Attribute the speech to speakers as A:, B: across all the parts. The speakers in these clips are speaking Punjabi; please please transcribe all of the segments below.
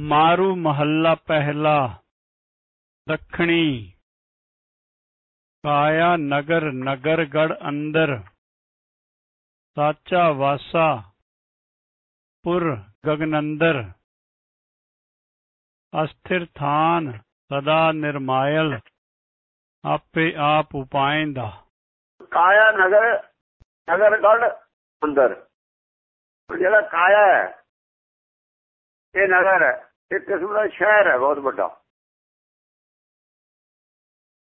A: ਮਾਰੂ ਮਹੱਲਾ ਪਹਿਲਾ, ਦੱਖਣੀ। ਕਾਇਆ ਨਗਰ ਨਗਰ ਗੜ ਅੰਦਰ। ਸਾਚਾ ਵਾਸਾ, ਪੁਰ ਗਗਨੰਦਰ। ਅਸਥਿਰ ਥਾਨ, ਸਦਾ ਨਿਰਮਾਇਲ, ਆਪੇ ਆਪ ਉਪਾਇੰਦਾ।
B: ਕਾਇਆ ਨਗਰ ਨਗਰ ਅੰਦਰ। ਜਿਹੜਾ ਕਾਇਆ ਹੈ, ਇਹ ਨਗਰ ਹੈ। ਇੱਕ ਕਿਸਮ ਦਾ ਸ਼ਹਿਰ ਹੈ, ਬਹੁਤ ਵੱਡਾ।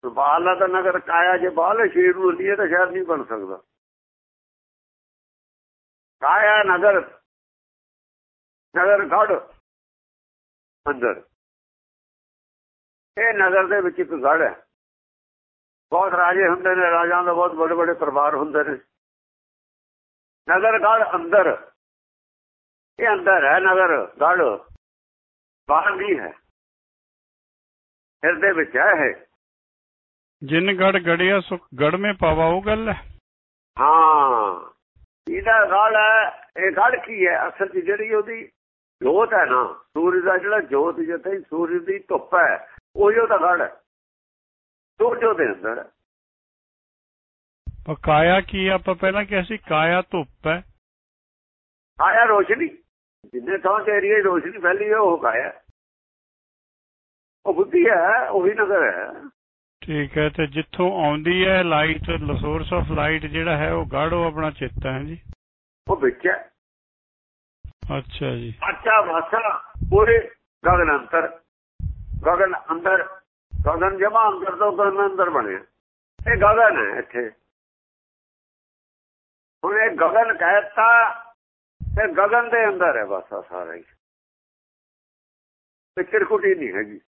B: ਬਾਹਰਲਾ ਤਾਂ ਨਗਰ ਕਾਇਆ, ਜੇ ਬਾਹਰਲੇ ਸਰੀਰ ਨੂੰ ਲਈਏ ਤਾਂ ਸ਼ਹਿਰ ਨਹੀਂ ਬਣ ਸਕਦਾ। ਕਾਇਆ ਨਗਰ ਨਗਰ ਗੜ ਅੰਦਰ ਇਹ ਨਗਰ ਦੇ ਵਿੱਚ ਇੱਕ ਗੜ ਹੈ। ਬਹੁਤ ਰਾਜੇ ਹੁੰਦੇ ਨੇ, ਰਾਜਾਂ ਦਾ ਬਹੁਤ ਵੱਡੇ ਵੱਡੇ ਪਰਿਵਾਰ ਹੁੰਦੇ ਨੇ। ਨਗਰ ਗੜ ਅੰਦਰ। ਇਹ ਅੰਦਰ ਹੈ ਨਗਰ ਗੜ ਬਾਹਰ ਨਹੀਂ ਹੈ। ਹਿਰਦੇ ਵਿੱਚ ਹੈ ਇਹ।
A: ਜਿਨ ਗੜ ਗੜਿਆ ਸੋ ਗੜ ਮੇ ਪਾਵਾ ਉਹ ਗੱਲ ਹੈ।
B: ਹਾਂ। ਇਹਦਾ ਗੜ ਹੈ ਇਹ ਗੜ ਕੀ ਹੈ? ਅਸਲ 'ਚ ਜਿਹੜੀ ਉਹਦੀ ਜੋਤ ਹੈ ਨਾ ਸੂਰਜ ਦਾ ਜਿਹੜਾ ਜੋਤ ਜਿੱਥੇ ਸੂਰਜ ਦੀ ਧੁੱਪ ਹੈ ਉਹ ਤਾਂ ਗੜ ਹੈ। ਸੂਰਜ ਉਹਦੇ ਅੰਦਰ
A: ਪਰ ਕਾਇਆ ਕੀ? ਆਪਾਂ ਪਹਿਲਾਂ ਕਿਹਾ ਸੀ ਕਾਇਆ ਧੁੱਪ ਹੈ।
B: ਆਇਆ ਰੋਸ਼ਨੀ। ਜਿੰਨੇ ਥਾਂ ਤੇ ਏਰੀਏ ਰੋਸ਼ਨੀ ਫੈਲੀ ਹੈ ਉਹ ਕਾਇਆ ਉਹ ਬੁੱਧੀ ਹੈ ਉਹੀ ਨਗਰ ਹੈ।
A: ਠੀਕ ਹੈ ਤੇ ਜਿੱਥੋਂ ਆਉਂਦੀ ਹੈ ਲਾਈਟ ਸੋਰਸ ਆਫ ਲਾਈਟ ਜਿਹੜਾ ਹੈ ਉਹ ਗੜ ਆਪਣਾ ਚਿੱਤ ਹੈ ਜੀ।
B: ਉਹ ਵਿੱਚ ਹੈ।
A: ਅੱਛਾ ਜੀ।
B: ਅੱਛਾ ਭਾਸ਼ਾ ਪੂਰੇ ਗਗਨ ਅੰਤਰ। ਗਗਨ ਅੰਦਰ ਗਗਨ ਜਮਾ ਅੰਦਰ ਤੋਂ ਗਗਨ ਅੰਦਰ ਬਣਿਆ ਇਹ ਗਗਨ ਹੈ ਇੱਥੇ। ਹੁਣ ਇਹ ਗਗਨ ਕਹਿਤਾ ਤੇ ਗਗਨ ਦੇ ਅੰਦਰ ਹੈ ਬਸ ਸਾਰਾ ਹੀ। ਤੇ ਕਿਰਕੁਟੀ ਨਹੀਂ ਹੈਗੀ।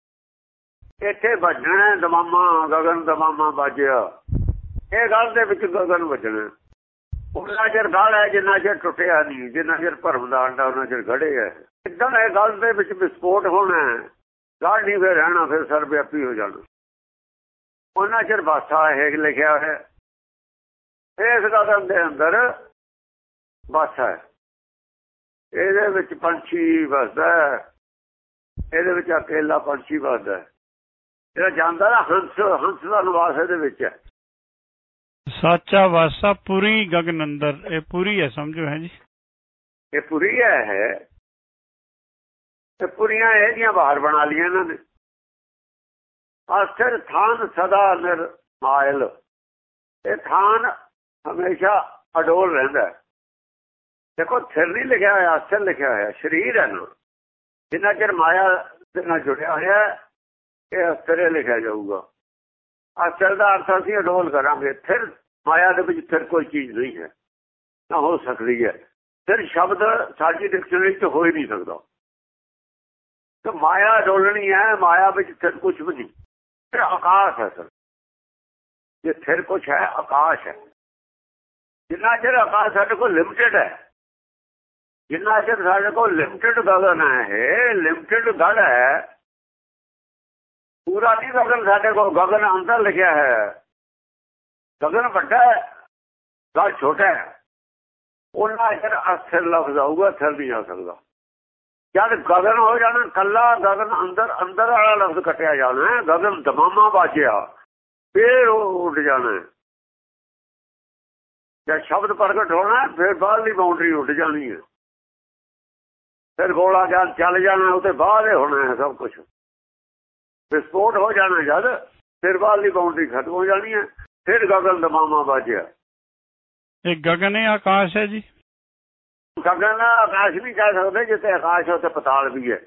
B: ਇੱਥੇ ਵੱਜਣਾ ਹੈ, ਦਮਾਮਾ, ਗਗਨ ਦਮਾਮਾ ਵੱਜਿਆ। ਇਹ ਗੱਲ ਦੇ ਵਿੱਚ ਗਗਨ ਵੱਜਣਾ। ਉਹਨਾਂ ਚਿਰ ਗਾਲ ਹੈ, ਜਿੰਨਾ ਚਿਰ ਟੁੱਟਿਆ ਨਹੀਂ, ਜਿੰਨਾ ਚਿਰ ਭਰਮ ਦਾ ਅੰਡਾ ਉਹਨਾਂ ਚਿਰ ਘੜੇ ਹੈ। ਇਦਾਂ ਇਹ ਗੱਲ ਦੇ ਵਿੱਚ ਵਿਸਫੋਟ ਹੋਣਾ ਹੈ। ਗਾਲ ਨਹੀਂ ਫਿਰ ਰਹਿਣਾ, ਫਿਰ ਸਰਵਿਆਪੀ ਹੋ ਜਾਣਾ। ਉਹਨਾਂ ਚਿਰ ਬਾਸਾ ਇਹ ਲਿਖਿਆ ਹੋਇਆ। ਇਸ ਗਗਨ ਦੇ ਅੰਦਰ ਬਾਸਾ ਹੈ। ਇਹਦੇ ਵਿੱਚ ਪੰਛੀ ਵਸਦਾ ਇਹਦੇ ਵਿੱਚ ਅਕੇਲਾ ਪੰਛੀ ਵਸਦਾ ਜਿਹੜਾ ਜਾਂਦਾ ਨਾ ਹੰਸ ਹੰਸ ਦਾ ਨਿਵਾਸ ਇਹਦੇ ਵਿੱਚ ਹੈ।
A: ਸਾਚਾ ਵਾਸਾ ਪੂਰੀ ਗਗਨ ਅੰਦਰ ਇਹ ਪੂਰੀ ਹੈ ਸਮਝੋ ਹੈ ਜੀ।
B: ਇਹ ਪੂਰੀ ਹੈ ਤੇ ਪੁਰੀਆਂ ਇਹਦੀਆਂ ਬਾਹਰ ਬਣਾ ਲੀਆਂ ਇਹਨਾਂ ਨੇ। ਅਸਰ ਥਾਨ ਸਦਾ ਨਿਰਮਾਇਲ ਇਹ ਥਾਨ ਹਮੇਸ਼ਾ ਅਡੋਲ ਰਹਿੰਦਾ ਦੇਖੋ ਥਿਰ ਨਹੀਂ ਲਿਖਿਆ ਹੋਇਆ ਅਸਰ ਲਿਖਿਆ ਹੋਇਆ ਸਰੀਰ ਹੈ ਨਾ। ਜਿੰਨਾ ਚਿਰ ਮਾਇਆ ਦੇ ਨਾਲ ਜੁੜਿਆ ਹੋਇਆ ਇਹ ਅਸਤਰੇ ਲਿਖਿਆ ਜਾਊਗਾ। ਅਸਲ ਦਾ ਅਰਥ ਅਸੀਂ ਅਡੋਲ ਕਰਾਂਗੇ। ਫਿਰ ਮਾਇਆ ਦੇ ਵਿੱਚ ਫਿਰ ਕੋਈ ਚੀਜ਼ ਨਹੀਂ ਹੈ। ਨਾ ਹੋ ਸਕਦੀ ਹੈ। ਫਿਰ ਸ਼ਬਦ ਸਾਡੀ ਡਿਕਸ਼ਨਰੀ 'ਚ ਹੋ ਹੀ ਨਹੀਂ ਸਕਦਾ। ਤੇ ਮਾਇਆ ਡੋਲਣੀ ਹੈ, ਮਾਇਆ ਵਿੱਚ ਫਿਰ ਕੁਝ ਵੀ ਨਹੀਂ। ਫਿਰ ਆਕਾਸ਼ ਹੈ ਸਰ। ਜੇ ਫਿਰ ਕੁਝ ਹੈ, ਆਕਾਸ਼ ਹੈ। ਜਿੰਨਾ ਚਿਰ ਆਕਾਸ਼ ਸਾਡੇ ਕੋਲ ਲਿਮਟਿਡ ਹੈ, ਜਿੰਨਾ ਚਿਰ ਸਾਡੇ ਕੋਲ ਲਿਮਟਿਡ ਗਗਨ ਹੈ ਲਿਮਟਿਡ ਗੜ ਹੈ ਪੂਰਾ ਨਹੀਂ ਗਗਨ, ਸਾਡੇ ਕੋਲ ਗਗਨ ਅੰਦਰ ਲਿਖਿਆ ਹੈ। ਗਗਨ ਵੱਡਾ ਹੈ ਗੜ ਛੋਟਾ ਹੈ। ਉਹਨਾਂ ਚਿਰ ਅਸਰ ਲਫ਼ਜ਼ ਆਊਗਾ ਥਰ ਨਹੀਂ ਆ ਸਕਦਾ। ਜਦ ਗਗਨ ਹੋ ਜਾਣਾ ਕੱਲਾ ਗਗਨ ਅੰਦਰ ਅੰਦਰ ਵਾਲਾ ਲਫ਼ਜ਼ ਕੱਟਿਆ ਜਾਣਾ ਗਗਨ ਦਮਾਮਾ ਬਾਜਿਆ ਫੇਰ ਉਹ ਉੱਡ ਜਾਣਾ ਜਦ ਸ਼ਬਦ ਪ੍ਰਗਟ ਹੋਣਾ ਫਿਰ ਬਾਹਰਲੀ ਬਾਉਂਡਰੀ ਉੱਡ ਜਾਣੀ ਹੈ। ਫਿਰ ਗੋਲਾ ਜਦ ਚੱਲ ਜਾਣਾ, ਉਹਦੇ ਬਾਅਦ ਹੀ ਹੋਣਾ ਹੈ ਸਭ ਕੁਝ ਵਿਸਫੋਟ ਹੋ ਜਾਣਾ ਜਦ ਫਿਰ ਬਾਹਰਲੀ ਬਾਉਂਡਰੀ ਖਤਮ ਹੋ ਜਾਣੀ ਹੈ ਫਿਰ ਗਗਨ ਦਮਾਮਾ ਬਾਜਿਆ
A: ਇਹ ਗਗਨ ਹੈ ਆਕਾਸ਼ ਹੈ ਜੀ?
B: ਗਗਨ ਆਕਾਸ਼ ਨਹੀਂ ਕਹਿ ਸਕਦੇ ਜਿੱਥੇ ਆਕਾਸ਼ ਉੱਥੇ ਪਤਾਲ ਵੀ ਹੈ।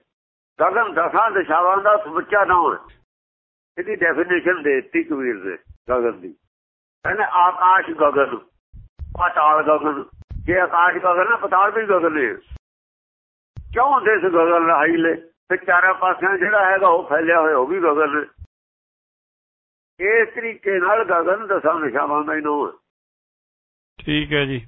B: ਗਗਨ ਦਸਾਂ ਦਿਸ਼ਾਵਾਂ ਦਾ ਸਮੁੱਚਾ ਨਾਮ ਹੈ। ਇਹਦੀ ਡੈਫੀਨੇਸ਼ਨ ਦੇ ਦਿੱਤੀ ਕਬੀਰ ਦੇ ਗਗਨ ਦੀ। ਕਹਿੰਦੇ ਆਕਾਸ਼ ਗਗਨ ਪਤਾਲ ਗਗਨ। ਜੇ ਆਕਾਸ਼ ਗਗਨ ਹੈ ਪਤਾਲ ਵੀ ਗਗਨ ਹੈ। ਕਿਉਂ ਦੇਸ ਗਗਨ ਰਹਾਈ ਲੈ? ਤੇ ਚਾਰਾਂ ਪਾਸਿਆਂ ਜਿਹੜਾ ਹੈਗਾ ਉਹ ਫੈਲਿਆ ਹੋਇਆ ਉਹ ਵੀ ਗਗਨ ਇਸ ਤਰੀਕੇ ਨਾਲ ਗਗਨ ਦਸਾਂ ਦਿਸ਼ਾਵਾਂ ਦਾ ਹੀ ਨਾਮ
A: ਠੀਕ ਹੈ ਜੀ।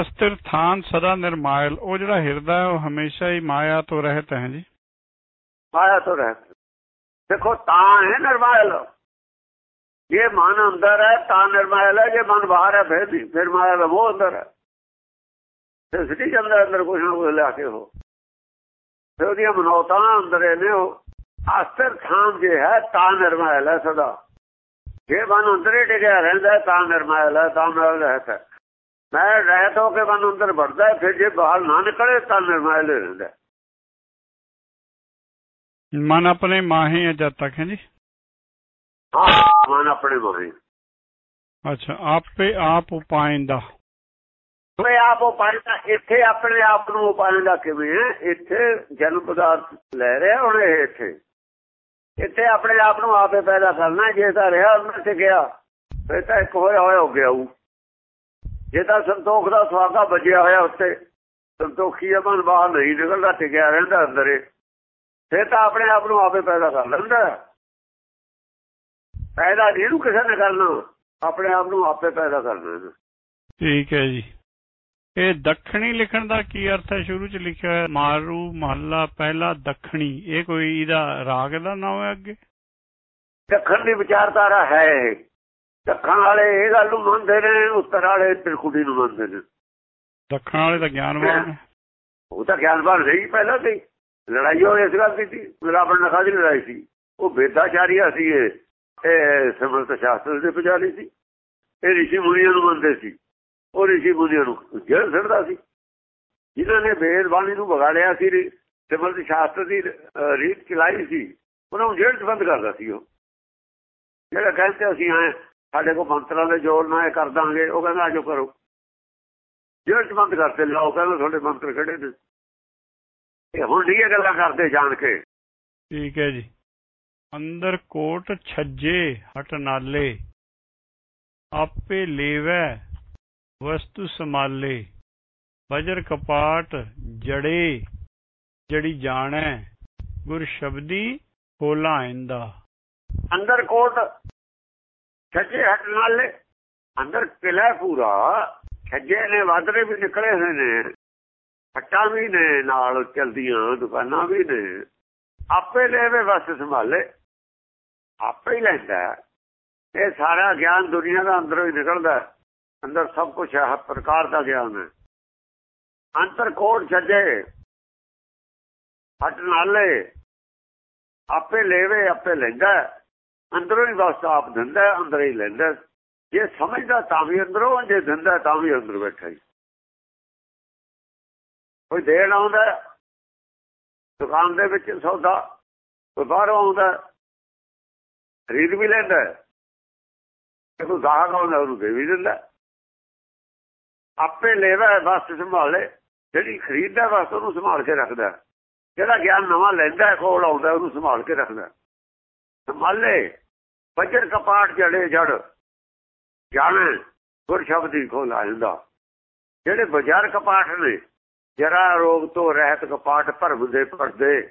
A: ਅਸਥਿਰ ਥਾਨ ਸਦਾ ਨਿਰਮਾਇਲ ਉਹ ਜਿਹੜਾ ਹਿਰਦਾ ਉਹ ਹਮੇਸ਼ਾ ਹੀ ਮਾਇਆ ਤੋਂ ਰਹਿਤ ਹੈ ਜੀ।
B: ਮਾਇਆ ਤੋਂ ਰਹਿਤ। ਦੇਖੋ ਤਾਂ ਹੈ ਨਿਰਮਾਇਲ। ਜੇ ਮਨ ਅੰਦਰ ਹੈ ਤਾਂ ਨਿਰਮਾਇਲ ਹੈ। ਜੇ ਮਨ ਬਾਹਰ ਹੈ ਫਿਰ ਵੀ ਫਿਰ ਮਾਇਆ ਦਾ ਮੋਹ ਅੰਦਰ ਹੈ। ਤੇ ਸਿੱਟੀ ਜਾਂਦਾ ਅੰਦਰ ਕੁਛ ਨਾ ਕੁਛ ਲਿਆ ਕੇ ਹੋ ਤੇ ਉਹਦੀਆਂ ਮਨੋਤਾਂ ਅੰਦਰੇ ਨੇ ਉਹ ਅਸਰ ਥਾਂ ਜੇ ਹੈ ਤਾਂ ਨਿਰਮਲ ਹੈ ਸਦਾ। ਜੇ ਮਨ ਅੰਦਰੇ ਡਿਗਿਆ ਰਹਿੰਦਾ ਤਾਂ ਨਿਰਮਲ ਹੈ ਤਾਂ ਨਿਰਮਲ ਹੈ। ਮੈਂ ਰਹਿਤ ਹੋ ਕੇ ਮਨ ਅੰਦਰ ਵੜਦਾ ਫਿਰ ਜੇ ਬਾਹਰ ਨਾ ਨਿਕਲੇ ਤਾਂ ਨਿਰਮਲ ਰਹਿੰਦਾ
A: ਮਨ ਆਪਣੇ ਮਾਹੇ ਹੈ ਜਦ ਤੱਕ ਹੈ ਜੀ?
B: ਹਾਂ ਮਨ ਆਪਣੇ ਮਾਹੇ।
A: ਅੱਛਾ ਆਪੇ ਆਪ ਉਪਾਇੰਦਾ।
B: ਓਏ ਆਪ ਉਪਾਇੰਦਾ ਇੱਥੇ ਆਪਣੇ ਆਪ ਨੂੰ ਉਪਾਇੰਦਾ ਕਿਵੇਂ ਇੱਥੇ ਜਨਮ ਪਦਾਰਥ ਲੈ ਰਿਹਾ ਹੁਣ ਇਹ ਇੱਥੇ। ਇੱਥੇ ਆਪਣੇ ਆਪ ਨੂੰ ਆਪੇ ਪੈਦਾ ਕਰਨਾ ਜੇ ਤਾਂ ਰਿਹਾ, ਉਹਨਾਂ ਤੇ ਗਿਆ। ਫਿਰ ਤਾਂ ਇੱਕ ਹੋਇਆ ਹੋਇਆ ਹੋ ਗਿਆ ਉਹ। ਜੇ ਤਾਂ ਸੰਤੋਖ ਦਾ ਸਵਾਗਾ ਵੱਜਿਆ ਹੋਇਆ ਉੱਤੇ ਸੰਤੋਖੀ ਮਨ ਬਾਹਰ ਨਹੀਂ ਨਿਕਲਦਾ, ਟਿਕਿਆ ਰਹਿੰਦਾ ਅੰਦਰੇ। ਫਿਰ ਤਾਂ ਆਪਣੇ ਆਪ ਨੂੰ ਆਪੇ ਪੈਦਾ ਕਰ ਲੈਂਦਾ ਪੈਦਾ ਨਹੀਂ ਨੂੰ ਕਿਸੇ ਨੇ ਕਰਨਾ। ਆਪਣੇ ਆਪ ਨੂੰ ਆਪੇ ਪੈਦਾ ਕਰਨਾ
A: ਠੀਕ ਹੈ ਜੀ। ਇਹ ਦੱਖਣੀ ਲਿਖਣ ਦਾ ਕੀ ਅਰਥ ਹੈ? ਸ਼ੁਰੂ ਚ ਲਿਖਿਆ ਹੋਇਆ ਮਾਰੂ ਮਹੱਲਾ ਪਹਿਲਾ ਦੱਖਣੀ। ਇਹ ਕੋਈ ਇਹਦਾ ਰਾਗ ਦਾ ਨਾਮ ਹੈ ਅੱਗੇ?
B: ਦੱਖਣ ਦੀ ਵਿਚਾਰਧਾਰਾ ਹੈ ਇਹ। ਦੱਖਣ ਵਾਲੇ ਇਹ ਗੱਲ ਨੂੰ ਮੰਨਦੇ ਨੇ ਉੱਤਰ ਵਾਲੇ ਤਿਰਕੁੜੀ ਨੂੰ ਮੰਨਦੇ ਨੇ।
A: ਦੱਖਣ ਵਾਲੇ ਤਾਂ ਗਿਆਨਵਾਨ
B: ਉਹ ਤਾਂ ਗਿਆਨਵਾਨ ਰਹੀ ਪਹਿਲਾਂ ਤੇ। ਲੜਾਈ ਹੋਈ ਇਸ ਗੱਲ ਦੀ ਸੀ ਰਾਵਣ ਨਾਲ ਕਾਹਦੀ ਲੜਾਈ ਸੀ। ਉਹ ਵੇਦਾਚਾਰੀਆ ਸੀ ਇਹ। ਇਹ ਸਮਰਤ ਸ਼ਾਸਤਰ ਦੇ ਪੁਜਾਰੀ ਸੀ। ਇਹ ਰਿਸ਼ੀ ਮੁਨੀਆਂ ਨੂੰ ਮੰਨਦੇ ਸੀ। ਉਹ ਰਿਸ਼ੀ ਮੁਨੀਆਂ ਨੂੰ ਜੇਲ੍ਹ ਛੱਡਦਾ ਸੀ। ਜਿਨ੍ਹਾਂ ਨੇ ਵੇਦ ਬਾਣੀ ਨੂੰ ਵਿਗਾੜਿਆ ਸੀ ਸਿਮਰਤ ਸ਼ਾਸਤਰ ਦੀ ਰੀਤ ਚਲਾਈ ਸੀ, ਉਹਨਾਂ ਨੂੰ ਜੇਲ੍ਹ 'ਚ ਬੰਦ ਕਰਦਾ ਸੀ ਉਹ। ਜਿਹੜਾ ਕਹਿੰਦੇ ਅਸੀਂ ਆਏ ਸਾਡੇ ਕੋਲ ਮੰਤਰਾਂ ਦੇ ਜੋੜ ਨਾਲ ਇਹ ਕਰ ਦਾਂਗੇ। ਉਹ ਕਹਿੰਦਾ, ਆਜੋ ਕਰੋ। ਜੇਲ੍ਹ 'ਚ ਬੰਦ ਕਰਤੇ, ਲਾਓ, ਕਹਿੰਦਾ, ਤੁਹਾਡੇ ਮੰਤਰ ਖੜੇ ਨੇ। ਇਹ ਹੁਣ ਨਹੀਂ ਇਹ ਗੱਲਾਂ ਕਰਦੇ ਜਾਣ ਕੇ।
A: ਠੀਕ ਹੈ ਜੀ। ਅੰਦਰ ਕੋਟ ਛੱਜੇ ਹਟ ਨਾਲੇ ਆਪੇ ਲੇਵੈ ਵਸਤੂ ਸਮਾਲੇ ਬਜਰ ਕਪਾਟ ਜੜੇ ਜੜੀ ਜਾਣੈ, ਗੁਰ ਸ਼ਬਦੀ ਖੋਲਾ ਆਇੰਦਾ।
B: ਅੰਦਰ ਕੋਟ ਛੱਜੇ ਹਟ ਨਾਲੇ ਅੰਦਰ ਕਿਲਾ ਪੂਰਾ ਛੱਜੇ ਨੇ ਵਾਦਰੇ ਵੀ ਨਿਕਲੇ ਹੋਏ ਨੇ ਹੱਟਾਂ ਵੀ ਨੇ, ਨਾਲ ਚਲਦੀਆਂ ਦੁਕਾਨਾਂ ਵੀ ਨੇ। ਆਪੇ ਲੈਵੇ ਵਸ ਸੰਭਾਲੇ, ਆਪੇ ਹੀ ਲੈਂਦਾ ਇਹ ਸਾਰਾ ਗਿਆਨ ਦੁਨੀਆ ਦਾ ਅੰਦਰੋਂ ਹੀ ਨਿਕਲਦਾ ਅੰਦਰ ਸਭ ਕੁਝ ਹੈ ਪ੍ਰਕਾਰ ਦਾ ਗਿਆਨ ਹੈ। ਅੰਤਰ ਕੋਟ ਛੱਡੇ, ਹਟ ਨਾਲੇ, ਆਪੇ ਲੈਵੇ, ਆਪੇ ਲੈਂਦਾ ਅੰਦਰੋਂ ਹੀ ਵਸਤਾ ਆਪ ਦਿੰਦਾ ਅੰਦਰ ਹੀ ਲੈਂਦਾ ਜੇ ਸਮਝਦਾ ਤਾਂ ਵੀ ਅੰਦਰੋਂ, ਜੇ ਦਿੰਦਾ ਤਾਂ ਵੀ ਅੰਦਰ ਬੈਠਾ ਹੀ। ਕੋਈ ਦੇਣ ਆਉਂਦਾ ਦੁਕਾਨ ਦੇ ਵਿੱਚ ਸੌਦਾ, ਕੋਈ ਬਾਹਰੋਂ ਆਉਂਦਾ ਖਰੀਦ ਵੀ ਲੈਂਦਾ ਤੇ ਕੋਈ ਗਾਹਕ ਆਉਂਦਾ ਉਹਨੂੰ ਦੇ ਵੀ ਦਿੰਦਾ ਆਪੇ ਲੈਦਾ ਬਸ ਸੰਭਾਲੇ। ਜਿਹੜੀ ਖਰੀਦਦਾ ਬਸ ਉਹਨੂੰ ਸੰਭਾਲ ਕੇ ਰੱਖਦਾ ਜਿਹੜਾ ਗਿਆਨ ਨਵਾਂ ਲੈਂਦਾ ਕੋਲ ਆਉਂਦਾ ਉਹਨੂੰ ਸੰਭਾਲ ਕੇ ਰੱਖਦਾ ਸੰਭਾਲੇ। ਬਜਰ ਕਪਾਟ ਜੜੇ ਜੜ। ਜਾਣੇ। ਗੁਰ ਸ਼ਬਦ ਖੋਲ ਆਉਂਦਾ ਜਿਹੜੇ ਬਾਜ਼ਾਰ ਕਪਾਟ ਨੇ, ਜਰਾ ਰੋਗ ਤੋਂ ਰਹਿਤ ਕਪਾਟ ਭਰਮ ਦੇ ਪਰਦੇ।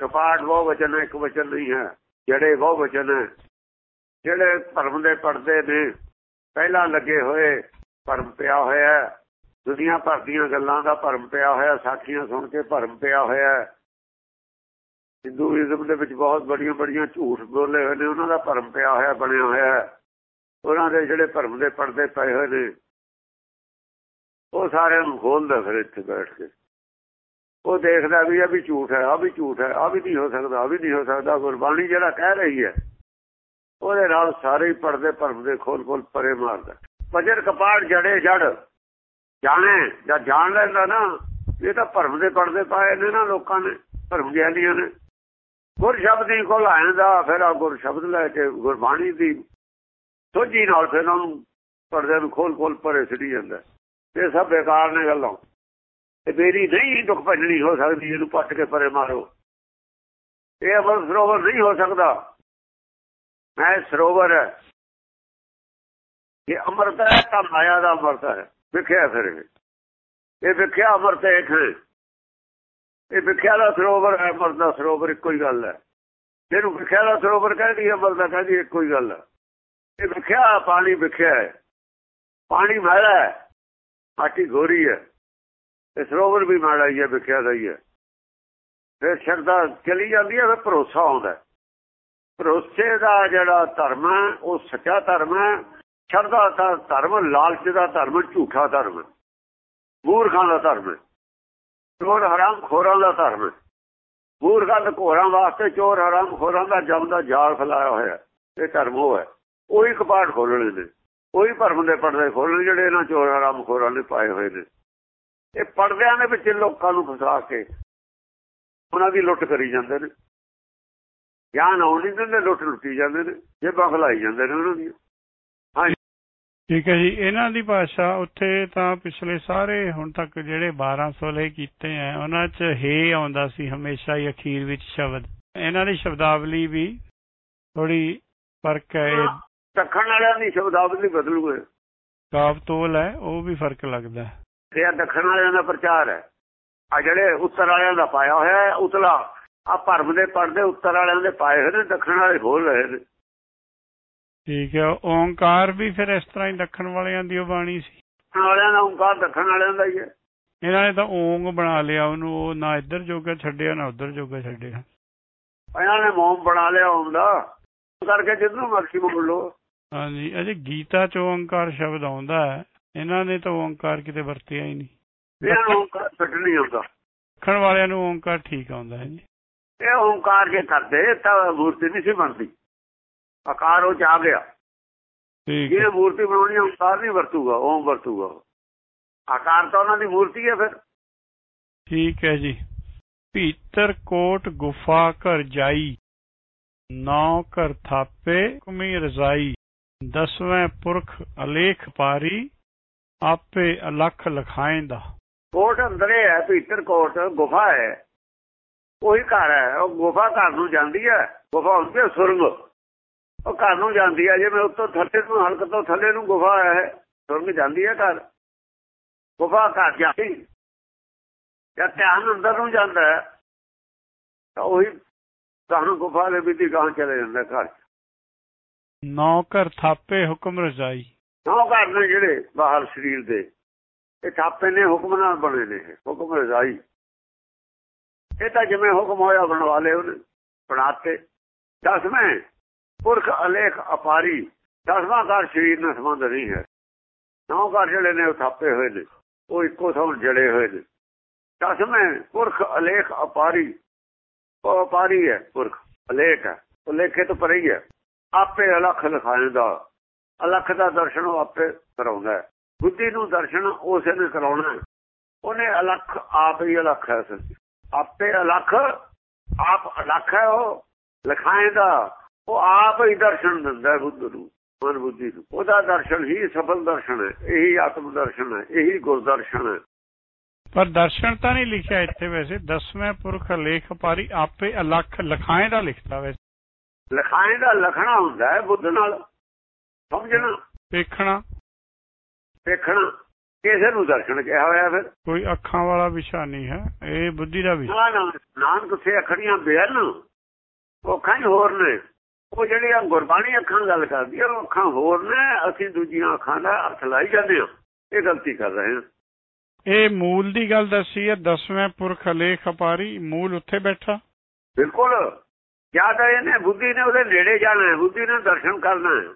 B: ਕਪਾਟ ਉਹ ਵਚਨ ਇੱਕ ਵਚਨ ਨਹੀਂ ਹੈ। ਜਿਹੜੇ ਉਹ ਵਚਨ ਜਿਹੜੇ ਭਰਮ ਦੇ ਪਰਦੇ ਨੇ, ਪਹਿਲਾਂ ਲੱਗੇ ਹੋਏ ਭਰਮ ਪਿਆ ਹੋਇਆ ਦੁਨੀਆ ਭਰ ਦੀਆਂ ਗੱਲਾਂ ਦਾ ਭਰਮ ਪਿਆ ਹੋਇਆ ਸਾਖੀਆਂ ਸੁਣ ਕੇ ਭਰਮ ਪਿਆ ਹੋਇਆ ਹਿੰਦੂਇਜ਼ਮ ਦੇ ਵਿੱਚ ਬਹੁਤ ਬੜੀਆਂ ਬੜੀਆਂ ਝੂਠ ਬੋਲੇ ਹੋਏ ਨੇ। ਉਹਨਾਂ ਦਾ ਭਰਮ ਪਿਆ ਹੋਇਆ, ਬਣਿਆ ਹੋਇਆ ਉਹਨਾਂ ਦੇ ਜਿਹੜੇ ਭਰਮ ਦੇ ਪਰਦੇ ਪਏ ਹੋਏ ਨੇ, ਉਹ ਸਾਰਿਆਂ ਨੂੰ ਖੋਲਦਾ ਫਿਰ ਇੱਥੇ ਬੈਠ ਕੇ। ਉਹ ਦੇਖਦਾ ਵੀ ਇਹ ਵੀ ਝੂਠ ਹੈ ਆ ਵੀ ਝੂਠ ਹੈ ਆ ਵੀ ਨਹੀਂ ਹੋ ਸਕਦਾ ਆ ਵੀ ਨਹੀਂ ਹੋ ਸਕਦਾ। ਗੁਰਬਾਣੀ ਜਿਹੜਾ ਕਹਿ ਰਹੀ ਹੈ, ਉਹਦੇ ਨਾਲ ਸਾਰੇ ਹੀ ਪਰਦੇ ਭਰਮ ਦੇ ਖੋਲ ਖੋਲ ਪਰੇ ਮਾਰਦਾ। ਵਜਰ ਕਪਾੜ ਜੜੇ ਜੜ। ਜਾਣੇ ਜਾਂ ਜਾਣ ਲੈਂਦਾ ਨਾ, ਇਹ ਤਾਂ ਭਰਮ ਦੇ ਪਰਦੇ ਪਾਏ ਨੇ ਨਾ ਲੋਕਾਂ ਨੇ, ਭਰਮ ਗਿਆਨੀਆਂ ਨੇ। ਗੁਰ ਸ਼ਬਦ ਹੀ ਕੋਲ ਆਇਂਦਾ ਫਿਰ ਆ ਗੁਰ ਸ਼ਬਦ ਲੈ ਕੇ ਗੁਰਬਾਣੀ ਦੀ ਸੋਝੀ ਨਾਲ ਫਿਰ ਉਹਨੂੰ ਪਰਦੇ ਨੂੰ ਖੋਲ ਖੋਲ ਪਰੇ ਸਿੱਟੀ ਜਾਂਦਾ। ਇਹ ਸਭ ਬੇਕਾਰ ਨੇ ਗੱਲਾਂ। ਤੇ ਮੇਰੀ ਨਹੀਂ ਦੁੱਖ ਭੰਜਣੀ ਹੋ ਸਕਦੀ, ਇਹਨੂੰ ਪੱਟ ਕੇ ਪਰੇ ਮਾਰੋ। ਇਹ ਅਮਰ ਸਰੋਵਰ ਨਹੀਂ ਹੋ ਸਕਦਾ। ਮੈਂ ਸਰੋਵਰ ਹੈ ਅਮਰਤ ਹੈ ਤਾਂ ਮਾਇਆ ਦਾ ਅਮਰਤ ਹੈ। ਵਿਖਿਆ ਫਿਰ ਇਹ। ਵਿਖਿਆ ਅਮਰਤ ਹੈ ਇਹ ਵਿਖਿਆ ਦਾ ਸਰੋਵਰ ਹੈ, ਅਮਰਤ ਦਾ ਸਰੋਵਰ ਇੱਕੋ ਹੀ ਗੱਲ ਹੈ। ਜਿਹਨੂੰ ਵਿਖਿਆ ਦਾ ਸਰੋਵਰ ਕਹਿੰਦੀ, ਅਮਰਤ ਦਾ ਕਹਿੰਦੀ, ਇੱਕੋ ਹੀ ਗੱਲ ਹੈ। ਇਹ ਵਿਖਿਆ, ਪਾਣੀ ਵਿਖਿਆ ਹੈ। ਪਾਣੀ ਮਾੜਾ ਹੈ। ਮਾਟੀ ਗੋਰੀ ਹੈ। ਇਹ ਸਰੋਵਰ ਵੀ ਮਾੜਾ ਹੀ ਹੈ, ਵਿਖਿਆ ਦਾ ਹੀ ਹੈ। ਫਿਰ ਸ਼ਰਧਾ ਚਲੀ ਜਾਂਦੀ ਹੈ, ਫਿਰ ਭਰੋਸਾ ਆਉਂਦਾ ਭਰੋਸੇ ਦਾ ਜਿਹੜਾ ਧਰਮ ਹੈ, ਉਹ ਸੱਚਾ ਧਰਮ ਹੈ। ਸ਼ਰਧਾ ਦਾ ਧਰਮ, ਲਾਲਚ ਦਾ ਧਰਮ, ਝੂਠਾ ਧਰਮ, ਮੂਰਖਾਂ ਦਾ ਧਰਮ, ਚੋਰ ਹਰਾਮ ਖੋਰਾਂ ਦਾ ਧਰਮ, ਮੂਰਖਾਂ ਦੇ ਘੋਰਾਂ ਵਾਸਤੇ ਚੋਰ ਹਰਾਮ ਖੋਰਾਂ ਦਾ ਜਮ ਦਾ ਜਾਲ ਫਲਾਇਆ ਹੋਇਆ। ਇਹ ਧਰਮ ਉਹ ਹੈ। ਉਹੀ ਕਪਾਟ ਖੋਲਣੇ ਨੇ। ਉਹੀ ਭਰਮ ਦੇ ਪਰਦੇ ਖੋਲਣੇ ਜਿਹੜੇ ਇਹਨਾਂ ਚੋਰ ਹਰਾਮ ਖੋਰਾਂ ਨੇ ਪਾਏ ਹੋਏ ਨੇ। ਇਹ ਪਰਦਿਆਂ ਦੇ ਵਿੱਚ ਲੋਕਾਂ ਨੂੰ ਫਸਾ ਕੇ ਉਹਨਾਂ ਦੀ ਲੁੱਟ ਕਰੀ ਜਾਂਦੇ ਨੇ। ਗਿਆਨ ਆਉਣ ਦਿੰਦੇ, ਲੁੱਟ ਲੁੱਟੀ ਜਾਂਦੇ ਨੇ, ਜੇਬਾਂ ਖਲਾਈ ਜਾਂਦੇ ਨੇ ਉਹਨਾਂ ਦੀਆਂ।
A: ਠੀਕ ਹੈ ਜੀ ਇਹਨਾਂ ਦੀ ਭਾਸ਼ਾ ਉੱਥੇ ਤਾਂ ਪਿਛਲੇ ਸਾਰੇ ਹੁਣ ਤੱਕ ਜਿਹੜੇ 1200 ਲਏ ਕੀਤੇ ਆ ਉਹਨਾਂ 'ਚ ਹੇ ਆਉਂਦਾ ਸੀ ਹਮੇਸ਼ਾ ਹੀ ਅਖੀਰ ਵਿੱਚ ਸ਼ਬਦ। ਇਹਨਾਂ ਦੀ ਸ਼ਬਦਾਵਲੀ ਵੀ ਥੋੜੀ ਫ਼ਰਕ ਹੈ।
B: ਦੱਖਣ ਵਾਲਿਆਂ ਦੀ ਸ਼ਬਦਾਵਲੀ ਬਦਲੂ ਹੈ
A: ਕਾਵਤੋਲ ਹੈ ਉਹ ਵੀ ਫ਼ਰਕ ਲੱਗਦਾ
B: ਇਹ ਦੱਖਣ ਵਾਲਿਆਂ ਦਾ ਪ੍ਰਚਾਰ ਹੈ। ਆ ਜਿਹੜੇ ਉੱਤਰ ਵਾਲਿਆਂ ਦਾ ਪਾਇਆ ਹੋਇਆ ਹੈ ਉਤਲਾ। ਆ ਭਰਮ ਦੇ ਪਰਦੇ ਉੱਤਰ ਵਾਲਿਆਂ ਦੇ ਪਾਏ ਹੋਏ ਨੇ ਦੱਖਣ ਵਾਲੇ ਖੋਲ ਰਹੇ ਨੇ।
A: ਠੀਕ ਹੈ ਓੰਕਾਰ ਵੀ ਫਿਰ ਇਸ ਤਰ੍ਹਾਂ ਹੀ ਦੱਖਣ ਵਾਲਿਆਂ ਦੀ ਉਹ ਬਾਣੀ ਸੀ।
B: ਵਾਲਿਆਂ ਦਾ ਓੰਕਾਰ ਦੱਖਣ ਵਾਲਿਆਂ ਦਾ ਹੀ ਹੈ।
A: ਇਹਨਾਂ ਨੇ ਤਾਂ ਓਂਗ ਬਣਾ ਲਿਆ ਉਹਨੂੰ ਉਹ ਨਾ ਇੱਧਰ ਜੋਗਾ ਛੱਡਿਆ ਨਾ ਉੱਧਰ ਜੋਗਾ ਛੱਡਿਆ।
B: ਇਹਨਾਂ ਨੇ ਮੋਮ ਬਣਾ ਲਿਆ ਹੁੰਦਾ ਕਰਕੇ ਜਿੱਦੋਂ ਮਰਜ਼ੀ ਮੰਨ ਲਓ।
A: ਹਾਂਜੀ ਅਜੇ ਗੀਤਾ ਚ ਓੰਕਾਰ ਸ਼ਬਦ ਆਉਂਦਾ ਹੈ ਇਹਨਾਂ ਨੇ ਤਾਂ ਓੰਕਾਰ ਕਿਤੇ ਵਰਤਿਆ ਹੀ ਨਹੀਂ।
B: ਇਹਨਾਂ ਨੂੰ ਓੰਕਾਰ ਛੱਡ ਨਹੀਂ ਆਉਂਦਾ।
A: ਦੱਖਣ ਵਾਲਿਆਂ ਨੂੰ ਓੰਕਾਰ ਠੀਕ ਆਉਂਦਾ ਹੈ ਜੀ।
B: ਇਹ ਓੰਕਾਰ ਜੇ ਕਰਦੇ ਤਾਂ ਮੂਰਤੀ ਨਹੀਂ ਸੀ ਬਣਦੀ। ਆਕਾਰ ਉਹ ਚ ਆ ਗਿਆ।
A: ਠੀਕ
B: ਜਿਹਨੇ ਮੂਰਤੀ ਬਣਾਉਣੀ ਓੰਕਾਰ ਨਹੀਂ ਵਰਤੂਗਾ ਓਮ ਵਰਤੂਗਾ। ਆਕਾਰ ਤਾਂ ਉਹਨਾਂ ਦੀ ਮੂਰਤੀ ਹੈ ਫਿਰ।
A: ਠੀਕ ਹੈ ਜੀ। ਭੀਤਰ ਕੋਟ ਗੁਫਾ ਘਰ ਜਾਈ ਨੌ ਘਰ ਥਾਪੇ ਕੁਮੀ ਰਜ਼ਾਈ ਦਸਵੇਂ ਪੁਰਖ ਅਲੇਖ ਪਾਰੀ ਆਪੇ ਅਲਖ ਲਖਾਇਂਦਾ
B: ਕੋਟ ਅੰਦਰੇ ਹੈ ਭੀਤਰ ਕੋਟ ਗੁਫਾ ਹੈ। ਉਹੀ ਘਰ ਹੈ ਉਹ ਗੁਫਾ ਘਰ ਨੂੰ ਜਾਂਦੀ ਹੈ ਗੁਫਾ ਹੁੰਦੀ ਹੈ ਸੁਰਗ। ਉਹ ਘਰ ਨੂੰ ਜਾਂਦੀ ਹੈ ਜਿਵੇਂ ਉੱਤੋਂ ਥੱਲੇ ਨੂੰ ਹਲਕ ਤੋਂ ਥੱਲੇ ਨੂੰ ਗੁਫਾ ਹੈ ਸੁਰਗ ਜਾਂਦੀ ਹੈ ਘਰ। ਗੁਫਾ ਘਰ ਜਾਂਦੀ। ਜਦ ਧਿਆਨ ਅੰਦਰ ਨੂੰ ਜਾਂਦਾ ਹੈ ਤਾਂ ਉਹੀ ਤੁਹਾਨੂੰ ਗੁਫਾ ਦੇ ਵਿੱਚ ਗਾਂ ਚਲੇ ਜਾਂਦਾ ਘਰ।
A: ਨੌ ਘਰ ਥਾਪੇ ਹੁਕਮ ਰਜ਼ਾਈ।
B: ਨੌ ਘਰ ਨੇ ਜਿਹੜੇ ਬਾਹਰ ਸਰੀਰ ਦੇ। ਇਹ ਥਾਪੇ ਨੇ ਹੁਕਮ ਨਾਲ ਬਣੇ ਨੇ ਹੁਕਮ ਰਜ਼ਾਈ। ਇਹ ਤਾਂ ਜਿਵੇਂ ਹੁਕਮ ਹੋਇਆ ਬਣਵਾ ਲਏ ਉਹਨੇ ਬਣਾਤੇ ਦਸਵੇਂ ਪੁਰਖ ਅਲੇਖ ਅਪਾਰੀ, ਦਸਵਾਂ ਘਰ ਸਰੀਰ ਨਾਲ ਸੰਬੰਧ ਨਹੀਂ ਹੈ। ਨੌ ਘਰ ਜਿਹੜੇ ਨੇ ਉਹ ਥਾਪੇ ਹੋਏ ਨੇ, ਉਹ ਇੱਕੋ ਥਾਂ ਜੜੇ ਹੋਏ ਨੇ। ਦਸਵੇਂ ਪੁਰਖ ਅਲੇਖ ਅਪਾਰੀ, ਉਹ ਅਪਾਰੀ ਹੈ ਪੁਰਖ, ਅਲੇਖ ਹੈ। ਉਹ ਲੇਖੇ ਤੋਂ ਪਰੇ ਹੀ ਹੈ। ਆਪੇ ਅਲਖ ਲਿਖਾਉਂਦਾ ਅਲਖ ਦਾ ਦਰਸ਼ਨ ਉਹ ਆਪੇ ਕਰਾਉਂਦਾ ਹੈ। ਬੁੱਧੀ ਨੂੰ ਦਰਸ਼ਨ ਉਸੇ ਨੇ ਕਰਾਉਣਾ ਉਹਨੇ ਅਲਖ ਆਪ ਹੀ ਅਲਖ ਹੈ। ਆਪੇ ਅਲਖ, ਆਪ ਅਲਖ ਹੈ ਉਹ ਲਿਖਾਉਂਦਾ ਉਹ ਆਪ ਹੀ ਦਰਸ਼ਨ ਦਿੰਦਾ ਬੁੱਧ ਨੂੰ ਮਨ ਬੁੱਧੀ ਨੂੰ। ਉਹਦਾ ਦਰਸ਼ਨ ਹੀ ਸਫਲ ਦਰਸ਼ਨ ਹੈ ਇਹੀ ਆਤਮ ਦਰਸ਼ਨ ਹੈ ਇਹੀ ਗੁਰ ਦਰਸ਼ਨ ਹੈ।
A: ਪਰ ਦਰਸ਼ਨ ਤਾਂ ਨਹੀਂ ਲਿਖਿਆ ਇੱਥੇ ਵੈਸੇ। ਦਸਵੇਂ ਪੁਰਖ ਲੇਖ ਪਾਰੀ ਆਪੇ ਅਲਖ ਲਖਾਏ ਦਾ ਲਿਖਤਾ ਵੈਸੇ।
B: ਲਿਖਾਏ ਦਾ ਲਖਣਾ ਹੁੰਦਾ ਹੈ ਬੁੱਧ ਨਾਲ ਸਮਝਣਾ।
A: ਵੇਖਣਾ
B: ਦੇਖਣਾ ਕਿਸੇ ਨੂੰ ਦਰਸ਼ਨ ਕਿਹਾ ਹੋਇਆ ਫਿਰ।
A: ਕੋਈ ਅੱਖਾਂ ਵਾਲਾ ਵਿਸ਼ਾ ਨਹੀਂ ਹੈ ਇਹ ਬੁੱਧੀ ਦਾ ਵਿਸ਼ਾ।
B: ਨਾ ਨਾ ਨਾਨਕ ਸੇ ਅੱਖੜੀਆਂ ਬੇਨ ਉਹ ਹੀ ਹੋਰ ਨੇ। ਉਹ ਜਿਹੜੀਆਂ ਗੁਰਬਾਣੀ ਅੱਖਾਂ ਗੱਲ ਕਰਦੀ ਆ ਉਹ ਅੱਖਾਂ ਹੋਰ ਨੇ ਅਸੀਂ ਦੂਜੀਆਂ ਅੱਖਾਂ ਦਾ ਅਰਥ ਲਾਈ ਜਾਂਦੇ ਹਾਂ। ਇਹ ਗਲਤੀ ਕਰ ਰਹੇ ਹਾਂ।
A: ਇਹ ਮੂਲ ਦੀ ਗੱਲ ਦੱਸੀ ਹੈ ਦਸਵੇਂ ਪੁਰਖ ਲੇਖ ਪਾਰੀ ਮੂਲ ਉੱਥੇ ਬੈਠਾ।
B: ਬਿਲਕੁਲ। ਯਾਦ ਹੈ ਇਹਨੇ ਬੁੱਧੀ ਨੇ ਉਹਦੇ ਨੇੜੇ ਜਾਣਾ ਹੈ ਬੁੱਧੀ ਨੇ ਦਰਸ਼ਨ ਕਰਨਾ ਹੈ।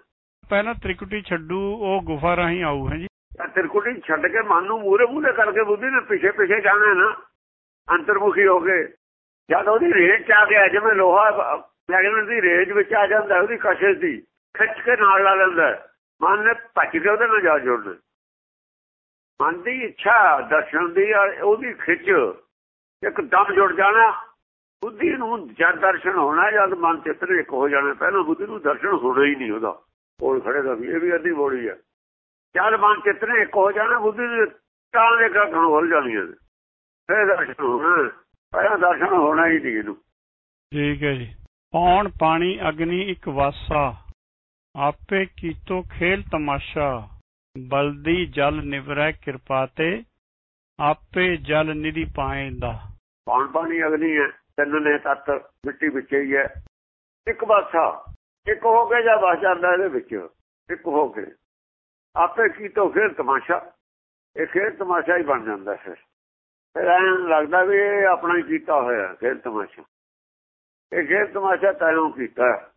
A: ਪਹਿਲਾਂ ਤ੍ਰਿਕੁਟੀ ਛੱਡੂ ਉਹ ਗੁਫਾ ਰਾਹੀਂ ਆਊ ਹੈ ਜੀ?
B: ਤਾਂ ਤਿਰਕੁਟੀ ਛੱਡ ਕੇ ਮਨ ਨੂੰ ਮੂਰੇ ਮੂਰੇ ਕਰਕੇ ਬੁੱਧੀ ਨੇ ਪਿੱਛੇ ਪਿੱਛੇ ਜਾਣਾ ਹੈ ਨਾ। ਅੰਤਰਮੁਖੀ ਹੋ ਕੇ। ਜਦ ਉਹਦੀ ਰੇਜ ਚ ਆ ਗਿਆ ਜਿਵੇਂ ਲੋਹਾ ਮੈਗਨੇਟ ਦੀ ਰੇਜ ਵਿੱਚ ਆ ਜਾਂਦਾ, ਉਹਦੀ ਕਸ਼ਸ਼ ਦੀ। ਖਿੱਚ ਕੇ ਨਾਲ ਲਾ ਲੈਂਦਾ ਮਨ ਨੇ ਭੱਜ ਕੇ ਉਹਦੇ ਨਾਲ ਜਾ ਜੁੜਨਾ ਮਨ ਦੀ ਇੱਛਾ, ਦਰਸ਼ਨ ਦੀ ਉਹਦੀ ਖਿੱਚ। ਇੱਕਦਮ ਜੁੜ ਜਾਣਾ। ਬੁੱਧੀ ਨੂੰ ਜਦ ਦਰਸ਼ਨ ਹੋਣਾ, ਜਦ ਮਨ ਚਿੱਤਰ ਇੱਕ ਹੋ ਜਾਣਾ, ਪਹਿਲਾਂ ਬੁੱਧੀ ਨੂੰ ਦਰਸ਼ਨ ਹੋਣਾ ਹੀ ਨਹੀਂ ਉਹਦਾ। ਕੋਲ ਖੜੇ ਦਾ ਵੀ, ਇਹ ਵੀ ਅੱਧੀ ਬੋੜੀ ਹੈ ਜਦ ਮਨ ਚਿੱਤਰ ਇੱਕ ਹੋ ਜਾਣਾ, ਬੁੱਧੀ ਦੇ ਤਾਂ ਦੇ ਗੱਠਣ ਖੁੱਲ ਜਾਣੀਆਂ ਨੇ। ਫਿਰ ਦਰਸ਼ਨ ਹੋਣਾ। ਪਹਿਲਾਂ ਦਰਸ਼ਨ ਹੋਣਾ ਹੀ ਨਹੀਂ ਇਹਨੂੰ।
A: ਠੀਕ ਹੈ ਜੀ। ਪੌਣ, ਪਾਣੀ, ਅਗਨੀ, ਇਕ ਵਾਸਾ। ਆਪੇ ਕੀਤੋ ਖੇਲ ਤਮਾਸ਼ਾ। ਬਲਦੀ ਜਲ ਨਿਵਰੈ ਕਿਰਪਾ ਤੇ, ਆਪੇ ਜਲ ਨਿਧੀ ਪਾਏਂਦਾ।
B: ਪਾਣ, ਪਾਣੀ, ਅਗਨੀ ਹੈ, ਤਿੰਨ ਨੇ ਤੱਤ ਮਿੱਟੀ ਵਿੱਚ ਹੀ ਹੈ। ਇੱਕ ਬਾਸਾ ਇੱਕ ਹੋ ਕੇ ਜਾਂ ਵਸ ਜਾਂਦਾ ਇਹਦੇ ਵਿੱਚ? ਇੱਕ ਹੋ ਕੇ। ਆਪੇ ਕੀਤੋ ਖੇਲ ਤਮਾਸ਼ਾ। ਇਹ ਖੇਲ ਤਮਾਸ਼ਾ ਹੀ ਬਣ ਜਾਂਦਾ ਫਿਰ ਫਿਰ ਐਂ ਲੱਗਦਾ ਵੀ ਇਹ ਆਪਣਾ ਹੀ ਕੀਤਾ ਹੋਇਆ ਖੇਲ ਤਮਾਸ਼ਾ। ਇਹ ਖੇਡ ਤਮਾਸ਼ਾ ਤੈਨੂੰ ਕੀਤਾ,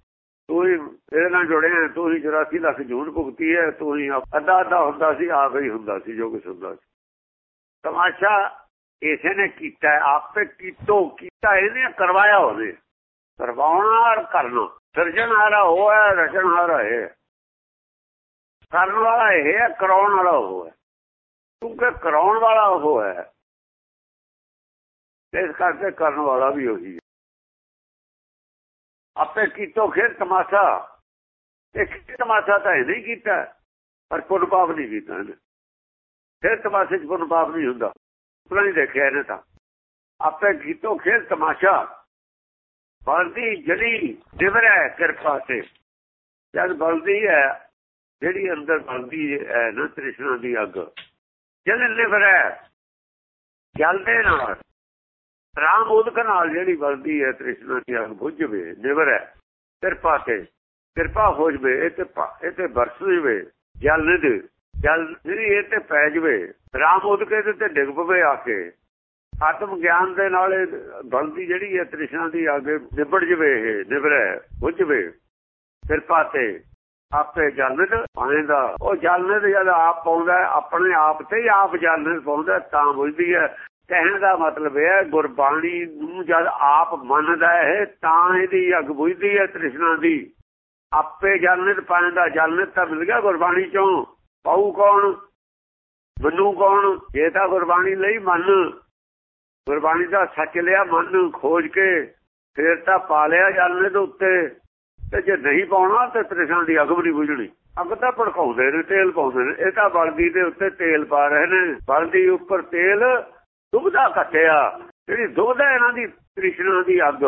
B: ਤੂੰ ਹੀ ਇਹਦੇ ਨਾਲ ਜੁੜਿਆ ਤੂੰ ਹੀ 84 ਲੱਖ ਜੂਨ ਭੁਗਤੀ ਹੈ, ਤੂੰ ਹੀ ਅੱਧਾ ਅੱਧਾ ਹੁੰਦਾ ਸੀ, ਆਪ ਹੀ ਹੁੰਦਾ ਸੀ, ਜੋ ਕੁਛ ਹੁੰਦਾ ਸੀ। ਤਮਾਸ਼ਾ ਇਸੇ ਨੇ ਕੀਤਾ, ਆਪੇ ਕੀਤੋ, ਕੀਤਾ ਇਹਨੇ, ਕਰਵਾਇਆ ਉਹਨੇ। ਕਰਵਾਉਣਾ ਔਰ ਕਰਨਾ ਸਿਰਜਣਹਾਰਾ ਉਹ ਹੈ ਰਚਣਹਾਰਾ ਇਹ ਕਰਨ ਵਾਲਾ ਇਹ ਹੈ, ਕਰਾਉਣ ਵਾਲਾ ਉਹ ਹੈ। ਕਿਉਂਕਿ ਕਰਾਉਣ ਵਾਲਾ ਉਹ ਹੈ। ਇਸ ਕਰਕੇ ਕਰਨ ਵਾਲਾ ਵੀ ਉਹੀ ਹੈ। ਆਪੇ ਕੀਤੋ ਖੇਰ ਤਮਾਸ਼ਾ। ਇਹ ਤਮਾਸ਼ਾ ਤਾਂ ਇਹ ਨਹੀਂ ਕੀਤਾ ਪਰ ਪੁੰਨ ਪਾਪ ਨਹੀਂ ਕੀਤਾ ਇਹਨੇ। ਫਿਰ ਤਮਾਸ਼ੇ 'ਚ ਪੁੰਨ ਪਾਪ ਨਹੀਂ ਹੁੰਦਾ। ਉਹਨਾਂ ਨੇ ਦੇਖਿਆ ਇਹਨੇ ਤਾਂ। ਆਪੇ ਕੀਤੋ ਖੇਰ ਤਮਾਸ਼ਾ। ਬਲਦੀ ਜਲੀ ਦਿਵਰਾ ਕਿਰਪਾ ਤੇ। ਜਦ ਬਲਦੀ ਹੈ, ਜਿਹੜੀ ਅੰਦਰ ਬਲਦੀ ਹੈ ਨਾ ਤ੍ਰਿਸ਼ਨਾ ਦੀ ਅੱਗ ਜਦ ਲਿਵਰਾ ਜਲਦੇ ਨਾਲ ਰਾਮ ਉਦਕ ਨਾਲ ਜਿਹੜੀ ਬਲਦੀ ਹੈ, ਤ੍ਰਿਸ਼ਨਾ ਦੀ ਅੱਗ ਬੁਝ ਨਿਵਰ ਹੈ, ਕਿਰਪਾ ਤੇ, ਕਿਰਪਾ ਹੋ ਜਵੇ, ਇਹ ਤੇ ਇਹ ਤੇ ਬਰਸ ਜਵੇ, ਜਲ ਨਿਧ, ਜਲ ਜਿਹੜੀ ਇਹ ਤੇ ਪੈ ਜਵੇ, ਰਾਮ ਉਦਕੇ ਤੇ ਡਿੱਗ ਪਵੇ ਆ ਕੇ। ਆਤਮ ਗਿਆਨ ਦੇ ਨਾਲ ਬਲਦੀ ਜਿਹੜੀ ਹੈ, ਤ੍ਰਿਸ਼ਨਾ ਦੀ ਅੱਗ ਨਿਬੜ ਜਵੇ, ਇਹ ਨਿਵਰ ਹੈ ਜਵੇ। ਕਿਰਪਾ ਤੇ, ਆਪੇ ਜਲਨਦ ਪਾਉਂਦਾ ਉਹ ਜਲਨਦ ਜਦ ਆਪ ਪਾਉਂਦਾ, ਆਪਣੇ ਆਪ ਤੇ ਹੀ ਆਪ ਜਲਨਦ ਪਾਉਂਦਾ, ਤਾਂ ਬੁਝਦੀ ਹੈ। ਕਹਿਣ ਦਾ ਮਤਲਬ ਇਹ ਹੈ, ਗੁਰਬਾਣੀ ਨੂੰ ਜਦ ਆਪ ਮੰਨਦਾ ਹੈ, ਤਾਂ ਇਹਦੀ ਅੱਗ ਬੁਝਦੀ ਹੈ ਤ੍ਰਿਸ਼ਨਾ ਦੀ। ਆਪੇ ਜਲਨਦ ਪਾਉਂਦਾ ਜਲਨਦ ਤਾਂ ਮਿਲ ਗਿਆ ਗੁਰਬਾਣੀ ਚੋਂ। ਪਾਉ ਕੌਣ? ਬੰਨੂ ਕੌਣ? ਇਹ ਤਾਂ ਗੁਰਬਾਣੀ ਲਈ ਮੰਨ। ਗੁਰਬਾਣੀ ਦਾ ਸੱਚ ਲਿਆ ਮਨ, ਖੋਜ ਕੇ, ਫੇਰ ਤਾਂ ਪਾ ਲਿਆ ਜਲਨਦ ਉੱਤੇ। ਤੇ ਜੇ ਨਹੀਂ ਪਾਉਣਾ, ਤੇ ਤ੍ਰਿਸ਼ਨਾ ਦੀ ਅੱਗ ਵੀ ਨਹੀਂ ਬੁਝਣੀ। ਅੱਗ ਤਾਂ ਭੜਕਾਉਂਦੇ ਨੇ, ਤੇਲ ਪਾਉਂਦੇ ਨੇ। ਇਹ ਤਾਂ ਬਲਦੀ ਦੇ ਉੱਤੇ ਤੇਲ ਪਾ ਰਹੇ ਨੇ। ਬਲਦੀ ਉੱਪਰ ਤੇਲ ਦੁਬਦਾ ਕੱਟਿਆ ਜਿਹੜੀ ਦੁਬਦਾ ਇਹਨਾਂ ਦੀ ਤ੍ਰਿਸ਼ਨਾ ਦੀ ਅੱਗ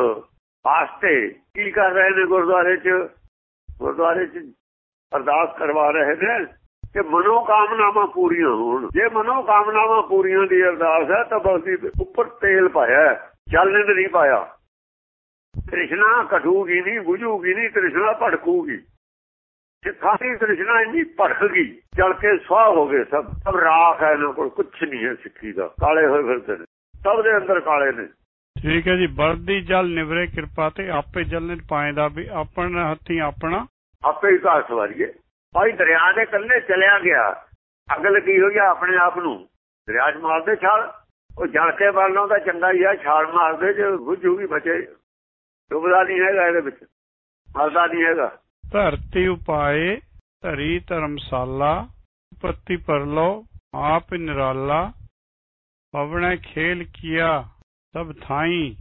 B: ਵਾਸਤੇ ਕੀ ਕਰ ਰਹੇ ਨੇ ਗੁਰਦੁਆਰੇ 'ਚ? ਗੁਰਦੁਆਰੇ 'ਚ ਅਰਦਾਸ ਕਰਵਾ ਰਹੇ ਨੇ ਕਿ ਮਨੋ ਕਾਮਨਾਵਾਂ ਪੂਰੀਆਂ ਹੋਣ। ਜੇ ਮਨੋ ਕਾਮਨਾਵਾਂ ਪੂਰੀਆਂ ਦੀ ਅਰਦਾਸ ਹੈ, ਤਾਂ ਬਲਦੀ ਉੱਪਰ ਤੇਲ ਪਾਇਆ ਚੱਲਣੇ ਨਹੀਂ ਪਾਇਆ। ਕ੍ਰਿਸ਼ਨਾ ਘਟੂਗੀ ਨਹੀਂ, ਬੁਝੂਗੀ ਨਹੀਂ, ਕ੍ਰਿਸ਼ਨਾ ਭੜਕੂਗੀ। ਸਿੱਖਾਂ ਦੀ ਤ੍ਰਿਸ਼ਨਾ ਇੰਨੀ ਭੜਕ ਗਈ ਜਲ ਕੇ ਸਵਾਹ ਹੋ ਗਏ ਸਭ। ਸਭ ਰਾਖ ਹੈ ਇਹਨਾਂ ਕੋਲ ਕੁਝ ਨਹੀਂ ਹੈ ਸਿੱਖੀ ਦਾ। ਕਾਲੇ ਹੋਏ ਫਿਰਦੇ ਨੇ। ਸਭ ਦੇ ਅੰਦਰ ਕਾਲੇ ਨੇ।
A: ਠੀਕ ਹੈ ਜੀ ਬਲਦੀ ਜਲ ਨਿਵਰੇ ਕਿਰਪਾ ਤੇ ਆਪੇ ਜਲ ਨੇ ਪਾਏਦਾ ਵੀ ਆਪਣਾ ਹੱਥੀ ਆਪਣਾ।
B: ਆਪੇ ਹੀ ਘਾਸ ਵਾਰੀਏ ਭਾਈ ਦਰਿਆ ਦੇ ਕੰਢੇ ਚਲਿਆ ਗਿਆ। ਅੱਗ ਲੱਗੀ ਹੋਈ ਆ ਆਪਣੇ ਆਪ ਨੂੰ? ਦਰਿਆ 'ਚ ਮਾਰਦੇ ਛਾਲ। ਉਹ ਜਲ ਕੇ ਬਾਲਣੋਂ ਦਾ ਚੰਗਾ ਹੀ ਆ ਛਾਲ ਮਾਰਦੇ ਜੇ ਬੁਝੂਗੀ ਬਚੇ। ਡੁੱਬਦਾ ਨਹੀਂ ਹੈਗਾ ਇਹਦੇ ਵਿੱਚ। ਮਰਦਾ ਨਹੀਂ ਹੈਗਾ।
A: ਧਰਤੀ ਉਪਾਏ, ਧਰੀ ਧਰਮਸਾਲਾ ਪੱਤੀ ਪਰ ਆਪ ਨਿਰਾਲਾ। ਪਵਣਾ ਖੇਲ ਕੀਆ, ਸਭ ਥਾਈ।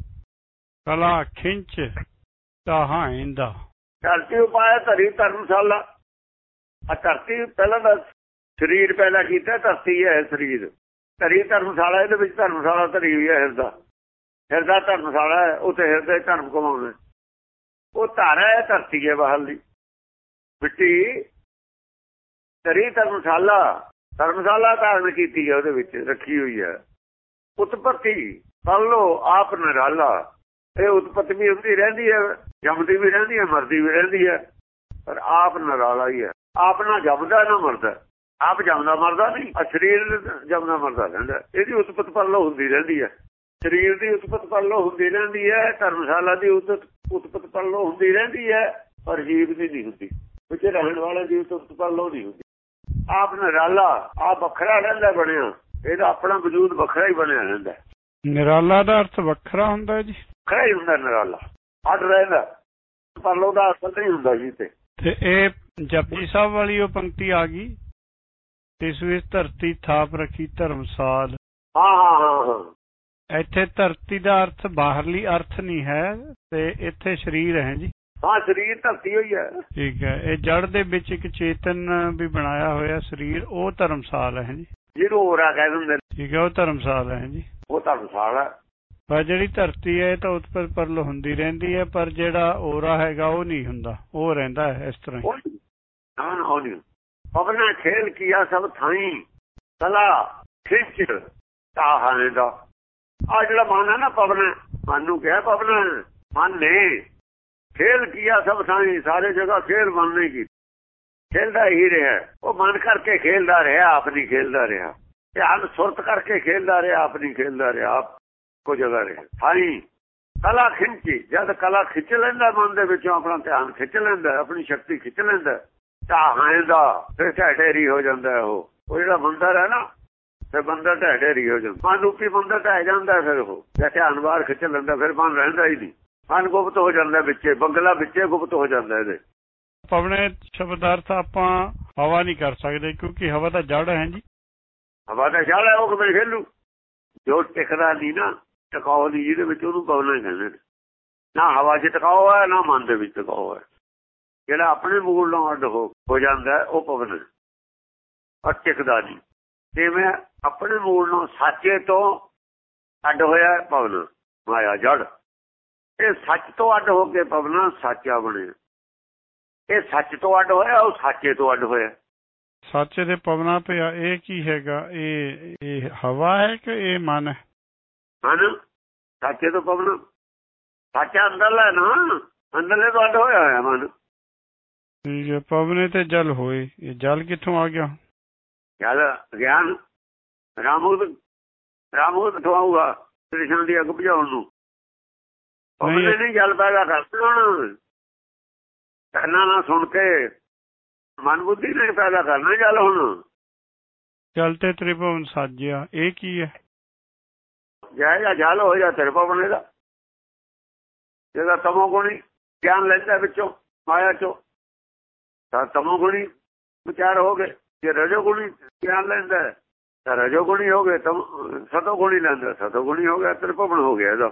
A: ਕਲਾ ਖਿੰਚ ਚਾਹਾਂਦਾ
B: ਧਰਤੀ ਉਪਾਏ, ਧਰੀ ਧਰਮਸਾਲਾ। ਆ ਧਰਤੀ ਪਹਿਲਾਂ ਦਾ ਸਰੀਰ ਪੈਦਾ ਕੀਤਾ, ਧਰਤੀ ਹੈ ਸਰੀਰ। ਧਰੀ ਧਰਮਸਾਲਾ, ਇਹਦੇ ਵਿੱਚ ਧਰਮਸਾਲਾ ਧਰੀ ਹੋਈ ਹੈ ਹਿਰਦਾ। ਹਿਰਦਾ ਧਰਮਸਾਲਾ ਹੈ, ਉੱਥੇ ਹਿਰਦੇ ਧਰਮ ਕਮਾਉਣਾ ਉਹ ਧਾਰਾ ਹੈ, ਧਰਤੀ ਹੈ ਬਾਹਰ ਦੀ। ਮਿੱਟੀ ਧਰੀ ਧਰਮਸਾਲਾ ਧਰਮਸਾਲਾ ਧਾਰਨ ਕੀਤੀ ਹੈ ਉਹਦੇ ਵਿੱਚ, ਰੱਖੀ ਹੋਈ ਹੈ। ਉਤਪਤੀ ਪੱਲੋ ਆਪ ਨਰਾਲਾ। ਇਹ ਉਤਪਤੀ ਵੀ ਹੁੰਦੀ ਰਹਿੰਦੀ ਹੈ, ਜੰਮਦੀ ਵੀ ਰਹਿੰਦੀ ਹੈ, ਮਰਦੀ ਵੀ ਰਹਿੰਦੀ ਹੈ, ਪਰ ਆਪ ਨਰਾਲਾ ਹੀ ਹੈ। ਆਪ ਨਾ ਜੰਮਦਾ, ਨਾ ਮਰਦਾ। ਆਪ ਜੰਮਦਾ, ਮਰਦਾ ਨਹੀਂ ਆ ਸਰੀਰ ਜੰਮਦਾ, ਮਰਦਾ ਰਹਿੰਦਾ। ਇਹਦੀ ਉਤਪਤ ਪੱਲੋ ਹੁੰਦੀ ਰਹਿੰਦੀ ਹੈ। ਸਰੀਰ ਦੀ ਉਤਪਤ ਪੱਲੋ ਹੁੰਦੀ ਰਹਿੰਦੀ ਹੈ, ਧਰਮਸ਼ਾਲਾ ਦੀ ਉਤਪਤ ਪੱਲੋ ਹੁੰਦੀ ਰਹਿੰਦੀ ਹੈ, ਪਰ ਜੀਵ ਦੀ ਨਹੀਂ ਹੁੰਦੀ। ਵਿੱਚ ਰਹਿਣ ਵਾਲੇ ਦੀ ਉਤਪਤ ਪੱਲੋ ਨਹੀਂ ਹੁੰਦੀ। ਆਪ ਨਰਾਲਾ ਆ ਵੱਖਰਾ ਰਹਿੰਦਾ ਬਣਿਆ। ਇਹਦਾ ਆਪਣਾ ਵਜੂਦ ਵੱਖਰਾ ਹੀ ਬਣਿਆ ਰਹਿੰਦਾ।
A: ਨਿਰਾਲਾ ਦਾ ਅਰਥ ਵੱਖਰਾ ਹੁੰਦਾ ਜੀ।
B: ਵੱਖਰਾ ਹੀ ਹੁੰਦਾ ਨਿਰਾਲਾ। ਅੱਡ ਰਹਿੰਦਾ। ਪਰਲੋ ਦਾ ਅਸਲ ਨਹੀਂ ਹੁੰਦਾ ਜੀ ਤੇ
A: ਤੇ ਇਹ ਜਪਜੀ ਸਾਹਿਬ ਵਾਲੀ ਉਹ ਪੰਕਤੀ ਆ ਗਈ। ਇਸ ਵਿੱਚ ਧਰਤੀ ਥਾਪ ਰੱਖੀ ਧਰਮਸਾਲ।
B: ਹਾਂ ਹਾਂ ਹਾਂ।
A: ਇੱਥੇ ਧਰਤੀ ਦਾ ਅਰਥ ਬਾਹਰਲੀ ਅਰਥ ਨਹੀਂ ਹੈ ਤੇ ਇੱਥੇ ਸਰੀਰ ਹੈ ਜੀ।
B: ਹਾਂ ਸਰੀਰ ਧਰਤੀ ਹੋਈ ਹੈ।
A: ਠੀਕ ਹੈ। ਇਹ ਜੜ ਦੇ ਵਿੱਚ ਇੱਕ ਚੇਤਨ ਵੀ ਬਣਾਇਆ ਹੋਇਆ ਸਰੀਰ ਉਹ ਧਰਮਸਾਲ ਹੈ ਜੀ।
B: ਜਿਹਨੂੰ ਹੋਰਾ ਕਹਿ ਦਿੰਦੇ
A: ਠੀਕ ਹੈ ਉਹ ਧਰਮਸਾਲ ਹੈ ਜੀ।
B: ਉਹ ਧਰਮਸਾਲ ਹੈ।
A: ਪਰ ਜਿਹੜੀ ਧਰਤੀ ਹੈ ਇਹ ਤਾਂ ਉਤਪਰ ਪਰਲ ਹੁੰਦੀ ਰਹਿੰਦੀ ਹੈ ਪਰ ਜਿਹੜਾ ਔਰਾ ਹੈਗਾ ਉਹ ਨਹੀਂ ਹੁੰਦਾ। ਉਹ ਰਹਿੰਦਾ ਹੈ ਇਸ ਤਰ੍ਹਾਂ ਹੀ।
B: ਨਾ ਉਹ ਨਹੀਂ। ਪਵਨਾ ਖੇਲ ਕੀਆ ਸਭ ਥਾਈ। ਕਲਾ ਖਿੱਚ ਤਾਹਾਂ ਦਾ। ਆ ਜਿਹੜਾ ਮਨ ਹੈ ਨਾ ਪਵਨਾ ਮਨ ਨੂੰ ਕਿਹਾ ਪਵਨਾ ਮਨ ਨੇ। ਖੇਲ ਕੀਆ ਸਭ ਸਾਈ ਸਾਰੇ ਜਗ੍ਹਾ ਖੇਲ ਮਨ ਨੇ ਕੀ ਖੇਲਦਾ ਹੀ ਰਿਹਾ। ਉਹ ਮਨ ਕਰਕੇ ਖੇਲਦਾ ਰਿਹਾ, ਆਪ ਨਹੀਂ ਖੇਲਦਾ ਰਿਹਾ। ਧਿਆਨ ਸੁਰਤ ਕਰਕੇ ਖੇਲਦਾ ਰਿਹਾ, ਆਪ ਨਹੀਂ ਖੇਲਦਾ ਰਿਹਾ, ਆਪ ਕੋ ਜਗ੍ਹਾ ਰਿਹਾ। ਥਾਈ ਕਲਾ ਖਿੱਚੀ, ਜਦ ਕਲਾ ਖਿੱਚ ਲੈਂਦਾ ਮਨ ਦੇ ਵਿੱਚੋਂ, ਆਪਣਾ ਧਿਆਨ ਖਿੱਚ ਲੈਂਦਾ, ਆਪਣੀ ਸ਼ਕਤੀ ਖਿੱਚ ਲੈਂਦਾ, ਤਾਂ ਦਾ ਫਿਰ ਢੇਰੀ ਹੋ ਜਾਂਦਾ ਉਹ। ਉਹ ਜਿਹੜਾ ਮੰਦਰ ਹੈ ਨਾ, ਫਿਰ ਬੰਦਾ ਢਹਿ ਢੇਰੀ ਹੋ ਜਾਂਦਾ। ਮਨ ਰੂਪੀ ਬੰਦਾ ਢਹਿ ਜਾਂਦਾ ਫਿਰ ਉਹ। ਜੇ ਧਿਆਨ ਬਾਹਰ ਖਿੱਚ ਲੈਂਦਾ, ਫਿਰ ਮਨ ਰਹਿੰਦਾ ਹੀ ਨਹੀਂ। ਮਨ ਗੁਪਤ ਹੋ ਜਾਂਦਾ ਵਿੱਚੇ ਬੰਗਲਾ ਵਿੱਚੇ ਗੁਪਤ ਹੋ ਜਾਂਦਾ ਇਹਦੇ।
A: ਪਵਨੇ ਸ਼ਬਦ ਅਰਥ ਆਪਾਂ ਹਵਾ ਨਹੀਂ ਕਰ ਸਕਦੇ ਕਿਉਂਕਿ ਹਵਾ ਤਾਂ ਜੜ ਹੈ ਜੀ।
B: ਹਵਾ ਦਾ ਛਾਲ ਹੈ ਉਹ ਕਿਵੇਂ ਖੇਲੂ? ਜੋ ਟਿਕਦਾ ਨਹੀਂ ਨਾ ਟਿਕਾਉ ਨਹੀਂ ਜਿਹਦੇ ਵਿੱਚ ਉਹਨੂੰ ਪਵਨਾ ਕਹਿੰਦੇ ਨੇ। ਨਾ ਹਵਾ 'ਚ ਟਿਕਾਉ ਹੈ ਨਾ ਮਨ ਦੇ ਵਿੱਚ ਟਿਕਾਉ ਹੈ। ਜਿਹੜਾ ਆਪਣੇ ਮੂਲ ਨਾਲ ਅੱਡ ਹੋ ਜਾਂਦਾ ਉਹ ਪਵਨ ਔਰ ਟਿਕਦਾ ਨਹੀਂ। ਜਿਵੇਂ ਆਪਣੇ ਮੂਲ ਨਾਲ ਸਾਚੇ ਤੋਂ ਅੱਡ ਹੋਇਆ ਪਵਨ ਮਾਇਆ ਜੜ। ਇਹ ਸੱਚ ਤੋਂ ਅੱਡ ਹੋ ਕੇ ਪਵਨਾ ਸਾਚਾ ਬਣਿਆ। ਇਹ ਸੱਚ ਤੋਂ ਅੱਡ ਹੋਇਆ ਉਹ ਸਾਚੇ ਤੋਂ ਅੱਡ ਹੋਇਆ।
A: ਸੱਚੇ ਦੇ ਪਵਨਾ ਪਿਆ ਇਹ ਕੀ ਹੈਗਾ? ਇਹ ਇਹ ਹਵਾ ਹੈ ਕਿ ਇਹ ਮਨ ਹੈ?
B: ਹਨ ਸਾਚੇ ਤੋਂ ਪਵਨ। ਸਾਚਾ ਅੰਦਰਲਾ ਨਾ ਅੰਦਰਲੇ ਤੋਂ ਅੱਡ ਹੋਇਆ ਹੋਇਆ ਮਨ।
A: ਠੀਕ ਹੈ ਪਵਨੇ ਤੇ ਜਲ ਹੋਏ। ਇਹ ਜਲ ਕਿੱਥੋਂ ਆ ਗਿਆ?
B: ਜਦ ਗਿਆਨ। ਰਾਮੂਦ ਰਾਮੂਦ ਤੋਂ ਆਊਗਾ? ਕ੍ਰਿਸ਼ਨ ਦੀ ਅੱਗ ਬੁਝਾਉਣ ਨੂੰ। ਉਹਨੇ ਨਹੀਂ। ਜਲ ਪੈਦਾ ਕਰਨਾ ਕੰਨਾਂ ਨਾਲ ਸੁਣ ਕੇ ਮਨ ਬੁੱਧੀ ਨੇ ਪੈਦਾ ਕਰਨਾ ਜਲ ਹੁਣ।
A: ਜਲ ਤੇ ਤ੍ਰਿਭੁਵਨ ਸਾਜਿਆ ਇਹ ਕੀ ਹੈ?
B: ਜੈ ਜਾਂ ਜਲ ਹੋ ਜਾ ਤੇਰੇ ਪਵਨੇ ਦਾ ਜਿਹਦਾ ਤਮੋ ਗੁਣੀ ਗਿਆਨ ਲੈਂਦਾ ਵਿੱਚੋਂ ਮਾਇਆ ਚੋਂ। ਤਾਂ ਤਮੋ ਗੁਣੀ ਵਿਚਾਰ ਹੋ ਗਏ। ਜੇ ਰਜੋ ਗੁਣੀ ਗਿਆਨ ਲੈਂਦਾ ਤਾਂ ਰਜੋ ਗੁਣੀ ਹੋ ਗਏ ਤਮ ਸਤੋ ਗੁਣੀ ਲੈਂਦਾ ਸਤੋ ਗੁਣੀ ਹੋ ਗਿਆ ਤੇਰੇ ਪਵਨ ਹੋ ਗਿਆ ਇਹਦਾ।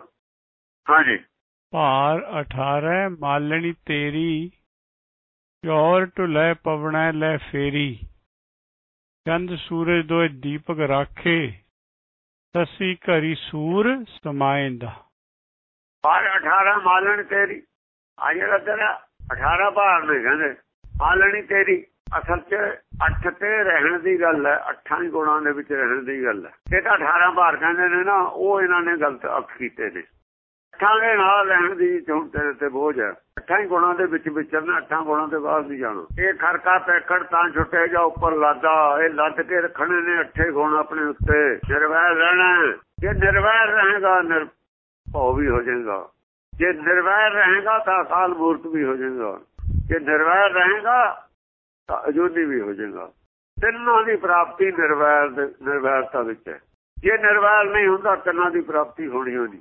B: ਹਾਂਜੀ।
A: ਭਾਰ 18 ਮਾਲਣੀ ਤੇਰੀ ਚੌਰ ਢੁਲੇ ਪਵਣਾ, ਲੈ ਫੇਰੀ। ਚੰਦ ਸੂਰਜ ਦੋਏ ਦੀਪਕ ਰਾਖੇ, ਸਸੀ ਘਰੀ ਸੂਰ ਸਮਾਇੰਦਾ
B: ਬਾਰ 18 ਮਾਲਣ ਤੇਰੀ। ਆ ਜਿਹੜਾ ਤੇਰਾ 18 ਭਾਰ ਨੇ ਕਹਿੰਦੇ, ਮਾਲਣੀ ਤੇਰੀ, ਅਸਲ 'ਚ ਅੱਠ ਤੇ ਰਹਿਣ ਦੀ ਗੱਲ ਹੈ, ਅੱਠਾਂ ਗੁਣਾਂ ਦੇ ਵਿੱਚ ਰਹਿਣ ਦੀ ਗੱਲ ਹੈ। ਇਹ ਤਾਂ 18 ਭਾਰ ਕਹਿੰਦੇ ਨੇ ਨਾ, ਉਹ ਇਹਨਾਂ ਨੇ ਗਲਤ ਅੱਖ ਕੀਤੇ ਨੇ। ਅੱਠਾਂ ਦੇ ਨਾਲ ਲੈਣ ਦੀ ਹੁਣ ਤੇਰੇ ਤੇ ਬੋਝ ਹੈ। ਅੱਠਾਂ ਹੀ ਗੁਣਾਂ ਦੇ ਵਿੱਚ ਵਿਚਰਨਾ ਅੱਠਾਂ ਗੁਣਾਂ ਦੇ ਬਾਹਰ ਨਹੀਂ ਜਾਣਾ। ਇਹ ਖਰਕਾ ਪੈਕੜ ਤਾਂ ਛੁੱਟੇ ਜਾ ਉੱਪਰ ਲਾਦਾ। ਇਹ ਲੱਦ ਕੇ ਰੱਖਣੇ ਨੇ ਅੱਠੇ ਗੁਣ ਆਪਣੇ ਉੱਤੇ। ਨਿਰਵੈਰ ਰਹਿਣਾ ਜੇ ਨਿਰਵੈਰ ਰਹੇਗਾ, ਨਿਰ ਵੀ ਹੋ ਜਾਏਗਾ। ਜੇ ਨਿਰਵੈਰ ਰਹੇਗਾ ਤਾਂ ਅਕਾਲ ਮੂਰਤ ਵੀ ਹੋ ਜਾਏਗਾ। ਜੇ ਨਿਰਵੈਰ ਰਹੇਗਾ ਤਾਂ ਅਜੂਨੀ ਵੀ ਹੋ ਜਾਏਗਾ। ਤਿੰਨਾਂ ਦੀ ਪ੍ਰਾਪਤੀ ਨਿਰਵੈਰ ਨਿਰਵੈਰਤਾ ਵਿੱਚ ਹੈ। ਜੇ ਨਿਰਵੈਰ ਨਹੀਂ ਹੁੰਦਾ, ਤਿੰਨਾਂ ਦੀ ਪ੍ਰਾਪਤੀ ਹੋਣੀ ਹੋਣੀ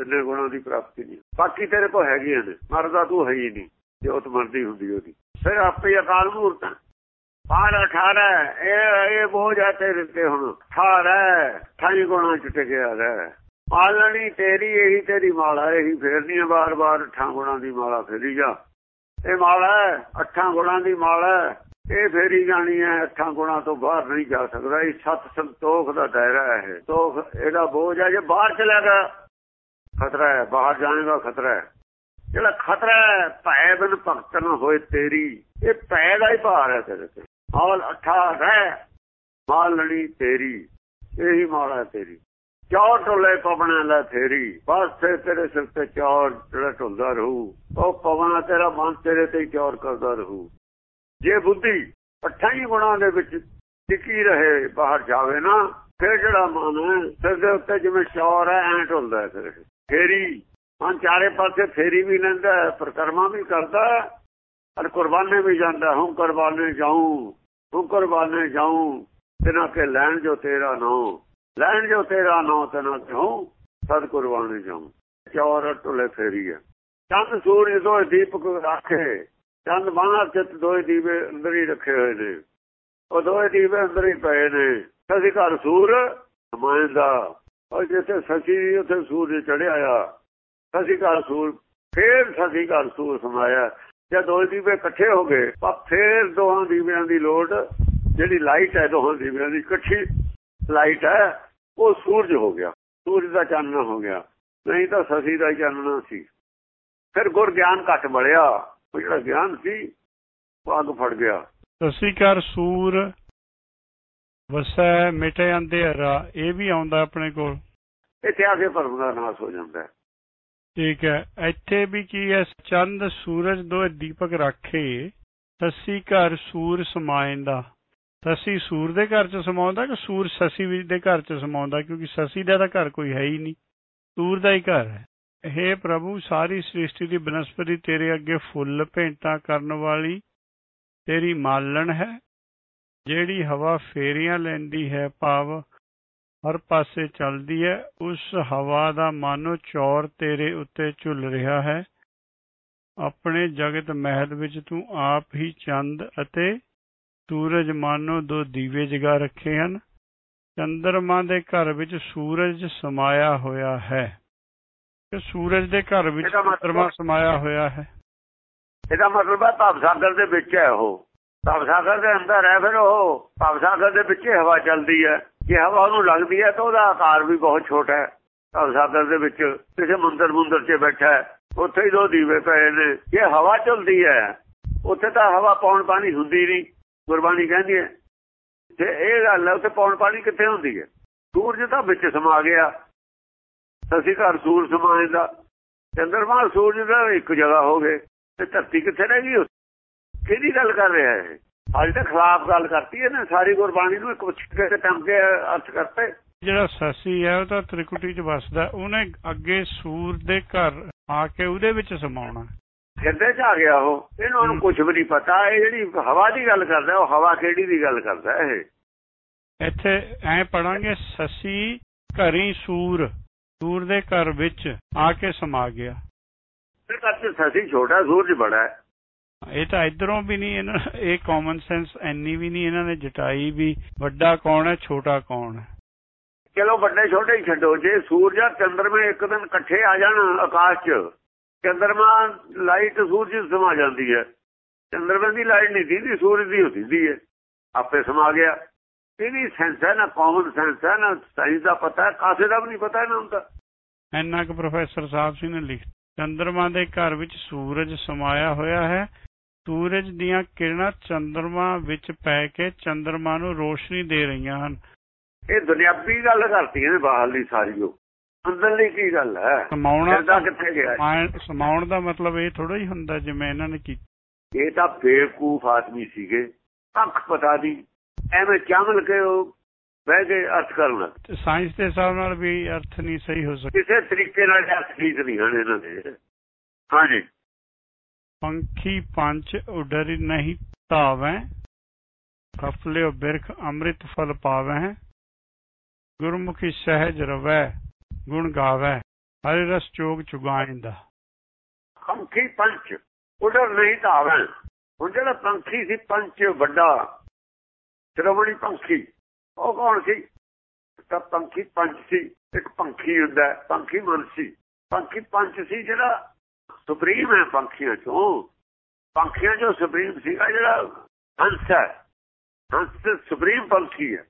B: ਤਿੰਨੇ ਗੁਣਾਂ ਦੀ ਪ੍ਰਾਪਤੀ ਨਹੀਂ। ਬਾਕੀ ਤੇਰੇ ਕੋਲ ਹੈਗੀਆਂ ਨੇ ਮਰਦਾ ਤੂੰ ਹੈ ਹੀ ਨਹੀਂ ਜੋਤ ਮਰਦੀ ਹੁੰਦੀ ਉਹਦੀ। ਫਿਰ ਆਪੇ ਅਕਾਲ ਮੂਰਤ ਹੈ। 18 ਇਹ ਇਹ ਬੋਝ ਹੈ ਤੇਰੇ ਤੇ ਹੁਣ। 18 ਠਾਈ ਗੁਣਾਂ ਚ ਟਿਕਿਆ ਰਹਿ। ਮਾਲਣੀ ਤੇਰੀ ਇਹੀ ਤੇਰੀ ਮਾਲਾ ਇਹੀ ਫੇਰਨੀ ਹੈ। ਬਾਰ-ਬਾਰ ਅਠਾਂ ਗੁਣਾਂ ਦੀ ਮਾਲਾ ਫੇਰੀ ਜਾ। ਇਹ ਮਾਲਾ ਹੈ, ਅੱਠਾਂ ਗੁਣਾਂ ਦੀ ਮਾਲਾ ਇਹ ਫੇਰੀ ਜਾਣੀ ਹੈ ਅੱਠਾਂ ਗੁਣਾਂ ਤੋਂ ਬਾਹਰ ਨਹੀਂ ਜਾ ਸਕਦਾ। ਇਹ ਸਤ ਸੰਤੋਖ ਦਾ ਦਾਇਰਾ ਹੈ। ਇਹ ਤੋਖ ਇਹਦਾ ਬੋਝ ਆ ਜੇ ਬਾਹਰ ਚਲਾ ਗਿਆ ਖਤਰਾ ਹੈ, ਬਾਹਰ ਜਾਏਗਾ ਖਤਰਾ ਹੈ। ਜਿਹੜਾ ਖਤਰਾ ਹੈ, ਭੈ ਬਿਨ ਭਗਤ ਹੋਏ ਤੇਰੀ, ਇਹ ਭੈ ਦਾ ਹੀ ਭਾਰ ਹੈ ਤੇਰੇ ਤੇ। ਹਾਲ ਅਠਾ ਰਹਿ, ਮਾਲ ਲੜੀ ਤੇਰੀ, ਇਹੀ ਮਾਲ ਤੇਰੀ। ਚੌਰ ਢੋਲੇ ਪਵਣਾ ਲੈ ਤੇਰੀ, ਬਸ ਤੇ ਤੇਰੇ ਸਿਰ ਤੇ ਚੌਰ ਜਿਹੜਾ ਢੁਲਦਾ ਰਹੂ, ਉਹ ਪਵਨਾ ਤੇਰਾ ਮਨ ਤੇਰੇ ਤੇ ਚੌਰ ਕਰਦਾ ਰਹੂ। ਜੇ ਬੁੱਧੀ ਅੱਠਾਂ ਹੀ ਗੁਣਾਂ ਦੇ ਵਿੱਚ ਟਿਕੀ ਰਹੇ, ਬਾਹਰ ਜਾਵੇ ਨਾ, ਫਿਰ ਜਿਹੜਾ ਮਨ ਹੈ, ਸਿਰ ਦੇ ਉੱਤੇ ਜਿਵੇਂ ਚੌਰ ਹੈ, ਐਂ ਢੁਲਦਾ ਹੈ ਫਿਰ ਫੇਰੀ। ਮਨ ਚਾਰੇ ਪਾਸੇ ਫੇਰੀ ਵੀ ਲੈਂਦਾ ਹੈ, ਪ੍ਰਕਰਮਾ ਵੀ ਕਰਦਾ ਔਰ ਕੁਰਬਾਨੇ ਵੀ ਜਾਂਦਾ ਹੂੰ। ਕੁਰਬਾਨੇ ਜਾਉਂ ਹੂੰ ਕੁਰਬਾਨੇ ਜਾਉਂ ਤਿਨਾ ਕੇ ਲੈਣ ਜੋ ਤੇਰਾ ਨਾਮ ਲੈਣ ਜੋ ਤੇਰਾ ਨਾਮ ਤਨਾ ਕਿਉਂ? ਸਦ ਕੁਰਬਾਨੇ ਜਾਉਂ ਚੌਰ ਢੁਲੇ ਫੇਰੀ ਹੈ। ਚੰਦ ਸੂਰਜ ਦੋਏ ਦੀਪਕ ਰੱਖੇ। ਚੰਦ ਬਾਹਰ ਚਿੱਤ ਦੋਏ ਦੀਵੇ ਅੰਦਰ ਹੀ ਰੱਖੇ ਹੋਏ ਨੇ। ਉਹ ਦੋਏ ਦੀਵੇ ਅੰਦਰ ਹੀ ਪਏ ਨੇ। ਸਦੀ ਘਰ ਸੂਰ। ਸਮਾਇਂਦਾ ਉਹ ਜਿੱਥੇ ਸੱਚੀ ਉੱਥੇ ਸੂਰਜ ਚੜਿਆ ਆ ਸਦੀ ਘਰ ਸੂਰ, ਫੇਰ ਸਦੀ ਘਰ ਸੂਰ ਸਮਾਇਆ। ਜਦ ਦੋਏ ਦੀਵੇ ਇਕੱਠੇ ਹੋ ਗਏ ਪਰ ਫੇਰ ਦੋਹਾਂ ਦੀਵਿਆਂ ਦੀ ਲੋੜ, ਜਿਹੜੀ ਲਾਈਟ ਹੈ ਦੋਹਾਂ ਦੀਵਿਆਂ ਦੀ, ਇਕੱਠੀ ਲਾਈਟ ਹੈ, ਉਹ ਸੂਰਜ ਹੋ ਗਿਆ। ਸੂਰਜ ਦਾ ਚਾਨਣਾ ਹੋ ਗਿਆ। ਨਹੀਂ ਤਾਂ ਸਸੀ ਦਾ ਚਾਨਣਾ ਸੀ। ਫਿਰ ਗੁਰ ਗਿਆਨ ਘਟ ਬੜਿਆ ਉਹ ਜਿਹੜਾ ਗਿਆਨ ਸੀ, ਉਹ ਅੱਗ ਫੜ ਗਿਆ।
A: ਸਸੀ ਸੂਰ ਵਸੈ ਮਿਟੇ ਅੰਧੇਰਾ ਇਹ ਵੀ ਆਉਂਦਾ ਆਪਣੇ ਕੋਲ।
B: ਇੱਥੇ ਆ ਕੇ ਭਰਮ ਦਾ ਨਾਸ ਹੋ ਜਾਂਦਾ ਹੈ।
A: ਠੀਕ ਹੈ। ਇੱਥੇ ਵੀ ਕੀ ਹੈ ਚੰਦ ਸੂਰਜ ਦੋ ਦੀਪਕ ਰਾਖੇ। ਸੱਸੀ ਘਰ ਸੂਰ ਸਮਾਇੰਦਾ। ਸੱਸੀ ਸੂਰ ਦੇ ਘਰ ਚ ਸਮਾਉਂਦਾ ਕਿ ਸੂਰ ਸੱਸੀ ਵੀ ਦੇ ਘਰ ਚ ਸਮਾਉਂਦਾ? ਕਿਉਂਕਿ ਸੱਸੀ ਦਾ ਤਾਂ ਘਰ ਕੋਈ ਹੈ ਹੀ ਨਹੀਂ। ਸੂਰ ਦਾ ਹੀ ਘਰ ਹੈ। हे ਪ੍ਰਭੂ ਸਾਰੀ ਸ੍ਰਿਸ਼ਟੀ ਦੀ ਬਨਸਪਤੀ ਤੇਰੇ ਅੱਗੇ ਫੁੱਲ ਭੇਂਟਾਂ ਕਰਨ ਵਾਲੀ ਤੇਰੀ ਮਾਲਣ ਹੈ। ਜਿਹੜੀ ਹਵਾ ਫੇਰੀਆਂ ਲੈਂਦੀ ਹੈ ਭਾਵ ਹਰ ਪਾਸੇ ਚੱਲਦੀ ਹੈ ਉਸ ਹਵਾ ਦਾ ਮਾਨੋ ਚੌਰ ਤੇਰੇ ਉੱਤੇ ਝੁੱਲ ਰਿਹਾ ਹੈ। ਆਪਣੇ ਜਗਤ ਮਹਿਲ ਵਿੱਚ ਤੂੰ ਆਪ ਹੀ ਚੰਦ ਅਤੇ ਸੂਰਜ ਮਾਨੋ ਦੋ ਦੀਵੇ ਜਗਾ ਰੱਖੇ ਹਨ। ਚੰਦਰਮਾ ਦੇ ਘਰ ਵਿੱਚ ਸੂਰਜ ਸਮਾਇਆ ਹੋਇਆ ਹੈ। ਕਿ ਸੂਰਜ ਦੇ ਘਰ ਵਿੱਚ ਚੰਦਰਮਾ ਸਮਾਇਆ ਹੋਇਆ ਹੈ।
B: ਇਹਦਾ ਮਤਲਬ ਹੈ ਭਵ ਸਾਗਰ ਦੇ ਵਿੱਚ ਹੈ ਉਹ। ਭਵ ਸਾਗਰ ਦੇ ਅੰਦਰ ਹੈ ਫਿਰ ਉਹ। ਭਵ ਸਾਗਰ ਦੇ ਵਿੱਚ ਹਵਾ ਚੱਲਦੀ ਹੈ। ਜੇ ਹਵਾ ਉਹਨੂੰ ਲੱਗਦੀ ਹੈ ਤਾਂ ਉਹਦਾ ਆਕਾਰ ਵੀ ਬਹੁਤ ਛੋਟਾ ਹੈ। ਭਵ ਸਾਗਰ ਦੇ ਵਿੱਚ ਕਿਸੇ ਮੰਦਰ ਮੁੰਦਰ 'ਚ ਬੈਠਾ ਹੈ। ਉੱਥੇ ਹੀ ਦੋ ਦੀਵੇ ਪਏ ਨੇ। ਜੇ ਹਵਾ ਚੱਲਦੀ ਹੈ, ਉੱਥੇ ਤਾਂ ਹਵਾ ਪੌਣ ਪਾਣੀ ਹੁੰਦੀ ਨਹੀਂ। ਗੁਰਬਾਣੀ ਕਹਿੰਦੀ ਹੈ। ਤੇ ਇਹ ਗੱਲ ਹੈ, ਉੱਥੇ ਪੌਣ ਪਾਣੀ ਕਿੱਥੇ ਹੁੰਦੀ ਹੈ? ਸੂਰਜ ਤਾਂ ਵਿੱਚ ਸਮਾ ਗਿਆ। ਅਸੀਂ ਘਰ ਸੂਰਜ ਸਮਾਏ ਦਾ। ਚੰਦਰਮਾ ਸੂਰਜ ਦਾ ਇੱਕ ਜਗ੍ਹਾ ਹੋ ਗਏ। ਤੇ ਧਰਤੀ ਕਿੱਥੇ ਰਹਿ ਗਈ? ਕਿਹਦੀ ਗੱਲ ਕਰ ਰਿਹਾ ਹੈ ਅੱਜ ਤਾਂ ਖਿਲਾਫ ਗੱਲ ਕਰਤੀ ਇਹਨੇ ਸਾਰੀ ਗੁਰਬਾਣੀ ਨੂੰ ਇੱਕ ਛਿੱਕੇ ਤੇ ਟੰਗ ਕੇ ਅਰਥ ਕਰਤੇ।
A: ਜਿਹੜਾ ਸਸੀ ਹੈ ਉਹ ਤਾਂ ਤ੍ਰਿਕੁਟੀ 'ਚ ਵੱਸਦਾ ਉਹਨੇ ਅੱਗੇ ਸੂਰ ਦੇ ਘਰ ਆ ਕੇ ਉਹਦੇ ਵਿੱਚ ਸਮਾਉਣਾ।
B: ਕਿੱਦੇ ਚ ਆ ਗਿਆ ਉਹ। ਇਹਨੂੰ ਕੁਝ ਵੀ ਨਹੀਂ ਪਤਾ। ਇਹ ਜਿਹੜੀ ਹਵਾ ਦੀ ਗੱਲ ਕਰਦਾ ਉਹ ਹਵਾ ਕਿਹੜੀ ਦੀ ਗੱਲ ਕਰਦਾ ਇਹ?
A: ਇੱਥੇ ਐ ਪੜਾਂਗੇ ਸਸੀ ਘਰੀ ਸੂਰ ਸੂਰ ਦੇ ਘਰ ਵਿੱਚ ਆ ਕੇ ਸਮਾ ਗਿਆ।
B: ਇਹ ਕਰਕੇ ਸਸੀ ਛੋਟਾ ਸੂਰਜ ਬੜਾ ਹੈ।
A: ਇਹ ਤਾਂ ਇਧਰੋਂ ਵੀ ਨਹੀਂ ਇਹਨਾਂ ਇਹ ਕਾਮਨ ਸੈਂਸ ਐਨੀ ਵੀ ਨਹੀਂ ਇਹਨਾਂ ਨੇ ਜਟਾਈ ਵੀ ਵੱਡਾ ਕੌਣ ਹੈ ਛੋਟਾ ਕੌਣ ਹੈ?
B: ਚਲੋ ਵੱਡੇ ਛੋਟੇ ਹੀ ਛੱਡੋ ਜੇ ਸੂਰਜ ਆ ਚੰਦਰਮਾ ਇੱਕ ਦਿਨ ਇਕੱਠੇ ਆ ਜਾਣ ਆਕਾਸ਼ 'ਚ ਚੰਦਰਮਾ ਲਾਈਟ ਸੂਰਜ ਸਮਾ ਜਾਂਦੀ ਹੈ। ਚੰਦਰਮਾ ਦੀ ਲਾਈਟ ਨਹੀਂ ਦੀਦੀ ਸੂਰਜ ਦੀ ਹੁੰਦੀ ਹੈ। ਆਪੇ ਸਮਾ ਗਿਆ। ਇਹਦੀ ਸੈਂਸ ਹੈ ਨਾ ਕਾਮਨ ਸੈਂਸ ਹੈ ਨਾ ਸਾਇੰਸ ਦਾ ਪਤਾ ਹੈ ਕਾਸੇ ਦਾ ਵੀ ਨਹੀਂ ਪਤਾ ਇਹਨਾਂ ਨੂੰ ਤਾਂ।
A: ਇੰਨਾ ਕੁ ਪ੍ਰੋਫੈਸਰ ਸਾਹਿਬ ਜੀ ਨੇ ਲਿਖ ਚੰਦਰਮਾ ਦੇ ਘਰ ਵਿੱਚ ਸੂਰਜ ਸਮਾਇਆ ਹੋਇਆ ਹੈ ਸੂਰਜ ਦੀਆਂ ਕਿਰਨਾਂ ਚੰਦਰਮਾ ਵਿੱਚ ਪੈ ਕੇ ਚੰਦਰਮਾ ਨੂੰ ਰੋਸ਼ਨੀ ਦੇ ਰਹੀਆਂ ਹਨ।
B: ਇਹ ਦੁਨਿਆਵੀ ਗੱਲ ਕਰਤੀ ਇਹਨੇ ਬਾਹਰਲੀ ਸਾਰੀ ਉਹ। ਅੰਦਰਲੀ ਕੀ ਗੱਲ ਹੈ?
A: ਸਮਾਉਣਾ
B: ਕਿੱਥੇ ਗਿਆ?
A: ਸਮਾਉਣ- ਦਾ ਮਤਲਬ ਇਹ ਥੋੜਾ ਹੀ ਹੁੰਦਾ ਜਿਵੇਂ ਇਹਨਾਂ ਨੇ ਕੀਤਾ
B: ਇਹ ਤਾਂ ਬੇਵਕੂਫ ਆਦਮੀ ਸੀਗੇ। ਅੱਖ ਪਤਾ ਦੀ ਐਵੇਂ ਚਾਮਲ ਕੇ ਉਹ ਬਹਿ ਕੇ ਅਰਥ ਕਰਨ ਲੱਗ
A: ਸਾਇੰਸ ਦੇ ਹਿਸਾਬ ਨਾਲ ਵੀ ਅਰਥ ਨਹੀਂ ਸਹੀ ਹੋ ਸਕਦਾ
B: ਕਿਸੇ ਤਰੀਕੇ ਨਾਲ ਅਰਥ ਠੀਕ ਨਹੀਂ ਹਨ ਇਹਨਾਂ ਦੇ। ਹਾਂਜੀ।
A: ਪੰਖੀ ਪੰਚ ਉਡਰੀ ਨਹੀਂ ਧਾਵੈ ਖਫਲਿਓ ਬਿਰਖ ਅੰਮ੍ਰਿਤ ਫਲ ਪਾਵੈ ਗੁਰਮੁਖੀ ਸਹਿਜ ਰਵੈ ਗੁਣ ਗਾਵੈ ਹਰਿ ਰਸ ਚੋਗ ਚੁਗਾਇਂਦਾ
B: ਪੰਖੀ ਪੰਚ ਉਡਰ ਨਹੀਂ ਧਾਵਣ ਹੁਣ ਜਿਹੜਾ ਪੰਖੀ ਸੀ ਪੰਚ ਵੱਡਾ ਸ਼੍ਰਵਣੀ ਪੰਖੀ ਉਹ ਕੌਣ ਸੀ? ਤਾਂ ਪੰਖੀ ਪੰਚ ਸੀ ਇੱਕ ਪੰਖੀ ਹੁੰਦਾ ਹੈ, ਪੰਖੀ ਮਨ ਸੀ ਪੰਖੀ ਪੰਚ ਸੀ ਜਿਹੜਾ ਸੁਪਰੀਮ ਹੈ ਪੰਖੀਆਂ ਚੋਂ। ਪੰਖੀਆਂ ਚੋਂ ਸੁਪਰੀਮ ਸੀਗਾ ਜਿਹੜਾ ਹੰਸ ਹੈ। ਹੰਸ ਸੁਪਰੀਮ ਪੰਖੀ ਹੈ।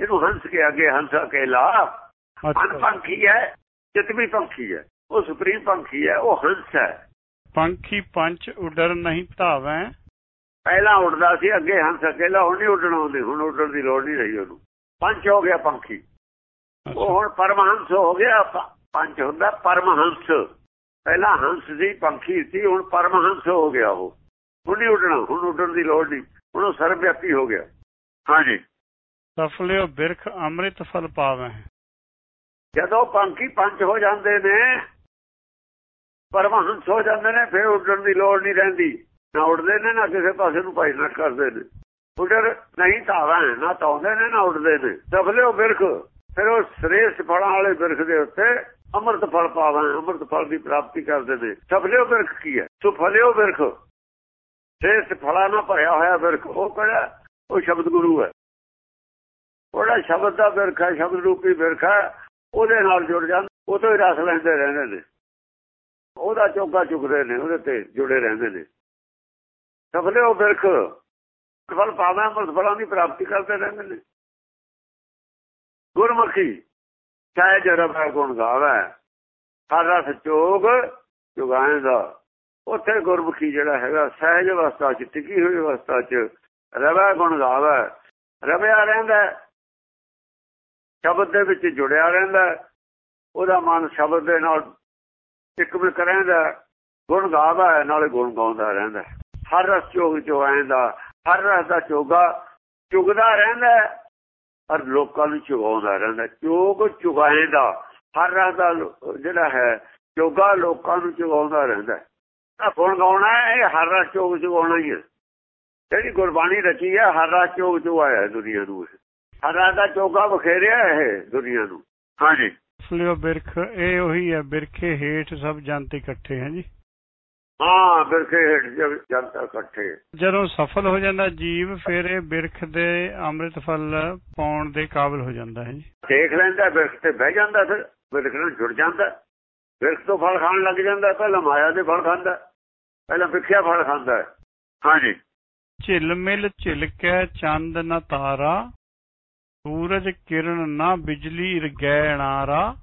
B: ਇਹਨੂੰ ਹੰਸ ਕੇ ਅੱਗੇ ਹੰਸ ਅਨ
A: ਅੱਛਾ।
B: ਪੰਖੀ ਹੈ ਜਿਤਵੀ ਪੰਖੀ ਹੈ। ਉਹ ਸੁਪਰੀਮ ਪੰਖੀ ਹੈ ਉਹ ਹੰਸ ਹੈ।
A: ਪੰਖੀ ਪੰਚ ਉਡਰ ਨਹੀਂ ਧਾਵੈ
B: ਪਹਿਲਾਂ ਉੱਡਦਾ ਸੀ ਅੱਗੇ ਹੰਸ ਅਕੇਲਾ ਹੁਣ ਨਹੀਂ ਉੱਡਣਾ ਉਹਨੇ ਹੁਣ ਉੱਡਣ ਦੀ ਲੋੜ ਨਹੀਂ ਰਹੀ ਉਹਨੂੰ। ਪੰਚ ਹੋ ਗਿਆ ਪੰਖੀ। ਉਹ ਹੁਣ ਪਰਮਹੰਸ ਹੋ ਗਿਆ ਪੰਚ ਹੁੰਦਾ ਪਰਮਹੰਸ। ਪਹਿਲਾਂ ਹੰਸ ਸੀ ਪੰਖੀ ਸੀ ਹੁਣ ਪਰਮਹੰਸ ਹੋ ਗਿਆ ਉਹ। ਹੁਣ ਨਹੀਂ ਉੱਡਣਾ ਹੁਣ ਉੱਡਣ ਦੀ ਲੋੜ ਨਹੀਂ। ਹੁਣ ਉਹ ਸਰਵਵਿਆਪੀ ਹੋ ਗਿਆ। ਹਾਂਜੀ।
A: ਸਫਲਿਓ ਬਿਰਖ ਅੰਮ੍ਰਿਤ ਫਲ ਪਾਵੈ।
B: ਜਦੋਂ ਪੰਖੀ ਪੰਚ ਹੋ ਜਾਂਦੇ ਨੇ ਪਰਮਹੰਸ ਹੋ ਜਾਂਦੇ ਨੇ ਫਿਰ ਉੱਡਣ ਦੀ ਲੋੜ ਨਹੀਂ ਰਹਿੰਦੀ। ਨਾ ਉੱਡਦੇ ਨੇ ਨਾ ਕਿਸੇ ਪਾਸੇ ਨੂੰ ਪਾਇਲਟ ਕਰਦੇ ਨੇ। ਉੱਡਰ ਨਹੀਂ ਧਾਵਾਂ ਨਾ ਤਾਉਂਦੇ ਨੇ ਨਾ ਉੱਡਦੇ ਨੇ। ਸਫਲਿਓ ਬਿਰਖ ਫਿਰ ਉਹ ਸ੍ਰੇਸ਼ਟ ਫਲਾਂ ਵਾਲੇ ਬਿਰਖ ਦੇ ਉੱਤੇ ਅੰਮ੍ਰਿਤ ਫਲ ਪਾਵਾਂ ਅੰਮ੍ਰਿਤ ਫਲ ਦੀ ਪ੍ਰਾਪਤੀ ਕਰਦੇ ਨੇ। ਸਫਲਿਓ ਬਿਰਖ ਕੀ ਹੈ? ਸੁਫਲਿਓ ਬਿਰਖ। ਸ੍ਰੇਸ਼ਟ ਫਲਾਂ ਨਾਲ ਭਰਿਆ ਹੋਇਆ ਬਿਰਖ, ਉਹ ਕਿਹੜਾ? ਉਹ ਸ਼ਬਦ ਗੁਰੂ ਹੈ। ਉਹਦਾ ਸ਼ਬਦ ਦਾ ਬਿਰਖ ਹੈ, ਸ਼ਬਦ ਰੂਪੀ ਬਿਰਖ ਹੈ। ਉਹਦੇ ਨਾਲ ਜੁੜ ਜਾਂਦਾ ਉਹ ਤੋਂ ਹੀ ਰਸ ਲੈਂਦੇ ਰਹਿੰਦੇ ਨੇ। ਉਹਦਾ ਚੌਕਾ ਚੁੱਕਦੇ ਨੇ, ਉਹਦੇ ਤੇ ਜੁੜੇ ਰਹਿੰਦੇ ਨੇ। ਸਫਲੇ ਉਹ ਬਿਰਖ। ਫਲ ਪਾਵਾਂ ਅੰਮ੍ਰਿਤ ਫਲਾਂ ਦੀ ਪ੍ਰਾਪਤੀ ਕਰਦੇ ਰਹਿੰਦੇ ਨੇ। ਗੁਰਮੁਖੀ। ਸਹਿਜ ਰਬਾ ਗੁਣ ਗਾਵੇ ਹਰ ਰਸ ਚੋਗ ਚੁਗਾਏ ਦਾ। ਉੱਥੇ ਗੁਰਮੁਖੀ ਜਿਹੜਾ ਹੈਗਾ, ਸਹਿਜ ਅਵਸਥਾ ਚ, ਟਿਕੀ ਹੋਈ ਅਵਸਥਾ ਚ ਰਵੈ ਗੁਣ ਗਾਵੇ। ਰਵਿਆ ਰਹਿੰਦਾ ਸ਼ਬਦ ਦੇ ਵਿੱਚ ਜੁੜਿਆ ਰਹਿੰਦਾ ਹੈ। ਉਹਦਾ ਮਨ ਸ਼ਬਦ ਦੇ ਨਾਲ ਇੱਕ ਰਹਿੰਦਾ ਗੁਣ ਗਾਵਾ ਨਾਲੇ ਗੁਣ ਗਾਉਂਦਾ ਰਹਿੰਦਾ ਹਰ ਰਸ ਚੋਗ ਚੋ ਆਂਦਾ ਹਰ ਰਸ ਦਾ ਚੋਗਾ ਚੁਗਦਾ ਰਹਿੰਦਾ ਔਰ ਲੋਕਾਂ ਨੂੰ ਚੁਗਾਉਂਦਾ ਰਹਿੰਦਾ। ਹੈ। ਚੋਗ ਚੁਗਾਉਂਦਾ ਹਰ ਰਸ ਦਾ ਜਿਹੜਾ ਹੈ, ਚੋਗਾ ਲੋਕਾਂ ਨੂੰ ਚੁਗਾਉਂਦਾ ਰਹਿੰਦਾ। ਆ ਗੁਣ ਗਾਉਣਾ ਇਹ ਹਰ ਰਸ ਚੋਗ ਚੁਗਾਉਣਾ ਹੀ ਹੈ। ਜਿਹੜੀ ਗੁਰਬਾਣੀ ਰਚੀ ਹੈ, ਹਰ ਰਸ ਚੋਗ ਚੁਗਾਇਆ ਹੈ ਦੁਨੀਆ ਨੂੰ ਇਹ। ਹਰਾ ਦਾ ਚੋਗਾ ਬਖੇਰਿਆ ਇਹ ਦੁਨੀਆ ਨੂੰ। ਹਾਂਜੀ।
A: ਫਲਿਓ ਬਿਰਖ, ਇਹ ਉਹੀ ਹੈ, ਬਿਰਖੇ ਹੇਠ ਸਭ ਜਨਤ ਇਕੱਠੇ, ਹੈ ਜੀ?
B: ਹਾਂ ਬਿਰਖੇ ਹੇਠ ਜਦ ਜਨਤਾ ਇਕੱਠੇ।
A: ਜਦੋਂ ਸਫਲ ਹੋ ਜਾਂਦਾ ਜੀਵ ਫਿਰ ਇਹ ਬਿਰਖ ਦੇ ਅੰਮ੍ਰਿਤ ਫਲ ਪਾਉਣ ਦੇ ਕਾਬਿਲ ਹੋ ਜਾਂਦਾ ਹੈ
B: ਦੇਖ ਲੈਂਦਾ ਬਿਰਖ ਤੇ ਬਹਿ ਜਾਂਦਾ ਫਿਰ ਬਿਰਖ ਨਾਲ ਜੁੜ ਜਾਂਦਾ। ਬਿਰਖ ਤੋਂ ਫਲ ਖਾਣ ਲੱਗ ਜਾਂਦਾ ਪਹਿਲਾਂ ਮਾਇਆ ਦੇ ਫਲ ਖਾਂਦਾ ਪਹਿਲਾਂ ਵਿਖਿਆ ਫਲ ਖਾਂਦਾ। ਹਾਂਜੀ।
A: ਝਿਲ ਮਿਲ ਝਿਲਕੈ ਚੰਦ ਨ ਤਾਰਾ ਸੂਰਜ ਕਿਰਨ ਨਾ ਬਿਜਲੀ ਰਗੈਣਾਰਾ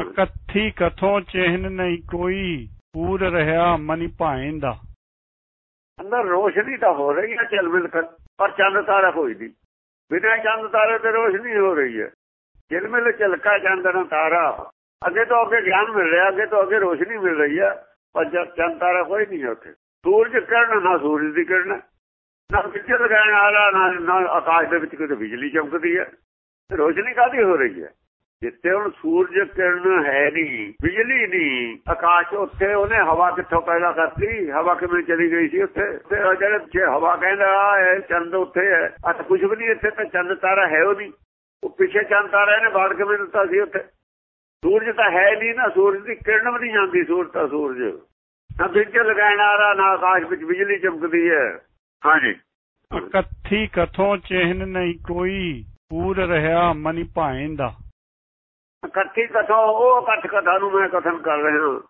A: ਇਕੱਠੀ ਕਥੋਂ ਚਿਹਨ ਨਹੀਂ ਕੋਈ ਪੂਰ ਰਹਾ ਮਨਿ ਭਾਇੰਦਾ
B: ਅੰਦਰ ਰੋਸ਼ਨੀ ਤਾਂ ਹੋ ਰਹੀ ਹੈ ਚਲਮਿਲ ਕਰ ਪਰ ਚੰਦ ਤਾਰਾ ਕੋਈ ਨਹੀਂ। ਬਿਨਾਂ ਚੰਦ ਤਾਰੇ ਤੇ ਰੋਸ਼ਨੀ ਹੋ ਰਹੀ ਹੈ। ਚਲਮਿਲ ਚਲਕਾ ਚੰਦਨ ਤਾਰਾ। ਅੱਗੇ ਤੋਂ ਅੱਗੇ ਗਿਆਨ ਮਿਲ ਰਿਹਾ, ਅੱਗੇ ਤੋਂ ਅੱਗੇ ਰੋਸ਼ਨੀ ਮਿਲ ਰਹੀ ਹੈ, ਪਰ ਚੰਦ ਤਾਰਾ ਕੋਈ ਨਹੀਂ ਉੱਥੇ। ਸੂਰਜ ਕਿਰਨ, ਨਾ ਸੂਰਜ ਦੀ ਕਿਰਨ ਨਾ ਪਿੱਛੇ ਲਗਾਉਣ ਵਾਲਾ, ਨਾ ਆਕਾਸ਼ ਦੇ ਵਿੱਚ ਕਿਤੇ ਬਿਜਲੀ ਚਮਕਦੀ ਹੈ। ਰੋਸ਼ਨੀ ਕਾਦੀ ਹੋ ਰਹੀ ਹੈ? ਜਿੱਥੇ ਹੁਣ ਸੂਰਜ ਕਿਰਨ ਹੈ ਨਹੀਂ, ਬਿਜਲੀ ਨਹੀਂ, ਆਕਾਸ਼ ਉੱਥੇ, ਉਹਨੇ ਹਵਾ ਕਿੱਥੋਂ ਪੈਦਾ ਕਰਤੀ? ਹਵਾ ਕਿਵੇਂ ਚਲੀ ਗਈ ਸੀ ਉੱਥੇ? ਤੇ ਜਿਹੜੇ ਪਿੱਛੇ ਹਵਾ ਕਹਿੰਦਾ ਇਹ ਚੰਦ ਉੱਥੇ ਹੈ। ਆ ਕੁਝ ਵੀ ਨਹੀਂ ਇੱਥੇ, ਤਾਂ ਚੰਦ ਤਾਰਾ ਹੈ ਉਹ ਨਹੀਂ। ਉਹ ਪਿੱਛੇ ਚੰਦ ਤਾਰਾ ਇਹਨੇ ਬਾੜ ਕਿਵੇਂ ਦਿੱਤਾ ਸੀ ਉੱਥੇ? ਸੂਰਜ ਤਾਂ ਹੈ ਨਹੀਂ ਨਾ, ਸੂਰਜ ਦੀ ਕਿਰਨ ਵੀ ਨਹੀਂ ਜਾਂਦੀ, ਸੂਰਜ ਤਾਂ ਸੂਰਜ। ਨਾ ਵਿੱਚ ਲਗਾਉਣ ਵਾਲਾ ਨਾ ਆਕਾਸ਼ ਵਿੱਚ ਬਿਜਲੀ ਚਮਕਦੀ ਹੈ। ਹਾਂਜੀ।
A: ਇਕੱਠੀ ਕਥੋਂ ਚਿਹਨ ਨਹੀਂ ਕੋਈ, ਪੂਰ ਰਹਾ ਮਨਿ ਭਾਇੰਦਾ।
B: ਇਕੱਠੀ ਕਥਾ, ਉਹ ਇਕੱਠ ਕਥਾ ਨੂੰ ਮੈਂ ਕਥਨ ਕਰ ਰਿਹਾ।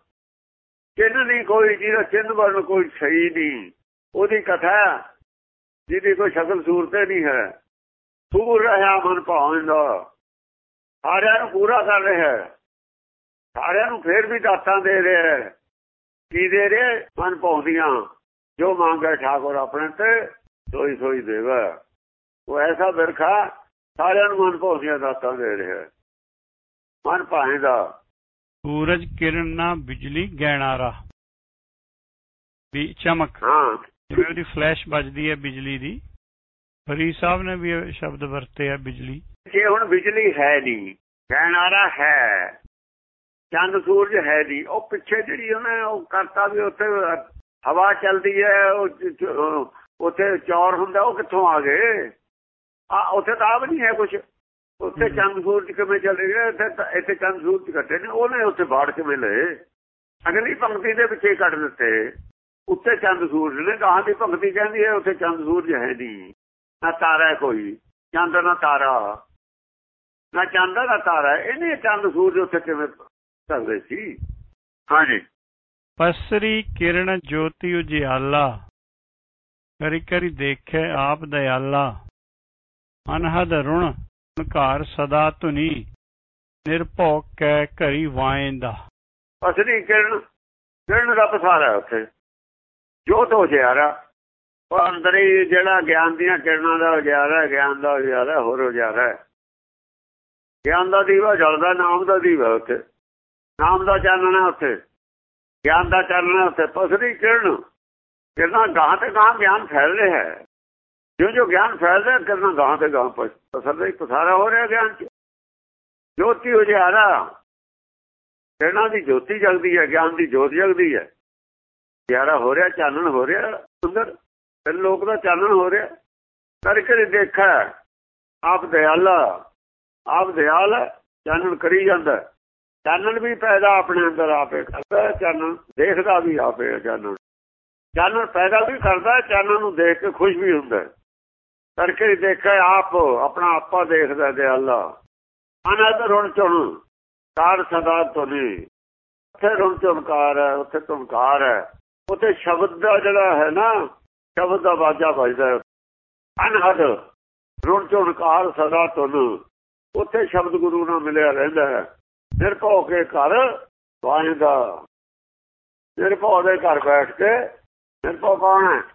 B: ਚਿੰਨ ਨਹੀਂ ਕੋਈ, ਜਿਹਦਾ ਚਿੰਨ ਵਰਨ ਕੋਈ ਸਹੀ ਨਹੀਂ। ਉਹਦੀ ਕਥਾ, ਜਿਹਦੀ ਕੋਈ ਸ਼ਕਲ ਸੂਰਤ ਨਹੀਂ ਹੈ। ਸੂਰ ਰਹਾ ਮਨ ਭਾਉਂਦਾ ਸਾਰਿਆਂ ਨੂੰ ਪੂਰਾ ਕਰ ਰਿਹਾ ਹੈ। ਸਾਰਿਆਂ ਨੂੰ ਫੇਰ ਵੀ ਦਾਤਾਂ ਦੇ ਰਿਹਾ ਕੀ ਦੇ ਰਿਹਾ ਮਨ ਭਾਉਂਦੀਆਂ। ਜੋ ਮੰਗੇ ਠਾਕੁਰ ਆਪਣੇ ਤੇ ਸੋਈ ਸੋਈ ਦੇਵਾ। ਉਹ ਐਸਾ ਬਿਰਖਾ, ਸਾਰਿਆਂ ਨੂੰ ਮਨ ਭਾਉਂਦੀਆਂ ਦਾਤਾਂ ਦੇ ਰਿਹਾ ਮਨ ਭਾਏਗਾ
A: ਸੂਰਜ ਕਿਰਨ ਨਾ ਬਿਜਲੀ ਗੈਣਾਰਾ ਵੀ ਚਮਕ।
B: ਹਾਂ।
A: ਜਿਵੇਂ ਉਹਦੀ ਫਲੈਸ਼ ਵੱਜਦੀ ਹੈ ਬਿਜਲੀ ਦੀ। ਫਰੀ ਸਾਹਿਬ ਨੇ ਵੀ ਇਹ ਸ਼ਬਦ ਵਰਤੇ ਆ ਬਿਜਲੀ।
B: ਜੇ ਹੁਣ ਬਿਜਲੀ ਹੈ ਨਹੀਂ ਕਹਿਣਾਰਾ ਹੈ ਚੰਦ ਸੂਰਜ ਹੈ ਨਹੀਂ ਉਹ ਪਿੱਛੇ ਜਿਹੜੀ ਉਹਨੇ ਉਹ ਕਰਤਾ ਵੀ ਉੱਥੇ ਹਵਾ ਚੱਲਦੀ ਹੈ ਉਹ ਉੱਥੇ ਚੌਰ ਹੁੰਦਾ ਉਹ ਕਿੱਥੋਂ ਆ ਗਏ? ਆ ਉੱਥੇ ਤਾਂ ਆਪ ਨਹੀਂ ਹੈ ਕੁਝ ਉੱਥੇ। ਚੰਦ ਸੂਰਜ ਕਿਵੇਂ ਚੱਲੇ ਗਏ ਇੱਥੇ ਇੱਥੇ ਚੰਦ ਸੂਰਜ ਇਕੱਠੇ ਨੇ ਉਹਨੇ ਉੱਥੇ ਬਾੜ ਕਿਵੇਂ ਲਏ ਅਗਲੀ ਪੰਕਤੀ ਦੇ ਵਿੱਚ ਕੱਢ ਦਿੱਤੇ। ਉੱਤੇ ਚੰਦ ਸੂਰਜ ਨੇ ਗਾਹਾਂ ਦੀ ਪੰਕਤੀ ਕਹਿੰਦੀ ਹੈ ਉੱਥੇ ਚੰਦ ਸੂਰਜ ਹੈ ਨਹੀਂ। ਨਾ ਤਾਰਾ ਕੋਈ ਚੰਦ ਨਾ ਤਾਰਾ। ਨਾ ਚੰਦ ਨਾ ਤਾਰਾ ਇਹਨੇ ਚੰਦ ਸੂਰਜ ਉੱਥੇ ਕਿਵੇਂ ਚੱਲਦੇ ਸੀ? ਹਾਂਜੀ।
A: ਪਸਰੀ ਕਿਰਨ ਜੋਤੀ ਉਜਿਆਲਾ। ਕਰੀ ਕਰੀ ਦੇਖੇ ਆਪ ਦਇਆਲਾ। ਅਨਹਦ ਰੁਣ ਘਰ ਸਦਾ ਧੁਨੀ, ਨਿਰਭਉ ਕੈ ਘਰੀ ਵਾਇੰਦਾ
B: ਅਸਲੀ ਕਿਰਨ ਕਿਰਨ ਦਾ ਪਸਾਰਾ ਹੈ ਉੱਥੇ। ਜੋਤ ਹੋ ਜਿਆਰਾ ਉਹ ਅੰਦਰ ਹੀ ਜਿਹੜਾ ਗਿਆਨ ਦੀਆਂ ਕਿਰਨਾਂ ਦਾ ਉਜਾਰਾ ਗਿਆਨ ਦਾ ਉਜਾਰਾ ਹੋਰ ਉਜਾਰਾ ਹੈ। ਗਿਆਨ ਦਾ ਦੀਵਾ ਜਲਦਾ, ਨਾਮ ਦਾ ਦੀਵਾ ਉੱਥੇ। ਨਾਮ ਦਾ ਚਾਨਣਾ ਉੱਥੇ। ਗਿਆਨ ਦਾ ਚਾਨਣਾ ਉੱਥੇ। ਪਸਰੀ ਕਿਰਨ, ਕਿਰਨਾਂ ਗਾਂ ਤੇ ਗਾਂ ਗਿਆਨ ਫੈਲ ਰਿਹਾ ਹੈ। ਜੋ ਜੋ ਗਿਆਨ ਫੈਲ ਰਿਹਾ ਕਿਰਨਾਂ ਗਾਂ ਤੇ ਗਾਂ ਪਸਰ ਹੀ ਪਸਾਰਾ ਹੋ ਰਿਹਾ ਗਿਆਨ ਚ। ਜੋਤੀ ਉਜਾਰਾ ਕਿਰਨਾਂ ਦੀ ਜੋਤੀ ਜਗਦੀ ਹੈ ਗਿਆਨ ਦੀ ਜੋਤ ਜਗਦੀ ਹੈ। ਪਿਆਰਾ ਹੋ ਰਿਹਾ ਚਾਨਣ ਹੋ ਰਿਹਾ ਅੰਦਰ। ਫਿਰ ਲੋਕ ਦਾ ਚਾਨਣ ਹੋ ਰਿਹਾ। ਕਰਕੇ ਦੇਖਾ ਆਪ ਦਿਆਲਾ ਆਪ ਦਿਆਲ ਚਾਨਣ ਕਰੀ ਜਾਂਦਾ ਚਾਨਣ ਵੀ ਪੈਦਾ ਆਪਣੇ ਅੰਦਰ ਆਪੇ ਕਰਦਾ ਚਾਨਣ। ਦੇਖਦਾ ਵੀ ਆਪੇ ਚਾਨਣ। ਚਾਨਣ ਪੈਦਾ ਵੀ ਕਰਦਾ ਹੈ, ਚਾਨਣ ਨੂੰ ਦੇਖ ਕੇ ਖੁਸ਼ ਵੀ ਹੁੰਦਾ ਕਰਕੇ ਦੇਖਾ ਆਪ ਆਪਣਾ ਆਪਾ ਦੇਖਦਾ ਦਿਆਲਾ ਅਨੰਦ ਰੁਣ ਚੁਣ, ਕਾਰ ਸਦਾ ਤੁਨੀ ਉੱਥੇ ਰੁਣ ਚੁਣਕਾਰ ਹੈ, ਉੱਥੇ ਤੁਮਕਾਰ ਹੈ। ਉੱਥੇ ਸ਼ਬਦ ਦਾ ਜਿਹੜਾ ਹੈ ਨਾ, ਸ਼ਬਦ ਦਾ ਬਾਜਾ ਵੱਜਦਾ ਹੈ। ਅਨਹਦ, ਰੁਣ ਚੁਣਕਾਰ ਸਦਾ ਤੁਨ ਉੱਥੇ ਸ਼ਬਦ ਗੁਰੂ ਨਾਲ ਮਿਲਿਆ ਰਹਿੰਦਾ ਹੈ। ਨਿਰਭਉ ਕੇ ਘਰ ਵਾਹਿਦਾ ਨਿਰਭਉ ਦੇ ਘਰ ਬੈਠ ਕੇ ਨਿਰਭਉ ਕੌਣ ਹੈ?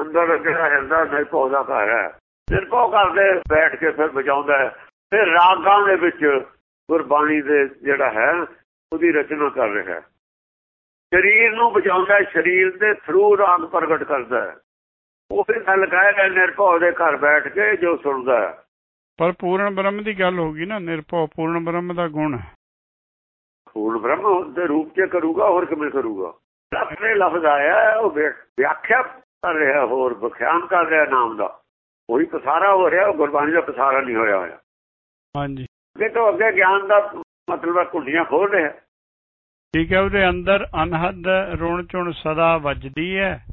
B: ਅੰਦਰ ਜਿਹੜਾ ਹਿਰਦਾ ਨਿਰਭਉ ਦਾ ਘਰ ਹੈ। ਨਿਰਭਉ ਘਰ ਦੇ ਬੈਠ ਕੇ ਫਿਰ ਵਜਾਉਂਦਾ ਹੈ। ਫਿਰ ਰਾਗਾਂ ਦੇ ਵਿੱਚ ਗੁਰਬਾਣੀ ਦੇ ਜਿਹੜਾ ਹੈ ਉਹਦੀ ਰਚਨਾ ਕਰ ਰਿਹਾ ਹੈ। ਸਰੀਰ ਨੂੰ ਬਚਾਉਂਦਾ ਹੈ, ਸਰੀਰ ਦੇ ਥਰੂ ਰਾਗ ਪ੍ਰਗਟ ਕਰਦਾ ਹੈ। ਉਹ ਫਿਰ ਗੱਲ ਕਹਿ ਰਿਹਾ ਨਿਰਭਉ ਦੇ ਘਰ ਬੈਠ ਕੇ ਜੋ ਸੁਣਦਾ ਹੈ।
A: ਪਰ ਪੂਰਨ ਬ੍ਰਹਮ ਦੀ ਗੱਲ ਹੋ ਗਈ ਨਾ ਨਿਰਭਉ ਪੂਰਨ ਬ੍ਰਹਮ ਦਾ ਗੁਣ ਹੈ।
B: ਪੂਰਨ ਬ੍ਰਹਮ ਦੇ ਰੂਪ ਚ ਕਰੂਗਾ ਹੋਰ ਕਿਵੇਂ ਕਰੂਗਾ? ਆਪਣੇ ਲਫ਼ਜ਼ ਆਇਆ ਉਹ ਵਿਆ- ਵਿਆਖਿਆ ਕਰ ਰਿਹਾ ਹੋਰ ਵਿਖਿਆਨ ਕਰ ਰਿਹਾ ਨਾਮ ਦਾ। ਉਹੀ ਪਸਾਰਾ ਹੋ ਰਿਹਾ ਗੁਰਬਾਣੀ ਦਾ ਪਸਾਰਾ ਨਹੀਂ ਹੋਇਆ ਹੋਇਆ।
A: ਹਾਂਜੀ।
B: ਅੱਗੇ ਤੋਂ ਅੱਗੇ ਗਿਆਨ ਦਾ ਮਤਲਬ ਹੈ ਕੁੰਡੀਆਂ ਖੋਲ ਰਿਹਾ।
A: ਠੀਕ ਹੈ ਉਹਦੇ ਅੰਦਰ ਅਨਹਦ ਰੁਣ ਚੁਣ ਸਦਾ ਵੱਜਦੀ ਹੈ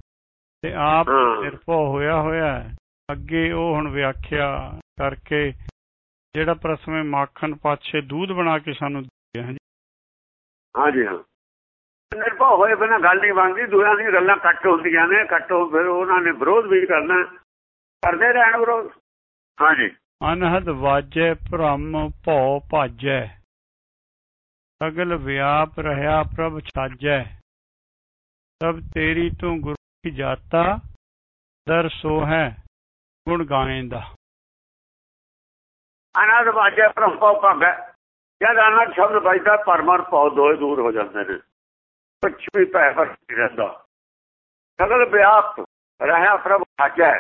A: ਤੇ ਆਪ
B: ਹਾਂ।
A: ਨਿਰਭਉ ਹੋਇਆ ਹੋਇਆ ਹੈ। ਅੱਗੇ ਉਹ ਹੁਣ ਵਿਆਖਿਆ ਕਰਕੇ ਜਿਹੜਾ ਪ੍ਰਸਮੇ ਮਾਖਣ ਪਾਛੇ ਦੂਧ ਬਣਾ ਕੇ ਸਾਨੂੰ ਦਿਆ ਹਾਂਜੀ।
B: ਹਾਂਜੀ ਹਾਂ। ਨਿਰਭਉ ਹੋਏ ਬਿਨਾਂ ਗੱਲ ਨਹੀਂ ਬਣਦੀ ਦੂਆਂ ਦੀਆਂ ਗੱਲਾਂ ਕੱਟ ਹੁੰਦੀਆਂ ਨੇ ਕੱਟ ਹੋ ਫਿਰ ਉਹਨਾਂ ਨੇ ਵਿਰੋਧ ਵੀ ਕਰਨਾ। ਕਰਦੇ ਰਹਿਣ ਵਿਰੋਧ। ਹਾਂਜੀ।
A: ਅਨਹਦ ਵਾਜੈ ਭ੍ਰਮ ਭਉ ਭਾਜੈ ਸਗਲ ਵਿਆਪ ਰਹਾ ਪ੍ਰਭ ਛਾਜੈ। ਸਭ ਤੇਰੀ ਤੂੰ ਗੁਰੂ ਕੀ ਜਾਤਾ ਦਰ ਸੋ ਹੈ ਗੁਣ ਗਾਏਂਦਾ।
B: ਅਨਾਦ ਵਾਜੇ ਪ੍ਰਭੂ ਭਾਗੈ ਜਦ ਅਨਾਦ ਸ਼ਬਦ ਵੱਜਦਾ ਪਰਮਰ ਭਉ ਦੋਏ ਦੂਰ ਹੋ ਜਾਂਦੇ ਨੇ। ਕੁਛ ਵੀ ਭੈ ਪਰ ਰਹਿੰਦਾ। ਸਗਲ ਵਿਆਪ ਰਹਾ ਪ੍ਰਭ ਖਾਜੈ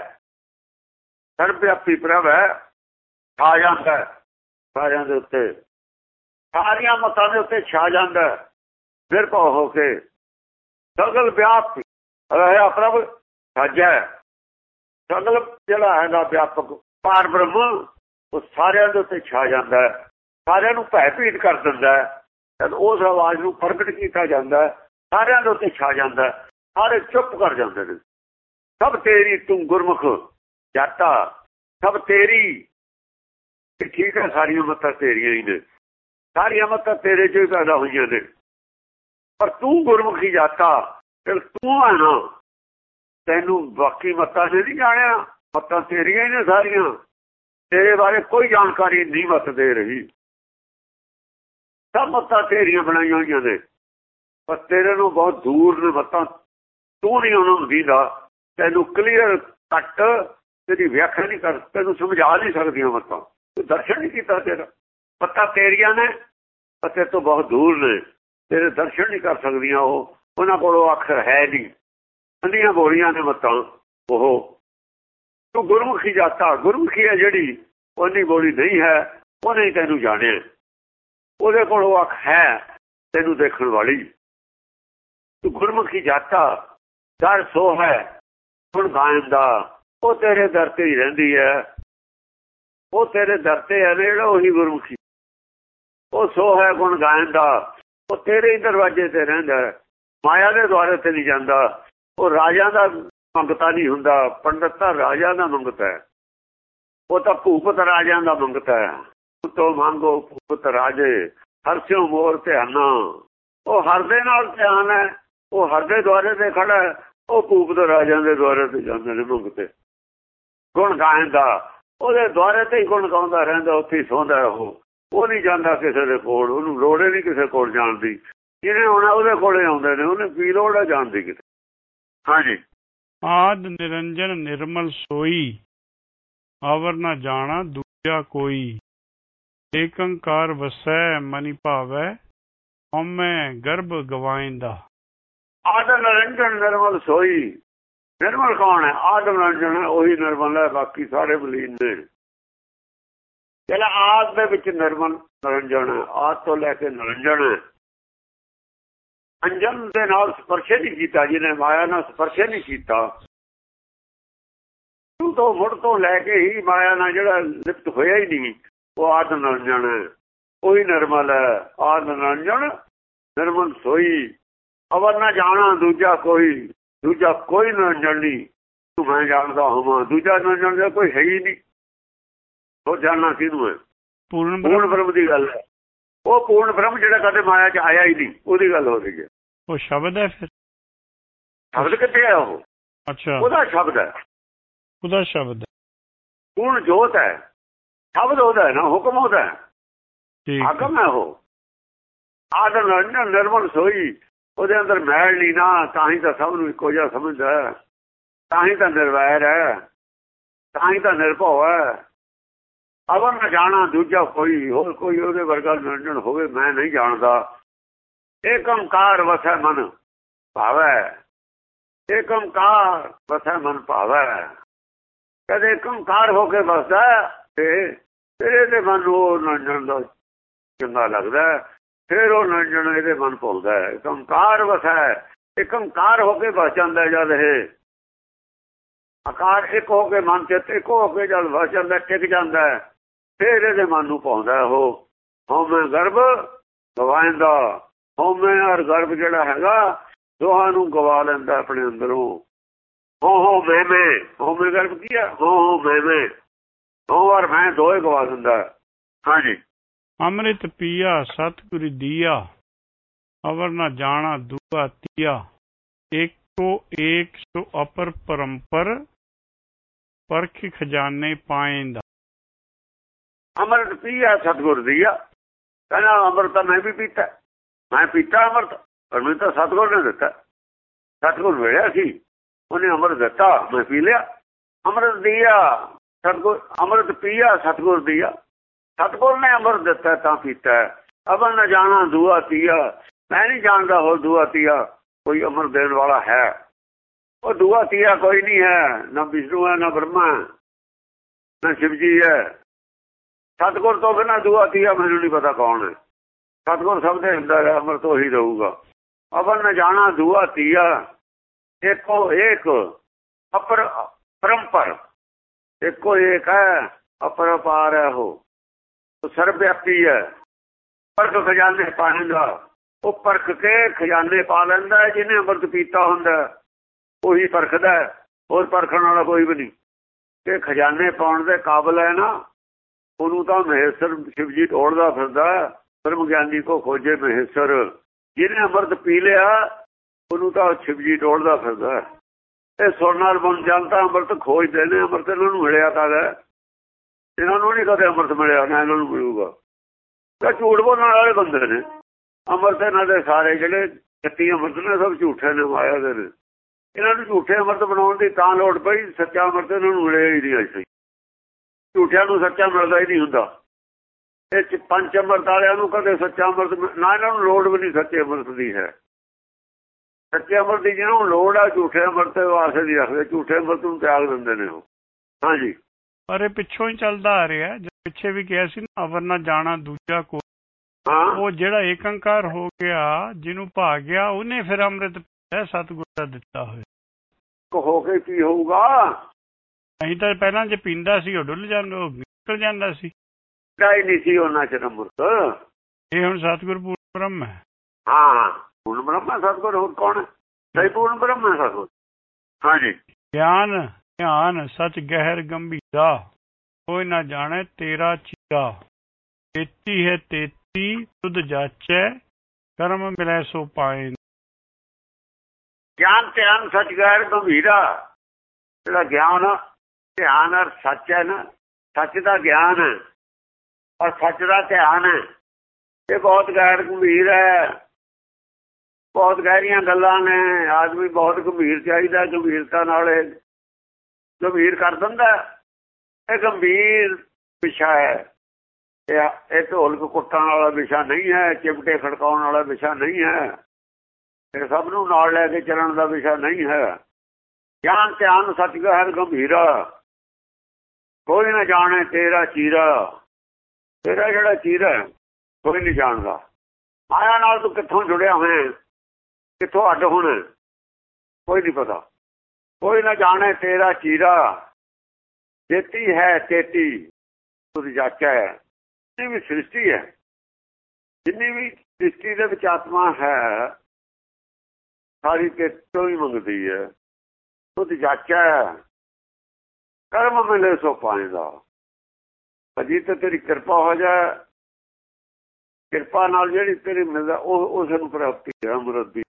B: ਸਰਬਿਆਪੀ ਪ੍ਰਭ ਹੈ, ਛਾ ਜਾਂਦਾ ਸਾਰਿਆਂ ਦੇ ਉੱਤੇ। ਸਾਰੀਆਂ ਮਤਾਂ ਦੇ ਉੱਤੇ ਛਾ ਜਾਂਦਾ ਨਿਰਭਉ ਹੋ ਕੇ। ਸਗਲ ਵਿਆਪ ਰਹਾ ਪ੍ਰਭ ਖਾਜੈ ਸਗਲ ਜਿਹੜਾ ਹੈਗਾ ਵਿਆਪਕ ਪਾਰ ਬ੍ਰਹਮ, ਉਹ ਸਾਰਿਆਂ ਦੇ ਉੱਤੇ ਛਾ ਜਾਂਦਾ ਸਾਰਿਆਂ ਨੂੰ ਭੈ ਭੀਤ ਕਰ ਦਿੰਦਾ ਹੈ। ਉਸ ਆਵਾਜ਼ ਨੂੰ ਪ੍ਰਗਟ ਕੀਤਾ ਜਾਂਦਾ ਹੈ। ਸਾਰਿਆਂ ਦੇ ਉੱਤੇ ਛਾ ਜਾਂਦਾ ਸਾਰੇ ਚੁੱਪ ਕਰ ਜਾਂਦੇ ਨੇ। ਸਭ ਤੇਰੀ ਤੂੰ ਗੁਰਮੁਖ ਜਾਤਾ, ਸਭ ਤੇਰੀ ਠੀਕ ਹੈ, ਸਾਰੀਆਂ ਮੱਤਾਂ ਤੇਰੀਆਂ ਹੀ ਨੇ। ਸਾਰੀਆਂ ਮੱਤਾਂ ਤੇਰੇ ਚੋਂ ਹੀ ਪੈਦਾ ਹੋਈਆਂ ਨੇ। ਪਰ ਤੂੰ ਗੁਰਮੁਖੀ ਜਾਤਾ, ਫਿਰ ਤੂੰ ਆ ਨਾ। ਤੈਨੂੰ ਬਾਕੀ ਮੱਤਾਂ ਨੇ ਨਹੀਂ ਜਾਣਿਆ, ਮੱਤਾਂ ਤੇਰੀਆਂ ਹੀ ਨੇ ਸਾਰੀਆਂ। ਤੇਰੇ ਬਾਰੇ ਕੋਈ ਜਾਣਕਾਰੀ ਨਹੀਂ ਮਤ ਦੇ ਰਹੀ। ਸਭ ਮੱਤਾਂ ਤੇਰੀਆਂ ਬਣਾਈਆਂ ਹੋਈਆਂ ਨੇ। ਪਰ ਤੇਰੇ ਨੂੰ ਬਹੁਤ ਦੂਰ ਨੇ ਮੱਤਾਂ ਤੂੰ ਨਹੀਂ ਉਹਨਾਂ ਨੂੰ ਦੀਦਾ। ਤੈਨੂੰ ਕਲੀਅਰ ਕੱਟ ਤੇਰੀ ਵਿਆਖਿਆ ਨਹੀਂ ਕਰ ਤੈਨੂੰ ਸਮਝਾ ਨਹੀਂ ਸਕਦੀਆਂ ਮੱਤਾਂ ਤੂੰ ਦਰਸ਼ਨ ਨਹੀਂ ਕੀਤਾ ਤੇਰਾ। ਮੱਤਾਂ ਤੇਰੀਆਂ ਨੇ ਅਤੇ ਤੋਂ ਬਹੁਤ ਦੂਰ ਨੇ। ਤੇਰੇ ਦਰਸ਼ਨ ਨਹੀਂ ਕਰ ਸਕਦੀਆਂ ਉਹ। ਉਹਨਾਂ ਕੋਲੋਂ ਉਹ ਅੱਖਰ ਹੈ ਨਹੀਂ। ਅੰਨੀਆਂ ਬੋਲੀਆਂ ਨੇ ਮੱਤਾਂ ਉਹ ਤੂੰ ਗੁਰਮੁਖੀ ਜਾਤਾ। ਗੁਰਮੁਖੀ ਹੈ ਜਿਹੜੀ ਉਹਨੀ ਬੋਲੀ ਨਹੀਂ ਹੈ। ਉਹਨੇ ਤੈਨੂੰ ਜਾਣਿਆ। ਉਹਦੇ ਕੋਲ ਉਹ ਅੱਖ ਹੈ ਤੈਨੂੰ ਦੇਖਣ ਵਾਲੀ। ਗੁਰਮੁਖੀ ਜਾਤਾ, ਦਰ ਸੋ ਹੈ, ਹੁਣ ਗਾਇਨ ਦਾ, ਉਹ ਤੇਰੇ ਦਰ ਤੇ ਹੀ ਰਹਿੰਦੀ ਹੈ। ਉਹ ਤੇਰੇ ਦਰ ਤੇ ਹੈ ਜਿਹੜਾ ਉਹੀ ਗੁਰਮੁਖੀ। ਉਹ ਸੋ ਹੈ ਗੁਣ ਗਾਇਨ ਦਾ, ਉਹ ਤੇਰੇ ਹੀ ਦਰਵਾਜ਼ੇ ਤੇ ਰਹਿੰਦਾ ਮਾਇਆ ਦੇ ਦੁਆਰੇ ਤੇ ਨਹੀਂ ਜਾਂਦਾ। ਉਹ ਰਾਜਾ ਦਾ ਮੰਗਤਾ ਨਹੀਂ ਹੁੰਦਾ, ਪੰਡਤ ਤਾਂ ਰਾਜਾ ਦਾ ਮੰਗਤਾ ਹੈ। ਉਹ ਤਾਂ ਭੂਪਤ ਰਾਜਿਆਂ ਦਾ ਮੰਗਤਾ ਹੈ। ਤੋ ਮੰਗੋ ਭੂਪਤ ਰਾਜੇ ਹਰ ਸਿਓ ਮੋਰ ਧਿਆਨਾ। ਉਹ ਹਰ ਦੇ ਨਾਲ ਧਿਆਨ ਹੈ। ਉਹ ਹਰ ਦੇ ਦੁਆਰੇ ਤੇ ਖੜਾ ਹੈ, ਉਹ ਭੂਪਤ ਰਾਜਿਆਂ ਦੇ ਦੁਆਰੇ ਤੇ ਜਾਂਦੇ ਨੇ ਮੰਗਤੇ ਗੁਣ ਗਾਇਨ ਉਹਦੇ ਦੁਆਰੇ ਤੇ ਹੀ ਗੁਣ ਗਾਉਂਦਾ ਰਹਿੰਦਾ, ਉੱਥੇ ਹੀ ਸੌਂਦਾ ਉਹ। ਉਹ ਨਹੀਂ ਜਾਂਦਾ ਕਿਸੇ ਦੇ ਕੋਲ, ਉਹਨੂੰ ਲੋੜੇ ਨਹੀਂ ਕਿਸੇ ਕੋਲ ਜਾਣ ਦੀ। ਜਿਹਨੇ ਆਉਣਾ ਉਹਦੇ ਕੋਲੇ ਆਉਂਦੇ ਨੇ, ਉਹਨੇ ਕੀ ਲੋੜ ਹੈ ਜਾਣ ਦੀ ਕਿਤੇ? ਹਾਂਜੀ।
A: ਆਦ ਨਿਰੰਜਨ ਨਿਰਮਲ ਸੋਈ, ਆਵਰ ਨਾ ਜਾਣਾ ਦੂਜਾ ਕੋਈ। ਏਕੰਕਾਰ ਵਸੈ ਮਨਿ ਭਾਵੈ, ਹਉਮੈ ਗਰਭ ਗਵਾਇੰਦਾ।
B: ਆਦ ਨਿਰੰਜਨ ਨਿਰਮਲ ਸੋਈ। ਨਿਰਮਲ ਕੌਣ ਹੈ? ਆਦ ਨਿਰੰਜਨ ਉਹੀ ਨਿਰਮਲ ਹੈ, ਬਾਕੀ ਸਾਰੇ ਬਲੀਨ ਨੇ। ਚਲਾ ਆਦ ਦੇ ਵਿੱਚ ਨਿਰਮਲ ਨਿਰੰਜਨ ਆਦ ਤੋਂ ਲੈ ਕੇ ਨਿਰੰਜਨ ਅੰਜਨ ਦੇ ਨਾਲ ਸਪਰਸ਼ ਨਹੀਂ ਕੀਤਾ, ਜਿਹਨੇ ਮਾਇਆ ਨਾਲ ਸਪਰਸ਼ ਨਹੀਂ ਕੀਤਾ। ਤੂੰ ਤੋਂ ਮੁੜ ਤੋਂ ਲੈ ਕੇ ਹੀ ਮਾਇਆ ਨਾਲ ਜਿਹੜਾ ਲਿਪਤ ਹੋਇਆ ਹੀ ਨਹੀਂ, ਉਹ ਆਦ ਨਿਰੰਜਨ ਉਹੀ ਨਿਰਮਲ ਹੈ। ਆਦ ਨਿਰੰਜਨ ਨਿਰਮਲ ਸੋਈ। ਅਵਰ ਨਾ ਜਾਣਾ ਦੂਜਾ ਕੋਈ ਦੂਜਾ ਕੋਈ ਨਿਰੰਜਨ ਨਹੀਂ ਤੂੰ ਮੈਂ ਜਾਣਦਾ ਹਾਂ ਦੂਜਾ ਨਿਰੰਜਨ ਦਾ ਕੋਈ ਹੈ ਹੀ ਨਹੀਂ। ਉਹ ਜਾਣਨਾ ਕਿਹਨੂੰ ਹੈ?
A: ਪੂਰਨ
B: ਪੂਰਨ ਬ੍ਰਹਮ ਦੀ ਗੱਲ ਹੈ। ਉਹ ਪੂਰਨ ਬ੍ਰਹਮ ਜਿਹੜਾ ਕਦੇ ਮਾਇਆ 'ਚ ਆਇਆ ਹੀ ਨਹੀਂ ਉਹਦੀ ਗੱਲ ਹੋ ਰਹੀ ਹੈ।
A: ਉਹ ਸ਼ਬਦ ਹੈ ਫਿਰ?
B: ਸ਼ਬਦ ਕਿੱਥੇ ਹੈ ਉਹ?
A: ਅੱਛਾ।
B: ਉਹਦਾ ਸ਼ਬਦ ਹੈ।
A: ਉਹਦਾ ਸ਼ਬਦ ਹੈ।
B: ਪੂਰਨ ਜੋਤ ਹੈ। ਸ਼ਬਦ ਉਹਦਾ ਹੈ ਨਾ ਹੁਕਮ ਉਹਦਾ ਹੈ।
A: ਠੀਕ ਹੈ।
B: ਆਗਮ ਹੈ ਉਹ। ਨਿਰੰਜਨ ਨਿਰਮਲ ਸੋਈ। ਉਹਦੇ ਅੰਦਰ ਮੈਲ ਨਹੀਂ ਨਾ, ਤਾਂ ਹੀ ਤਾਂ ਸਭ ਨੂੰ ਇੱਕੋ ਜਿਹਾ ਸਮਝਦਾ ਹੈ। ਤਾਂ ਹੀ ਤਾਂ ਨਿਰਵੈਰ ਹੈ। ਤਾਂ ਹੀ ਤਾਂ ਨਿਰਭਉ ਹੈ। ਅਵਰ ਨਾ ਜਾਣਾ, ਦੂਜਾ ਕੋਈ, ਹੋਰ ਕੋਈ ਉਹਦੇ ਵਰਗਾ ਨਿਰੰਜਨ ਹੋਵੇ, ਮੈਂ ਨਹੀਂ ਜਾਣਦਾ। ਏਕੰਕਾਰ ਵਸੈ ਮਨ ਭਾਵੈ। ਏਕੰਕਾਰ ਵਸੈ ਮਨ ਭਾਵੈ। ਕਦੇ ਏਕੰਕਾਰ ਹੋ ਕੇ ਵਸਦਾ ਤੇ ਤੇਰੇ ਦੇ ਮਨ ਨੂੰ ਉਹ ਨਿਰੰਜਨ ਦਾ ਚੰਗਾ ਲੱਗਦਾ ਫਿਰ ਉਹ ਨੰਜਣ ਇਹਦੇ ਮਨ ਭੁੱਲਦਾ ਹੈ। ਏਕੰਕਾਰ ਵਸੈ ਏਕੰਕਾਰ ਹੋ। ਕੇ ਵਸ ਜਾਂਦਾ ਜਦ ਇਹ। ਆਕਾਰ ਇੱਕ ਹੋ ਕੇ ਮਨ ਚਿੱਤ ਇੱਕ ਹੋ ਕੇ ਜਦ ਵਸ ਜਾਂਦਾ ਟਿਕ ਜਾਂਦਾ ਫਿਰ ਇਹਦੇ ਮਨ ਨੂੰ ਪਾਉਂਦਾ ਉਹ। ਹਉਮੈ ਗਰਭ ਗਵਾਇੰਦਾ ਹਉਮੈ ਔਰ ਗਰਭ ਜਿਹੜਾ ਹੈਗਾ, ਦੋਹਾਂ ਨੂੰ ਗਵਾ ਲੈਂਦਾ ਆਪਣੇ ਅੰਦਰੋਂ। ਹੋ ਹੋ ਮੈਂ ਮੈਂ। ਹਉਮੈ ਗਰਭ ਕੀ ਹੈ? ਹੋ ਹੋ ਮੈਂ ਮੈਂ। ਹੋ ਔਰ ਮੈਂ ਦੋਏ ਗਵਾ ਦਿੰਦਾ ਹਾਂਜੀ।
A: ਅੰਮ੍ਰਿਤ ਪੀਆ, ਸਤਿਗੁਰ ਦੀਆ, ਅਵਰ ਨਾ ਜਾਣਾ ਦੂਆ ਤੀਆ। ਏਕੋ ਏਕ ਸੋ ਅਪਰ ਪਰੰਪਰ, ਪਰਖ ਖਜ਼ਾਨੇ ਪਾਏਂਦਾ।
B: ਅੰਮ੍ਰਿਤ ਪੀਆ, ਸਤਿਗੁਰ ਦੀਆ। ਕਹਿੰਦਾ, ਅੰਮ੍ਰਿਤ ਤਾਂ ਮੈਂ ਵੀ ਪੀਤਾ। ਮੈਂ ਪੀਤਾ ਅੰਮ੍ਰਿਤ, ਪਰ ਮੈਨੂੰ ਤਾਂ ਸਤਗੁਰ ਨੇ ਦਿੱਤਾ। ਸਤਿਗੁਰ ਵੇੜਿਆ ਸੀ। ਉਹਨੇ ਅੰਮ੍ਰਿਤ ਦਿੱਤਾ, ਮੈਂ ਪੀ ਲਿਆ। ਅੰਮ੍ਰਿਤ ਦੀਆ, ਸਤਿਗੁਰ, ਅੰਮ੍ਰਿਤ ਪੀਆ, ਸਤਿਗੁਰ ਦੀਆ। ਸਤਗੁਰ ਨੇ ਅਮਰ ਦਿੱਤਾ ਤਾਂ ਪੀਤਾ ਅਬਨ ਨਾ ਜਾਣਾ ਦੂਆ ਤੀਆ। ਮੈਂ ਨਹੀਂ ਜਾਣਦਾ ਹੋਰ ਦੁਆ ਤੀਆ। ਕੋਈ ਅੰਮ੍ਰਿਤ ਦੇਣ ਵਾਲਾ ਹੈ। ਉਹ ਦੁਆ ਤੀਆ ਕੋਈ ਨਹੀਂ ਹੈ। ਨਾ ਵਿਸ਼ਨੂੰ ਹੈ, ਨਾ ਬ੍ਰਹਮਾ ਨਾ ਸ਼ਿਵ ਜੀ ਹੈ। ਸਤਗੁਰ ਤੋਂ ਬਿਨਾਂ ਦੁਆ ਤੀਆ ਮੈਨੂੰ ਨਹੀਂ ਪਤਾ ਕੌਣ ਹੈ। ਸਤਗੁਰ ਸਭ ਦੇ ਅੰਦਰ ਹੈ ਤੋਂ ਹੀ ਰਹੂਗਾ। ਅਬਨ ਨਾ ਜਾਣਾ ਦੂਆ ਤੀਆ। ਇੱਕੋ ਇੱਕ ਅਪਰ ਪਰੰਪਰ ਇੱਕੋ ਇੱਕ ਹੈ ਅਪਰਪਾਰ ਹੈ ਉਹ। ਸਰਬ ਵਿਆਪੀ ਹੈ। ਪਰਖ ਖਜ਼ਾਨੇ ਪਾਉਂਦਾ ਉਹ ਪਰਖ ਕੇ ਖਜ਼ਾਨੇ ਪਾ ਲੈਂਦਾ ਜਿਹਨੇ ਅੰਮ੍ਰਿਤ ਪੀਤਾ ਹੁੰਦਾ ਉਹੀ ਪਰਖਦਾ ਹੋਰ ਪਰਖਣ ਵਾਲਾ ਕੋਈ ਵੀ ਨਹੀਂ। ਤੇ ਖਜ਼ਾਨੇ ਪਾਉਣ ਦੇ ਕਾਬਲ ਹੈ ਨਾ, ਉਹਨੂੰ ਤਾਂ ਮਹੇਸ਼ਰ ਸ਼ਿਵਜੀ ਢੋਲਦਾ ਫਿਰਦਾ ਪਰਮ ਗਿਆਨੀ ਕੋ ਖੋਜੇ ਮਹੇਸ਼ਰ। ਜਿਹਨੇ ਅੰਮ੍ਰਿਤ ਪੀ ਲਿਆ, ਉਹਨੂੰ ਤਾਂ ਸ਼ਿਵ ਜੀ ਢੋਲਦਾ ਫਿਰਦਾ ਇਹ ਸੁਣ ਨਾਲ ਬਣ ਜਾਂਦਾ ਅੰਮ੍ਰਿਤ ਖੋਜਦੇ ਨੇ। ਅੰਮ੍ਰਿਤ ਇਹਨਾਂ ਨੂੰ ਮਿਲਿਆ ਕਾਦਾ ਇਹਨਾਂ ਨੂੰ ਨਹੀਂ ਕਦੇ ਅੰਮ੍ਰਿਤ ਮਿਲਿਆ, ਨਾ ਇਹਨਾਂ ਨੂੰ ਮਿਲੂਗਾ। ਤਾਂ ਝੂਠ ਬੋਲਣ ਵਾਲੇ ਬੰਦੇ ਨੇ। ਅੰਮ੍ਰਿਤ ਇਹਨਾਂ ਦੇ ਸਾਰੇ ਜਿਹੜੇ 36 ਅੰਮ੍ਰਿਤ ਨੇ, ਸਭ ਝੂਠੇ ਨੇ, ਮਾਇਆ ਦੇ ਨੇ। ਇਹਨਾਂ ਨੂੰ ਝੂਠੇ ਅੰਮ੍ਰਿਤ ਬਣਾਉਣ ਦੀ ਤਾਂ ਲੋੜ ਪਈ, ਸੱਚਾ ਅੰਮ੍ਰਿਤ ਇਹਨਾਂ ਨੂੰ ਮਿਲਿਆ ਹੀ ਨਹੀਂ ਅਜੇ ਝੂਠਿਆਂ ਨੂੰ ਸੱਚਾ ਮਿਲਦਾ ਹੀ ਨਹੀਂ ਹੁੰਦਾ। ਇਹ ਚ ਪੰਜ ਅੰਮ੍ਰਿਤ ਵਾਲਿਆਂ ਨੂੰ ਕਦੇ ਸੱਚਾ ਅੰਮ੍ਰਿਤ ਨਾ ਇਹਨਾਂ ਨੂੰ ਲੋੜ ਵੀ ਨਹੀਂ ਸੱਚੇ ਅੰਮ੍ਰਿਤ ਦੀ ਹੈ। ਸੱਚੇ ਅੰਮ੍ਰਿਤ ਦੀ ਜਿਹਨਾਂ ਨੂੰ ਲੋੜ ਆ, ਝੂਠੇ ਅੰਮ੍ਰਿਤ ਵਾਸਤੇ ਨਹੀਂ ਰੱਖਦੇ, ਝੂਠੇ ਅੰਮ੍ਰਿਤ ਨੂੰ ਤਿਆਗ ਦਿੰਦੇ ਨੇ ਉਹ। ਹਾਂਜੀ।
A: ਪਰ ਇਹ ਪਿੱਛੋਂ ਹੀ ਚੱਲਦਾ ਆ ਰਿਹਾ ਜੋ ਪਿੱਛੇ ਵੀ ਕਿਹਾ ਸੀ ਨਾ ਅਵਰ ਨਾ ਜਾਣਾ ਦੂਜਾ ਕੋ
B: ਹਾਂ।
A: ਉਹ ਜਿਹੜਾ ਏਕੰਕਾਰ ਹੋ ਗਿਆ ਜਿਹਨੂੰ ਭਾ ਗਿਆ ਉਹਨੇ ਫਿਰ ਅੰਮ੍ਰਿਤ ਪੀਆ ਸਤਿਗੁਰ ਦਾ ਦਿੱਤਾ ਹੋਇਆ।
B: ਹੋ ਕੇ ਕੀ ਹੋਊਗਾ?
A: ਅਸੀਂ ਤਾਂ ਪਹਿਲਾਂ ਜੇ ਪੀਂਦਾ ਸੀ ਉਹ ਡੁੱਲ ਜਾਂਦਾ ਉਹ ਨਿਕਲ ਜਾਂਦਾ ਸੀ।
B: ਕਾਈ ਨਹੀਂ ਸੀ ਉਹਨਾਂ ਚ ਅੰਮ੍ਰਿਤ।
A: ਇਹ ਹੁਣ ਸਤਿਗੁਰ ਪੂਰਨ ਬ੍ਰਹਮ ਹੈ
B: ਹਾਂ। ਪੂਰਨ ਬ੍ਰਹਮ ਹੈ ਸਤਿਗੁਰ ਹੋਰ ਕੌਣ ਹੈ? ਸਹੀ ਪੂਰਨ ਬ੍ਰਹਮ ਹੈ ਸਤਿਗੁਰ। ਹਾਂਜੀ।
A: ਗਿਆਨ ਧਿਆਨ ਸਚ ਗਹਿਰ ਗੰਭੀਰਾ, ਕੋਈ ਨਾ ਜਾਣੇ ਤੇਰਾ ਚੀਰਾ। ਤੇਤੀ ਹੈ ਤੇਤੀ, ਤੁਧ ਜਾਚੈ, ਕਰਮ ਮਿਲੈ ਸੋ ਪਾਏ।
B: ਗਿਆਨ, ਧਿਆਨ ਸੱਚ ਗੈਰ ਗੰਭੀਰਾ। ਜਿਹੜਾ ਗਿਆਨ, ਧਿਆਨ ਔਰ ਸੱਚ ਹੈ ਨਾ, ਸੱਚ ਦਾ ਗਿਆਨ ਹੈ। ਔਰ ਸੱਚ ਦਾ ਧਿਆਨ ਹੈ। ਇਹ ਬਹੁਤ ਗੈਰ ਗੰਭੀਰ ਹੈ। ਬਹੁਤ ਗਹਿਰੀਆਂ ਗੱਲਾਂ ਨੇ। ਆਦਮੀ ਬਹੁਤ ਗੰਭੀਰ ਚਾਹੀਦਾ ਗੰਭੀਰਤਾ ਨਾਲ ਗੰਭੀਰ ਕਰ ਦਿੰਦਾ ਇਹ ਗੰਭੀਰ ਵਿਸ਼ਾ ਹੈ। ਇਹ ਇਹ ਢੋਲਕ ਕੁੱਟਣ ਵਾਲਾ ਵਿਸ਼ਾ ਨਹੀਂ ਹੈ, ਚਿਮਟੇ ਖੜਕਾਉਣ ਵਾਲਾ ਵਿਸ਼ਾ ਨਹੀਂ ਹੈ। ਇਹ ਸਭ ਨੂੰ ਨਾਲ ਲੈ ਕੇ ਚੱਲਣ ਦਾ ਵਿਸ਼ਾ ਨਹੀਂ ਹੈ। ਗਿਆਨ, ਧਿਆਨ ਸੱਚ ਗਹਿਰ ਗੰਭੀਰਾ ਕੋਈ ਨਾ ਜਾਣੇ ਤੇਰਾ ਚੀਰਾ ਤੇਰਾ ਜਿਹੜਾ ਚੀਰਾ ਕੋਈ ਨਹੀਂ ਜਾਣਦਾ। ਆਇਆ ਨਾਲ ਤੂੰ ਕਿੱਥੋਂ ਜੁੜਿਆ ਹੋਇਆ ਕਿੱਥੋਂ ਅੱਡ ਹੋਣਾ ਕੋਈ ਨਹੀਂ ਪਤਾ। ਕੋਈ ਨਾ ਜਾਣੇ ਤੇਰਾ ਚੀਰਾ। ਤੇਤੀ ਹੈ ਤੇਤੀ ਤੁਧ ਜਾਚਾ। ਜਿੰਨੀ ਵੀ ਸ੍ਰਿਸ਼ਟੀ ਹੈ, ਜਿੰਨੀ ਵੀ ਸ੍ਰਿਸ਼ਟੀ ਦੇ ਵਿੱਚ ਆਤਮਾ ਹੈ, ਸਾਰੀ ਤੇਤੋਂ ਹੀ ਮੰਗਦੀ ਹੈ। ਤੁਧ ਜਾਚਾ। ਕਰਮ ਮਿਲੇ ਸੋ ਪਾਏਗਾ ਅਜੀ ਤੇ ਤੇਰੀ ਕਿਰਪਾ ਹੋ ਜਾਏ। ਕਿਰਪਾ ਨਾਲ ਜਿਹੜੀ ਤੇਰੀ ਮਿਲਦਾ, ਉਹ ਉਸ ਨੂੰ ਪ੍ਰਾਪਤੀ ਹੈ, ਅਮਰਤ ਦੀ।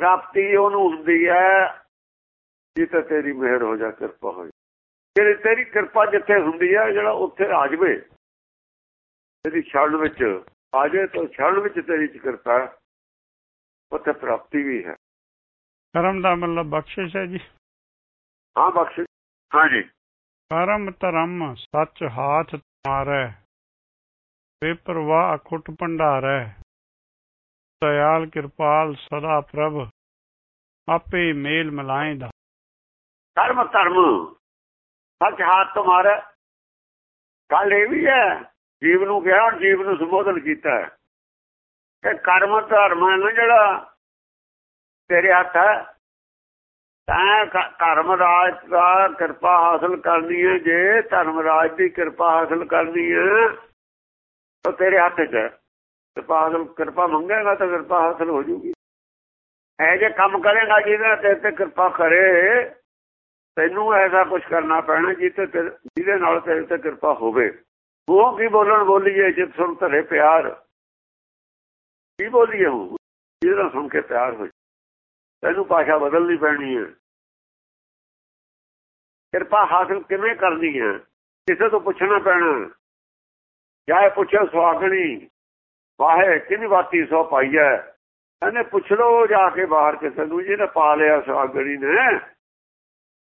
B: ਪ੍ਰਾਪਤੀ ਉਹਨੂੰ ਹੁੰਦੀ ਹੈ ਜਿੱਤੇ ਤੇਰੀ ਮਿਹਰ ਹੋ ਜਾ ਕਿਰਪਾ ਹੋ ਜਾ। ਜਿਹੜੀ ਤੇਰੀ ਕਿਰਪਾ ਜਿੱਥੇ ਹੁੰਦੀ ਹੈ ਜਿਹੜਾ ਉੱਥੇ ਆ ਜਵੇ ਤੇਰੀ ਛੜ ਵਿੱਚ ਆ ਜਾਏ ਤਾਂ ਛੜ ਵਿੱਚ ਤੇਰੀ ਕਿਰਪਾ ਉੱਥੇ ਪ੍ਰਾਪਤੀ ਵੀ ਹੈ।
A: ਕਰਮ ਦਾ ਮਤਲਬ ਬਖਸ਼ਿਸ਼ ਹੈ ਜੀ।
B: ਹਾਂ ਬਖਸ਼ ਹਾਂਜੀ
A: ਕਰਮ ਧਰਮ ਸੱਚ ਹਾਥ ਤੁਮਾਰੈ ਬੇਪਰਵਾਹ ਅਖੁੱਟ ਭੰਡਾਰੈ। ਦਇਆਲ ਕਿਰਪਾਲ ਸਦਾ ਪ੍ਰਭ, ਆਪੇ ਮੇਲ ਮਲਾਏਂਦਾ।
B: ਕਰਮ ਧਰਮ। ਸੱਚ ਹਾਥ ਤੁਮਾਰਾ ਗੱਲ ਇਹ ਵੀ ਹੈ, ਜੀਵ ਨੂੰ ਕਿਹਾ ਜੀਵ ਨੂੰ ਸੰਬੋਧਨ ਕੀਤਾ। ਕਿ ਕਰਮ, ਧਰਮ ਹੈ ਨਾ ਜਿਹੜਾ ਤੇਰੇ ਹੱਥ ਹੈ। ਤਾਂ ਧਰਮ ਰਾਜ ਦਾ ਕਿਰਪਾ ਹਾਸਲ ਕਰਨੀ ਹੈ। ਜੇ ਧਰਮ ਰਾਜ ਦੀ ਕਿਰਪਾ ਹਾਸਲ ਕਰਨੀ ਹੈ, ਤਾਂ ਤੇਰੇ ਹੱਥ 'ਚ ਹੈ। ਕਿਰਪਾ ਹਾਸਲ ਕਿਰਪਾ ਮੰਗੇਗਾ ਤਾਂ ਕਿਰਪਾ ਹਾਸਲ ਹੋ ਜੂਗੀ। ਐ ਜੇ ਕੰਮ ਕਰੇਗਾ ਜਿਹਦਾ ਤੇ ਤੇ ਕਿਰਪਾ ਕਰੇ, ਤੈਨੂੰ ਐਸਾ ਕੁਝ ਕਰਨਾ ਪੈਣਾ ਜਿੱਤੇ ਜਿਹਦੇ ਨਾਲ ਤੇਰੇ ਤੇ ਕਿਰਪਾ ਹੋਵੇ। ਉਹ ਕੀ ਬੋਲਣ ਬੋਲੀਏ ਜਿਤ ਸੁਣ ਧਰੇ ਪਿਆਰ? ਕੀ ਬੋਲੀਏ ਉਹ ਜਿਹਦਾ ਸੁਣ ਕੇ ਪਿਆਰ ਹੋ ਤੈਨੂੰ ਭਾਸ਼ਾ ਬਦਲਣੀ ਪੈਣੀ ਹੈ। ਕਿਰਪਾ ਹਾਸਲ ਕਿਵੇਂ ਕਰਨੀ ਹੈ? ਕਿਸੇ ਤੋਂ ਪੁੱਛਣਾ ਪੈਣਾ। ਜਾਏ ਪੁੱਛੇ ਸੁਆਗਣੀ ਵਾਹੇ ਕਿੰਨੀ ਬਾਤੀ ਸੋ ਪਾਈਐ ਇਹਨੇ ਪੁੱਛ ਲੋ ਜਾ ਕੇ ਬਾਹਰ ਕਿਸੇ ਨੂੰ, ਜਿਹਨੇ ਪਾ ਲਿਆ ਸੁਆਗਣੀ ਨੇ।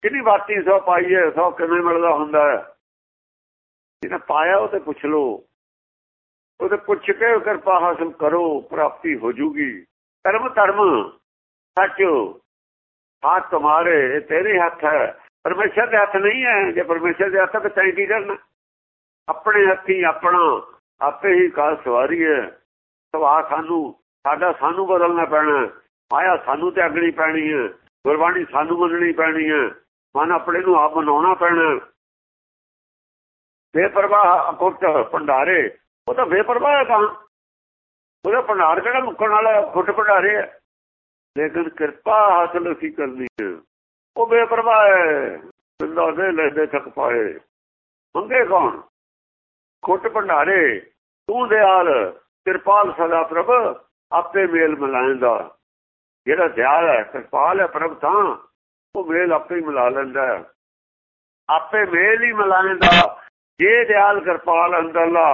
B: ਕਿੰਨੀ ਬਾਤੀ ਸੋ ਪਾਈਐ ਸੋ ਕਿਵੇਂ ਮਿਲਦਾ ਹੁੰਦਾ ਜਿਹਨੇ ਪਾਇਆ ਉਹ ਤੇ ਪੁੱਛ ਲੋ ਉਹਦੇ ਪੁੱਛ ਕੇ ਕਿਰਪਾ ਹਾਸਲ ਕਰੋ, ਪ੍ਰਾਪਤੀ ਹੋ ਜੂਗੀ। ਕਰਮ ਧਰਮ। ਸੱਚ। ਹੱਥ ਤੁਮਾਰੇ ਤੇਰੇ ਹੱਥ ਹੈ ਪਰਮੇਸ਼ਰ ਦੇ ਹੱਥ ਨਹੀਂ ਹੈ ਜੇ ਪਰਮੇਸ਼ਰ ਦੇ ਹੱਥ ਤਾਂ ਕੀ ਕਰਨਾ? ਆਪਣੇ ਹੱਥੀ ਆਪਣਾ ਆਪੇ ਹੀ ਕਾਲ ਸਵਾਰੀ ਹੈ। ਸਵਾ ਸਾਨੂੰ, ਸਾਡਾ ਸਾਨੂੰ ਬਦਲਣਾ ਪੈਣਾ ਮਾਇਆ ਸਾਨੂੰ ਤੇ ਅਗਲੀ ਪੈਣੀ ਹੈ। ਗੁਰਬਾਣੀ ਸਾਨੂੰ ਮੰਨਣੀ ਪੈਣੀ ਹੈ। ਮਨ ਆਪਣੇ ਨੂੰ ਆਪ ਮਨਾਉਣਾ ਪੈਣਾ ਬੇਪਰਵਾਹ ਅਕੁੱਟ ਭੰਡਾਰੇ, ਉਹ ਤਾਂ ਬੇਪਰਵਾਹ ਹੈ ਤਾਂ। ਉਹਦਾ ਭੰਡਾਰ ਕਿਹੜਾ ਮੁੱਕਣ ਵਾਲਾ ਖੁੱਟ ਭੰਡਾਰੇ ਹੈ। ਲੇਕਿਨ ਕਿਰਪਾ ਹਾਸਲ ਅਸੀਂ ਕਰਨੀ ਹੈ। ਉਹ ਬੇਪਰਵਾਹ ਹੈ। ਬਿੰਦਾ ਦੇ ਲੈਦੇ ਥਕ ਪਾਏ। ਮੰਗੇ ਕੌਣ? ਖੁੱਟ ਭੰਡਾਰੇ, ਤੂੰ ਦਿਆਲ, ਕਿਰਪਾਲ ਸਦਾ ਪ੍ਰਭ, ਆਪੇ ਮੇਲ ਮਿਲਾਏਂਦਾ ਜਿਹੜਾ ਦਿਆਲ ਹੈ, ਕਿਰਪਾਲ ਹੈ ਪ੍ਰਭ ਤਾਂ, ਉਹ ਮੇਲ ਆਪੇ ਹੀ ਮਿਲਾ ਲੈਂਦਾ ਆਪੇ ਮੇਲ ਹੀ ਮਿਲਾਏਂਦਾ ਜੇ ਦਿਆਲ ਕਿਰਪਾਲ ਅੰਦਰਲਾ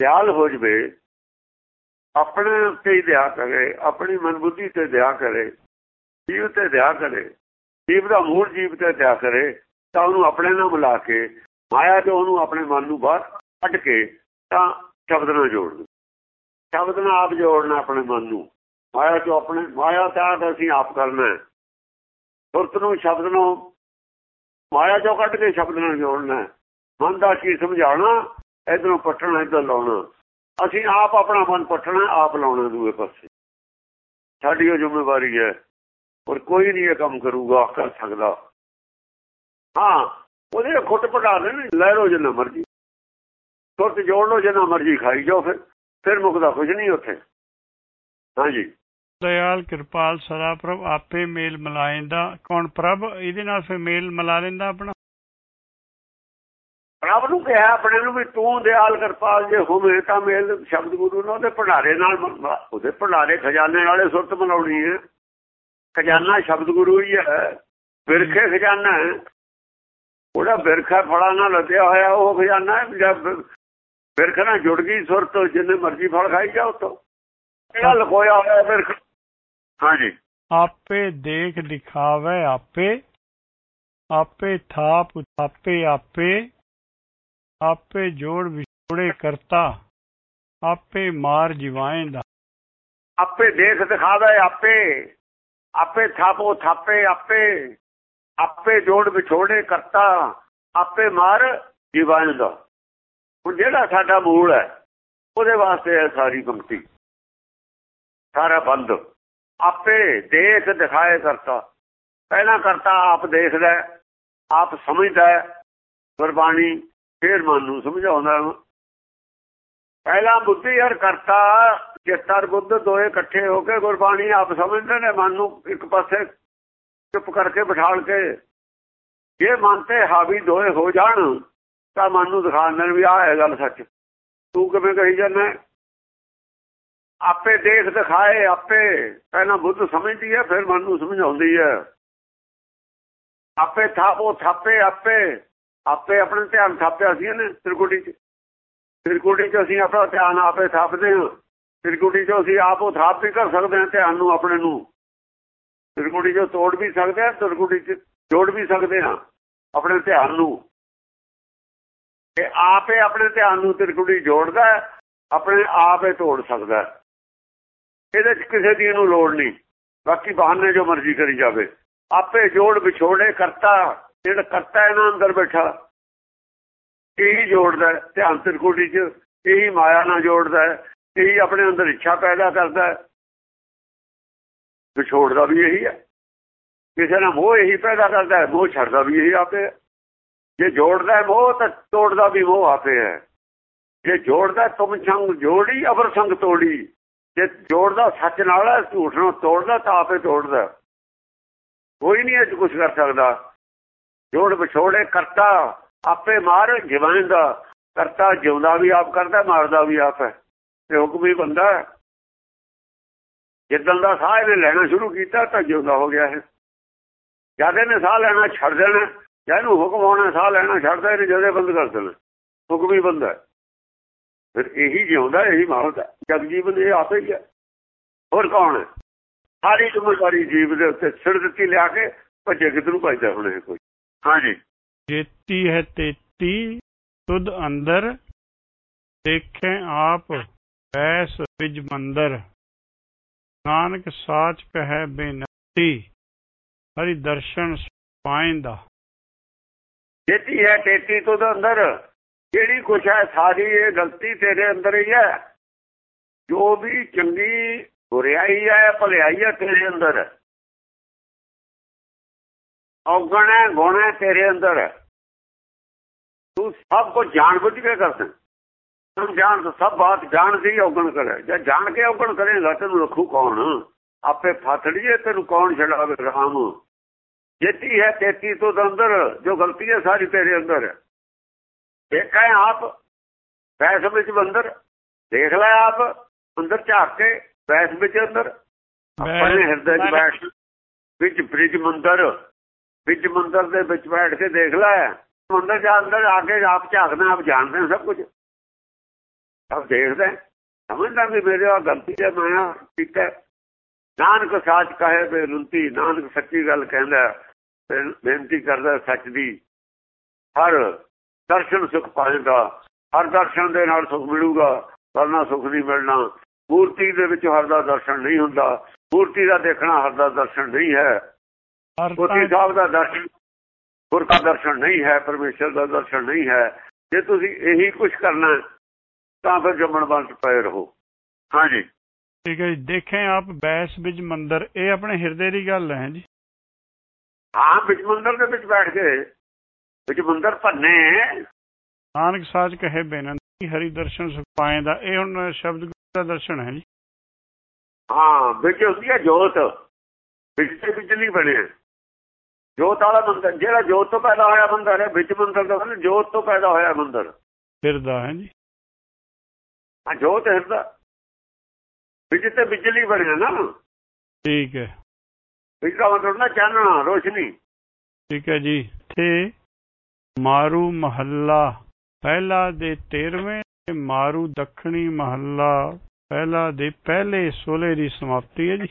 B: ਦਿਆਲ ਹੋ ਜਵੇ, ਆਪਣੇ ਉੱਤੇ ਹੀ ਦਿਆ ਕਰੇ, ਆਪਣੀ ਮਨ ਬੁੱਧੀ ਤੇ ਦਿਆ ਕਰੇ, ਜੀਵ ਤੇ ਦਿਆ ਕਰੇ, ਜੀਵ ਦਾ ਮੂਲ ਜੀਵ ਤੇ ਦਿਆ ਕਰੇ, ਤਾਂ ਉਹਨੂੰ ਆਪਣੇ ਨਾਲ ਮਿਲਾ ਕੇ, ਮਾਇਆ ਤੇ ਉਹਨੂੰ ਆਪਣੇ ਮਨ ਨੂੰ ਬਾਹਰ ਕੱਢ ਕੇ ਤਾਂ ਸ਼ਬਦ ਨਾਲ ਜੋੜਨਾ ਸ਼ਬਦ ਨਾਲ ਆਪ ਜੋੜਨਾ ਆਪਣੇ ਮਨ ਨੂੰ। ਮਾਇਆ ਤੋਂ ਆਪਣੇ, ਮਾਇਆ ਤਾਂ ਅਸੀਂ ਆਪ ਕਰਨਾ ਸੁਰਤ ਨੂੰ, ਸ਼ਬਦ ਨੂੰ ਮਾਇਆ ਚੋਂ ਕੱਢ ਕੇ ਸ਼ਬਦ ਨਾਲ ਜੋੜਨਾ ਮਨ ਦਾ ਕੀ ਸਮਝਾਉਣਾ, ਇਧਰੋਂ ਪੱਟਣਾ ਇਧਰ ਲਾਉਣਾ। ਅਸੀਂ ਆਪ ਆਪਣਾ ਮਨ ਪੱਟਣਾ ਆਪ ਲਾਉਣਾ ਦੂਏ ਪਾਸੇ। ਸਾਡੀ ਉਹ ਜ਼ਿੰਮੇਵਾਰੀ ਹੈ। ਔਰ ਕੋਈ ਨਹੀਂ ਇਹ ਕੰਮ ਕਰੂਗਾ, ਕਰ ਸਕਦਾ। ਹਾਂ, ਉਹਦੇ ਖੁੱਟ ਪਟਾ ਦੇ ਲੈ ਲੋ ਜਿੰਨਾ ਮਰਜ਼ੀ। ਸੁਰਤ ਜੋੜ ਲੋ ਜਿੰਨਾ ਮਰਜ਼ੀ ਖਾਈ ਜਾਓ ਫਿਰ। ਫਿਰ ਮੁਕਦਾ ਕੁਝ ਨਹੀਂ ਉੱਥੇ। ਹਾਂਜੀ।
A: ਦਇਆਲ ਕਿਰਪਾਲ ਸਦਾ ਪ੍ਰਭ ਆਪੇ ਮੇਲ ਮਲਾਇੰਦਾ ਕੌਣ ਪ੍ਰਭ? ਇਹਦੇ ਨਾਲ ਫਿਰ ਮੇਲ ਮਿਲਾ ਲੈਂਦਾ ਆਪਣਾ?
B: ਪ੍ਰਭ ਨੂੰ ਕਿਹਾ ਆਪਣੇ ਨੂੰ ਵੀ ਤੂੰ ਦਿਆਲ ਕਿਰਪਾਲ ਜੇ ਹੋਵੇ ਤਾਂ ਮੇਲ ਸ਼ਬਦ ਗੁਰੂ ਨੂੰ ਉਹਦੇ ਭੰਡਾਰੇ ਨਾਲ ਉਹਦੇ ਭੰਡਾਰੇ ਖਜ਼ਾਨੇ ਵਾਲੇ ਸੁਰਤ ਮਨਾਉਣੀ ਹੈ। ਖਜ਼ਾਨਾ ਸ਼ਬਦ ਗੁਰੂ ਹੀ ਹੈ। ਬਿਰਖੇ ਖਜ਼ਾਨਾ ਹੈ। ਉਹਦਾ ਬਿਰਖਾ ਫਲਾਂ ਨਾਲ ਲੱਦਿਆ ਹੋਇਆ ਉਹ ਖਜ਼ਾਨਾ ਹੈ। ਜਦ ਬਿਰਖ ਨਾਲ ਜੁੜ ਗਈ ਸੁਰਤ ਜਿੰਨੇ ਮਰਜ਼ੀ ਫਲ ਖਾਈ ਜਾ ਉਤੋਂ। ਕਿਹੜਾ ਲਕੋਇਆ ਹੋਇਆ ਬਿਰਖ ਹਾਂਜੀ।
A: ਆਪੇ ਦੇਖ ਦਿਖਾਵੇ ਆਪੇ ਆਪੇ ਥਾਪ ਆਪੇ ਆਪੇ ਆਪੇ ਜੋੜ ਵਿਛੋੜੇ ਕਰਤਾ ਆਪੇ ਮਾਰ ਜਿਵਾਏਂਦਾ।
B: ਆਪੇ ਦੇਖ ਦਿਖਾਵੇ ਆਪੇ ਆਪੇ ਥਾਪੋ ਥਾਪੇ ਆਪੇ ਆਪੇ ਜੋੜ ਵਿਛੋੜੇ ਕਰਤਾ ਆਪੇ ਮਾਰ ਜਿਵਾਏਂਦਾ। ਹੁਣ ਜਿਹੜਾ ਸਾਡਾ ਮੂਲ ਹੈ, ਉਹਦੇ ਵਾਸਤੇ ਹੈ ਸਾਰੀ ਪੰਕਤੀ। ਸਾਰਾ ਬੰਦ। ਆਪੇ ਦੇਖ ਦਿਖਾਏ ਕਰਤਾ। ਪਹਿਲਾਂ ਕਰਤਾ ਆਪ ਦੇਖਦਾ ਆਪ ਸਮਝਦਾ ਗੁਰਬਾਣੀ ਫੇਰ ਮਨ ਨੂੰ ਸਮਝਾਉਂਦਾ ਪਹਿਲਾਂ ਬੁੱਧੀ ਹਰ ਕਰਤਾ, ਚੇਤਰ ਬੁੱਧ ਦੋਏ ਇਕੱਠੇ ਹੋ ਕੇ ਗੁਰਬਾਣੀ ਆਪ ਸਮਝਦੇ ਨੇ, ਮਨ ਨੂੰ ਇੱਕ ਪਾਸੇ ਚੁੱਪ ਕਰਕੇ ਬਿਠਾਲ ਕੇ। ਜੇ ਮਨ ਤੇ ਹਾਵੀ ਦੋਏ ਹੋ ਜਾਣ ਤਾਂ ਮਨ ਨੂੰ ਦਿਖਾ ਦਿੰਦੇ ਵੀ ਆਹ ਹੈ ਗੱਲ ਸੱਚ। ਤੂੰ ਕਿਵੇਂ ਕਹੀ ਜਾਂਦਾ ਆਪੇ ਦੇਖ ਦਿਖਾਏ, ਆਪੇ ਪਹਿਲਾਂ ਬੁੱਧ ਸਮਝਦੀ ਹੈ, ਫਿਰ ਮਨ ਨੂੰ ਸਮਝਾਉਂਦੀ ਹੈ। ਆਪੇ ਥਾਪੋ ਥਾਪੇ ਆਪੇ ਆਪੇ ਆਪਣੇ ਧਿਆਨ ਥਾਪਿਆ ਸੀ ਇਹਨੇ ਤ੍ਰਿਕੁਟੀ ਚ। ਤ੍ਰਿਕੁਟੀ ਚ ਅਸੀਂ ਆਪਣਾ ਧਿਆਨ ਆਪੇ ਥਾਪਦੇ ਹਾਂ। ਤ੍ਰਿਕੁਟੀ ਚ ਅਸੀਂ ਆਪੋ ਥਾਪ ਵੀ ਕਰ ਸਕਦੇ ਹਾਂ ਧਿਆਨ ਨੂੰ ਆਪਣੇ ਨੂੰ। ਤ੍ਰਿਕੁਟੀ ਚੋਂ ਤੋੜ ਵੀ ਸਕਦੇ ਹਾਂ, ਤ੍ਰਿਕੁਟੀ ਚ ਜੋੜ ਵੀ ਸਕਦੇ ਹਾਂ ਆਪਣੇ ਧਿਆਨ ਨੂੰ। ਤੇ ਆਪੇ ਆਪਣੇ ਧਿਆਨ ਨੂੰ ਤ੍ਰਿਕੁਟੀ ਜੋੜਦਾ ਆਪਣੇ ਆਪ ਇਹ ਤੋੜ ਸਕਦਾ ਇਹਦੇ ਚ ਕਿਸੇ ਦੀ ਇਹਨੂੰ ਲੋੜ ਨਹੀਂ। ਬਾਕੀ ਬਹਾਨੇ ਜੋ ਮਰਜ਼ੀ ਕਰੀ ਜਾਵੇ। ਆਪੇ ਜੋੜ ਵਿਛੋੜੇ ਕਰਤਾ, ਜਿਹੜਾ ਕਰਤਾ ਇਹਨਾਂ ਅੰਦਰ ਬੈਠਾ। ਇਹੀ ਜੋੜਦਾ ਧਿਆਨ ਤ੍ਰਿਕੁਟੀ ਚ। ਇਹੀ ਮਾਇਆ ਨਾਲ ਜੋੜਦਾ ਇਹੀ ਆਪਣੇ ਅੰਦਰ ਇੱਛਾ ਪੈਦਾ ਕਰਦਾ ਵਿਛੋੜਦਾ ਵੀ ਇਹੀ ਹੈ। ਕਿਸੇ ਨਾਲ ਮੋਹ ਇਹੀ ਪੈਦਾ ਕਰਦਾ ਮੋਹ ਛੱਡਦਾ ਵੀ ਇਹੀ ਆਪੇ ਜੇ ਜੋੜਦਾ ਹੈ ਮੋਹ, ਤਾਂ ਤੋੜਦਾ ਵੀ ਮੋਹ ਆਪੇ ਹੈ। ਜੇ ਜੋੜਦਾ ਤੁਮ ਸੰਗ ਜੋੜੀ ਅਬਰ ਸੰਗ ਤੋੜੀ। ਜੇ ਜੋੜਦਾ ਸੱਚ ਨਾਲ ਹੈ, ਝੂਠ ਨੂੰ ਤੋੜਦਾ, ਤਾਂ ਆਪੇ ਤੋੜਦਾ ਕੋਈ ਨਹੀਂ ਇਹ ਕੁਝ ਕਰ ਸਕਦਾ। ਜੋੜ ਵਿਛੋੜੇ, ਕਰਤਾ ਆਪੇ ਮਾਰ ਜਿਵਾਂਦਾ ਕਰਤਾ ਜਿਉਂਦਾ ਵੀ ਆਪ ਕਰਦਾ, ਮਾਰਦਾ ਵੀ ਆਪ ਹੈ। ਤੇ ਹੁਕਮ ਬੰਦਾ ਜਿੱਦਣ ਦਾ ਸਾਹ ਇਹਨੇ ਲੈਣਾ ਸ਼ੁਰੂ ਕੀਤਾ, ਤਾਂ ਜਿਉਂਦਾ ਹੋ ਗਿਆ ਹੈ ਜਦ ਇਹਨੇ ਸਾਹ ਲੈਣਾ, ਛੱਡ ਦੇਣਾ ਜਾਂ ਹੁਕਮ ਆਉਣਾ ਸਾਹ ਲੈਣਾ ਛੱਡਦਾ, ਇਹਨੇ ਜਦੇ ਬੰਦ ਕਰ ਦੇਣਾ। ਹੁਕਮ ਹੀ ਬੰਦਾ ਫਿਰ ਇਹੀ ਜਿਉਂਦਾ, ਇਹੀ ਮਾਰਦਾ ਜਗ ਜੀਵਨ ਇਹ ਆਪੇ ਹੀ ਹੈ। ਹੋਰ ਕੌਣ ਹੈ? ਸਾਰੀ ਜ਼ਿੰਮੇਵਾਰੀ ਜੀਵ ਦੇ ਉੱਤੇ ਸਿਰ ਦਿੱਤੀ ਲਿਆ ਕੇ ਭੱਜੇ ਕਿਧਰੂ ਭੱਜਦਾ ਹੁਣ ਇਹ ਕੋਈ? ਹਾਂਜੀ।
A: ਜੇਤੀ ਹੈ ਤੇਤੀ, ਤੁਧ ਅੰਦਰ, ਦੇਖੇ ਆਪ ਐਸ ਵਿਜ ਮੰਦਰ। ਨਾਨਕ ਸਾਚ ਕਹੈ ਬੇਨਤੀ, ਹਰੀ ਦਰਸ਼ਨ ਪਾਇੰਦਾ।
B: ਜੇਤੀ ਹੈ ਤੇਤੀ ਤੁਧ ਅੰਦਰ। ਜਿਹੜੀ ਕੁਛ ਹੈ, ਸਾਰੀ ਇਹ ਗਲਤੀ ਤੇਰੇ ਅੰਦਰ ਹੀ ਹੈ। ਜੋ ਵੀ ਚੰਗੀ ਬੁਰਾਈ ਹੈ, ਭਲਾਈ ਹੈ ਤੇਰੇ ਅੰਦਰ। ਔਗਣ ਹੈ, ਗੁਣ ਹੈ ਤੇਰੇ ਅੰਦਰ। ਤੂੰ ਸਭ ਕੁਝ ਜਾਣ ਬੁੱਝ ਕੇ ਕਰਦਾ ਤੂੰ ਜਾਣ ਸਭ ਬਾਤ ਜਾਣ ਕੇ ਔਗਣ ਕਰੇ। ਜੇ ਜਾਣ ਕੇ ਔਗਣ ਕਰੇਗਾ, ਤੈਨੂੰ ਰੱਖੂ ਕੌਣ? ਆਪੇ ਫਾਟੜੀਏ ਤੈਨੂੰ ਕੌਣ ਛਡਾਵੇ ਰਾਮ? ਜੇਤੀ ਹੈ ਤੇਤੀ ਤੋਂ ਅੰਦਰ ਜੋ ਗਲਤੀ ਹੈ ਸਾਰੀ ਤੇਰੇ ਅੰਦਰ। ਹੈ ਦੇਖਾਂ ਆਪ ਬੈਸ ਵਿੱਚ ਅੰਦਰ ਦੇਖ ਲੈ ਆਪ ਅੰਦਰ ਝਾਕ ਕੇ ਬੈਸ ਵਿੱਚ ਅੰਦਰ। ਆਪਣੇ ਹਿਰਦੇ 'ਚ ਬੈਠ ਵਿੱਚ ਬ੍ਰਿਜ ਮੰਦਰ ਵਿੱਚ ਮੰਦਰ ਦੇ ਵਿੱਚ ਬੈਠ ਕੇ ਦੇਖ ਲੈ। ਮੰਦਰ ਜਾ ਅੰਦਰ ਆ ਕੇ ਆਪ ਝਾਕਦੇ ਆਪ ਜਾਣਦੇ ਸਭ ਕੁਝ। ਆਪ ਦੇਖਦੇ ਸਮਝਦਾ ਵੀ ਮੇਰੇ ਆ ਗਲਤੀ ਹੈ ਮੈਂ ਕੀਤਾ। ਨਾਨਕ ਸਾਚ ਕਹੇ ਬੇਨਤੀ ਨਾਨਕ ਸੱਚੀ ਗੱਲ ਕਹਿੰਦਾ। ਬੇਨਤੀ ਕਰਦਾ ਸੱਚ ਦੀ। ਹਰ ਦਰਸ਼ਨ ਸੁਖ ਪਾਏਗਾ ਹਰ ਦਰਸ਼ਨ ਦੇ ਨਾਲ ਸੁਖ ਮਿਲੂਗਾ ਵਰਨਾ ਸੁਖ ਨਹੀਂ ਮਿਲਣਾ। ਮੂਰਤੀ ਦੇ ਵਿੱਚ ਹਰ ਦਾ ਦਰਸ਼ਨ ਨਹੀਂ ਹੁੰਦਾ। ਮੂਰਤੀ ਦਾ ਦੇਖਣਾ ਹਰ ਦਾ ਦਰਸ਼ਨ ਨਹੀਂ ਹੈ। ਮੂਰਤੀ ਸਾਹਿਬ ਦਾ ਦਰਸ਼ਨ ਗੁਰ ਦਾ ਦਰਸ਼ਨ ਨਹੀਂ ਹੈ ਪਰਮੇਸ਼ਰ ਦਾ ਦਰਸ਼ਨ ਨਹੀਂ ਹੈ। ਜੇ ਤੁਸੀਂ ਇਹੀ ਕੁਝ ਕਰਨਾ ਤਾਂ ਫਿਰ ਜੰਮਣ ਬੰਦ ਪਏ ਰਹੋ। ਹਾਂਜੀ।
A: ਠੀਕ ਹੈ ਜੀ। ਦੇਖੇ ਆਪ ਬੈਸ ਵਿੱਚ ਮੰਦਰ ਇਹ ਆਪਣੇ ਹਿਰਦੇ ਦੀ ਗੱਲ ਹੈ ਜੀ।
B: ਹਾਂ ਵਿੱਚ ਮੰਦਰ ਦੇ ਵਿੱਚ ਬੈਠ ਕੇ ਵਿੱਚ ਮੰਦਰ ਭੰਨੇ
A: ਨਾਨਕ ਸਾਜ ਕਹੇ ਬੇਨੰਤੀ ਹਰੀ ਦਰਸ਼ਨ ਸੁਖ ਪਾਏਦਾ ਇਹ ਹੁਣ ਸ਼ਬਦ ਦਾ ਦਰਸ਼ਨ ਹੈ ਜੀ।
B: ਹਾਂ ਵਿੱਚ ਹੁੰਦੀ ਹੈ ਜੋਤ। ਵਿੱਚ ਤੇ ਬਿਜਲੀ ਬਣੇ ਜੋਤ ਵਾਲਾ ਮੰਦਰ ਜਿਹੜਾ ਜੋਤ ਤੋਂ ਪੈਦਾ ਹੋਇਆ ਮੰਦਰ ਹੈ ਵਿੱਚ ਮੰਦਰ ਦਾ ਮਤਲਬ ਜੋਤ ਤੋਂ ਪੈਦਾ ਹੋਇਆ ਮੰਦਰ।
A: ਹਿਰਦਾ ਹੈ ਜੀ।
B: ਹਾਂ ਜੋਤ ਹਿਰਦਾ ਵਿੱਚ ਤੇ ਬਿਜਲੀ ਬਣਿਆ ਨਾ।
A: ਠੀਕ ਹੈ।
B: ਵਿੱਚ ਦਾ ਮਤਲਬ ਨਾ ਚਾਨਣਾ ਰੋਸ਼ਨੀ।
A: ਠੀਕ ਹੈ ਜੀ। ਤੇ ਮਾਰੂ ਮਹੱਲਾ, ਪਹਿਲਾ ਦੇ 13ਵੇਂ ਤੇ ਮਾਰੂ ਦੱਖਣੀ ਮਹੱਲਾ, ਪਹਿਲਾ ਦੇ ਪਹਿਲੇ ਸੋਲੇ ਦੀ ਸਮਾਪਤੀ ਹੈ ਜੀ।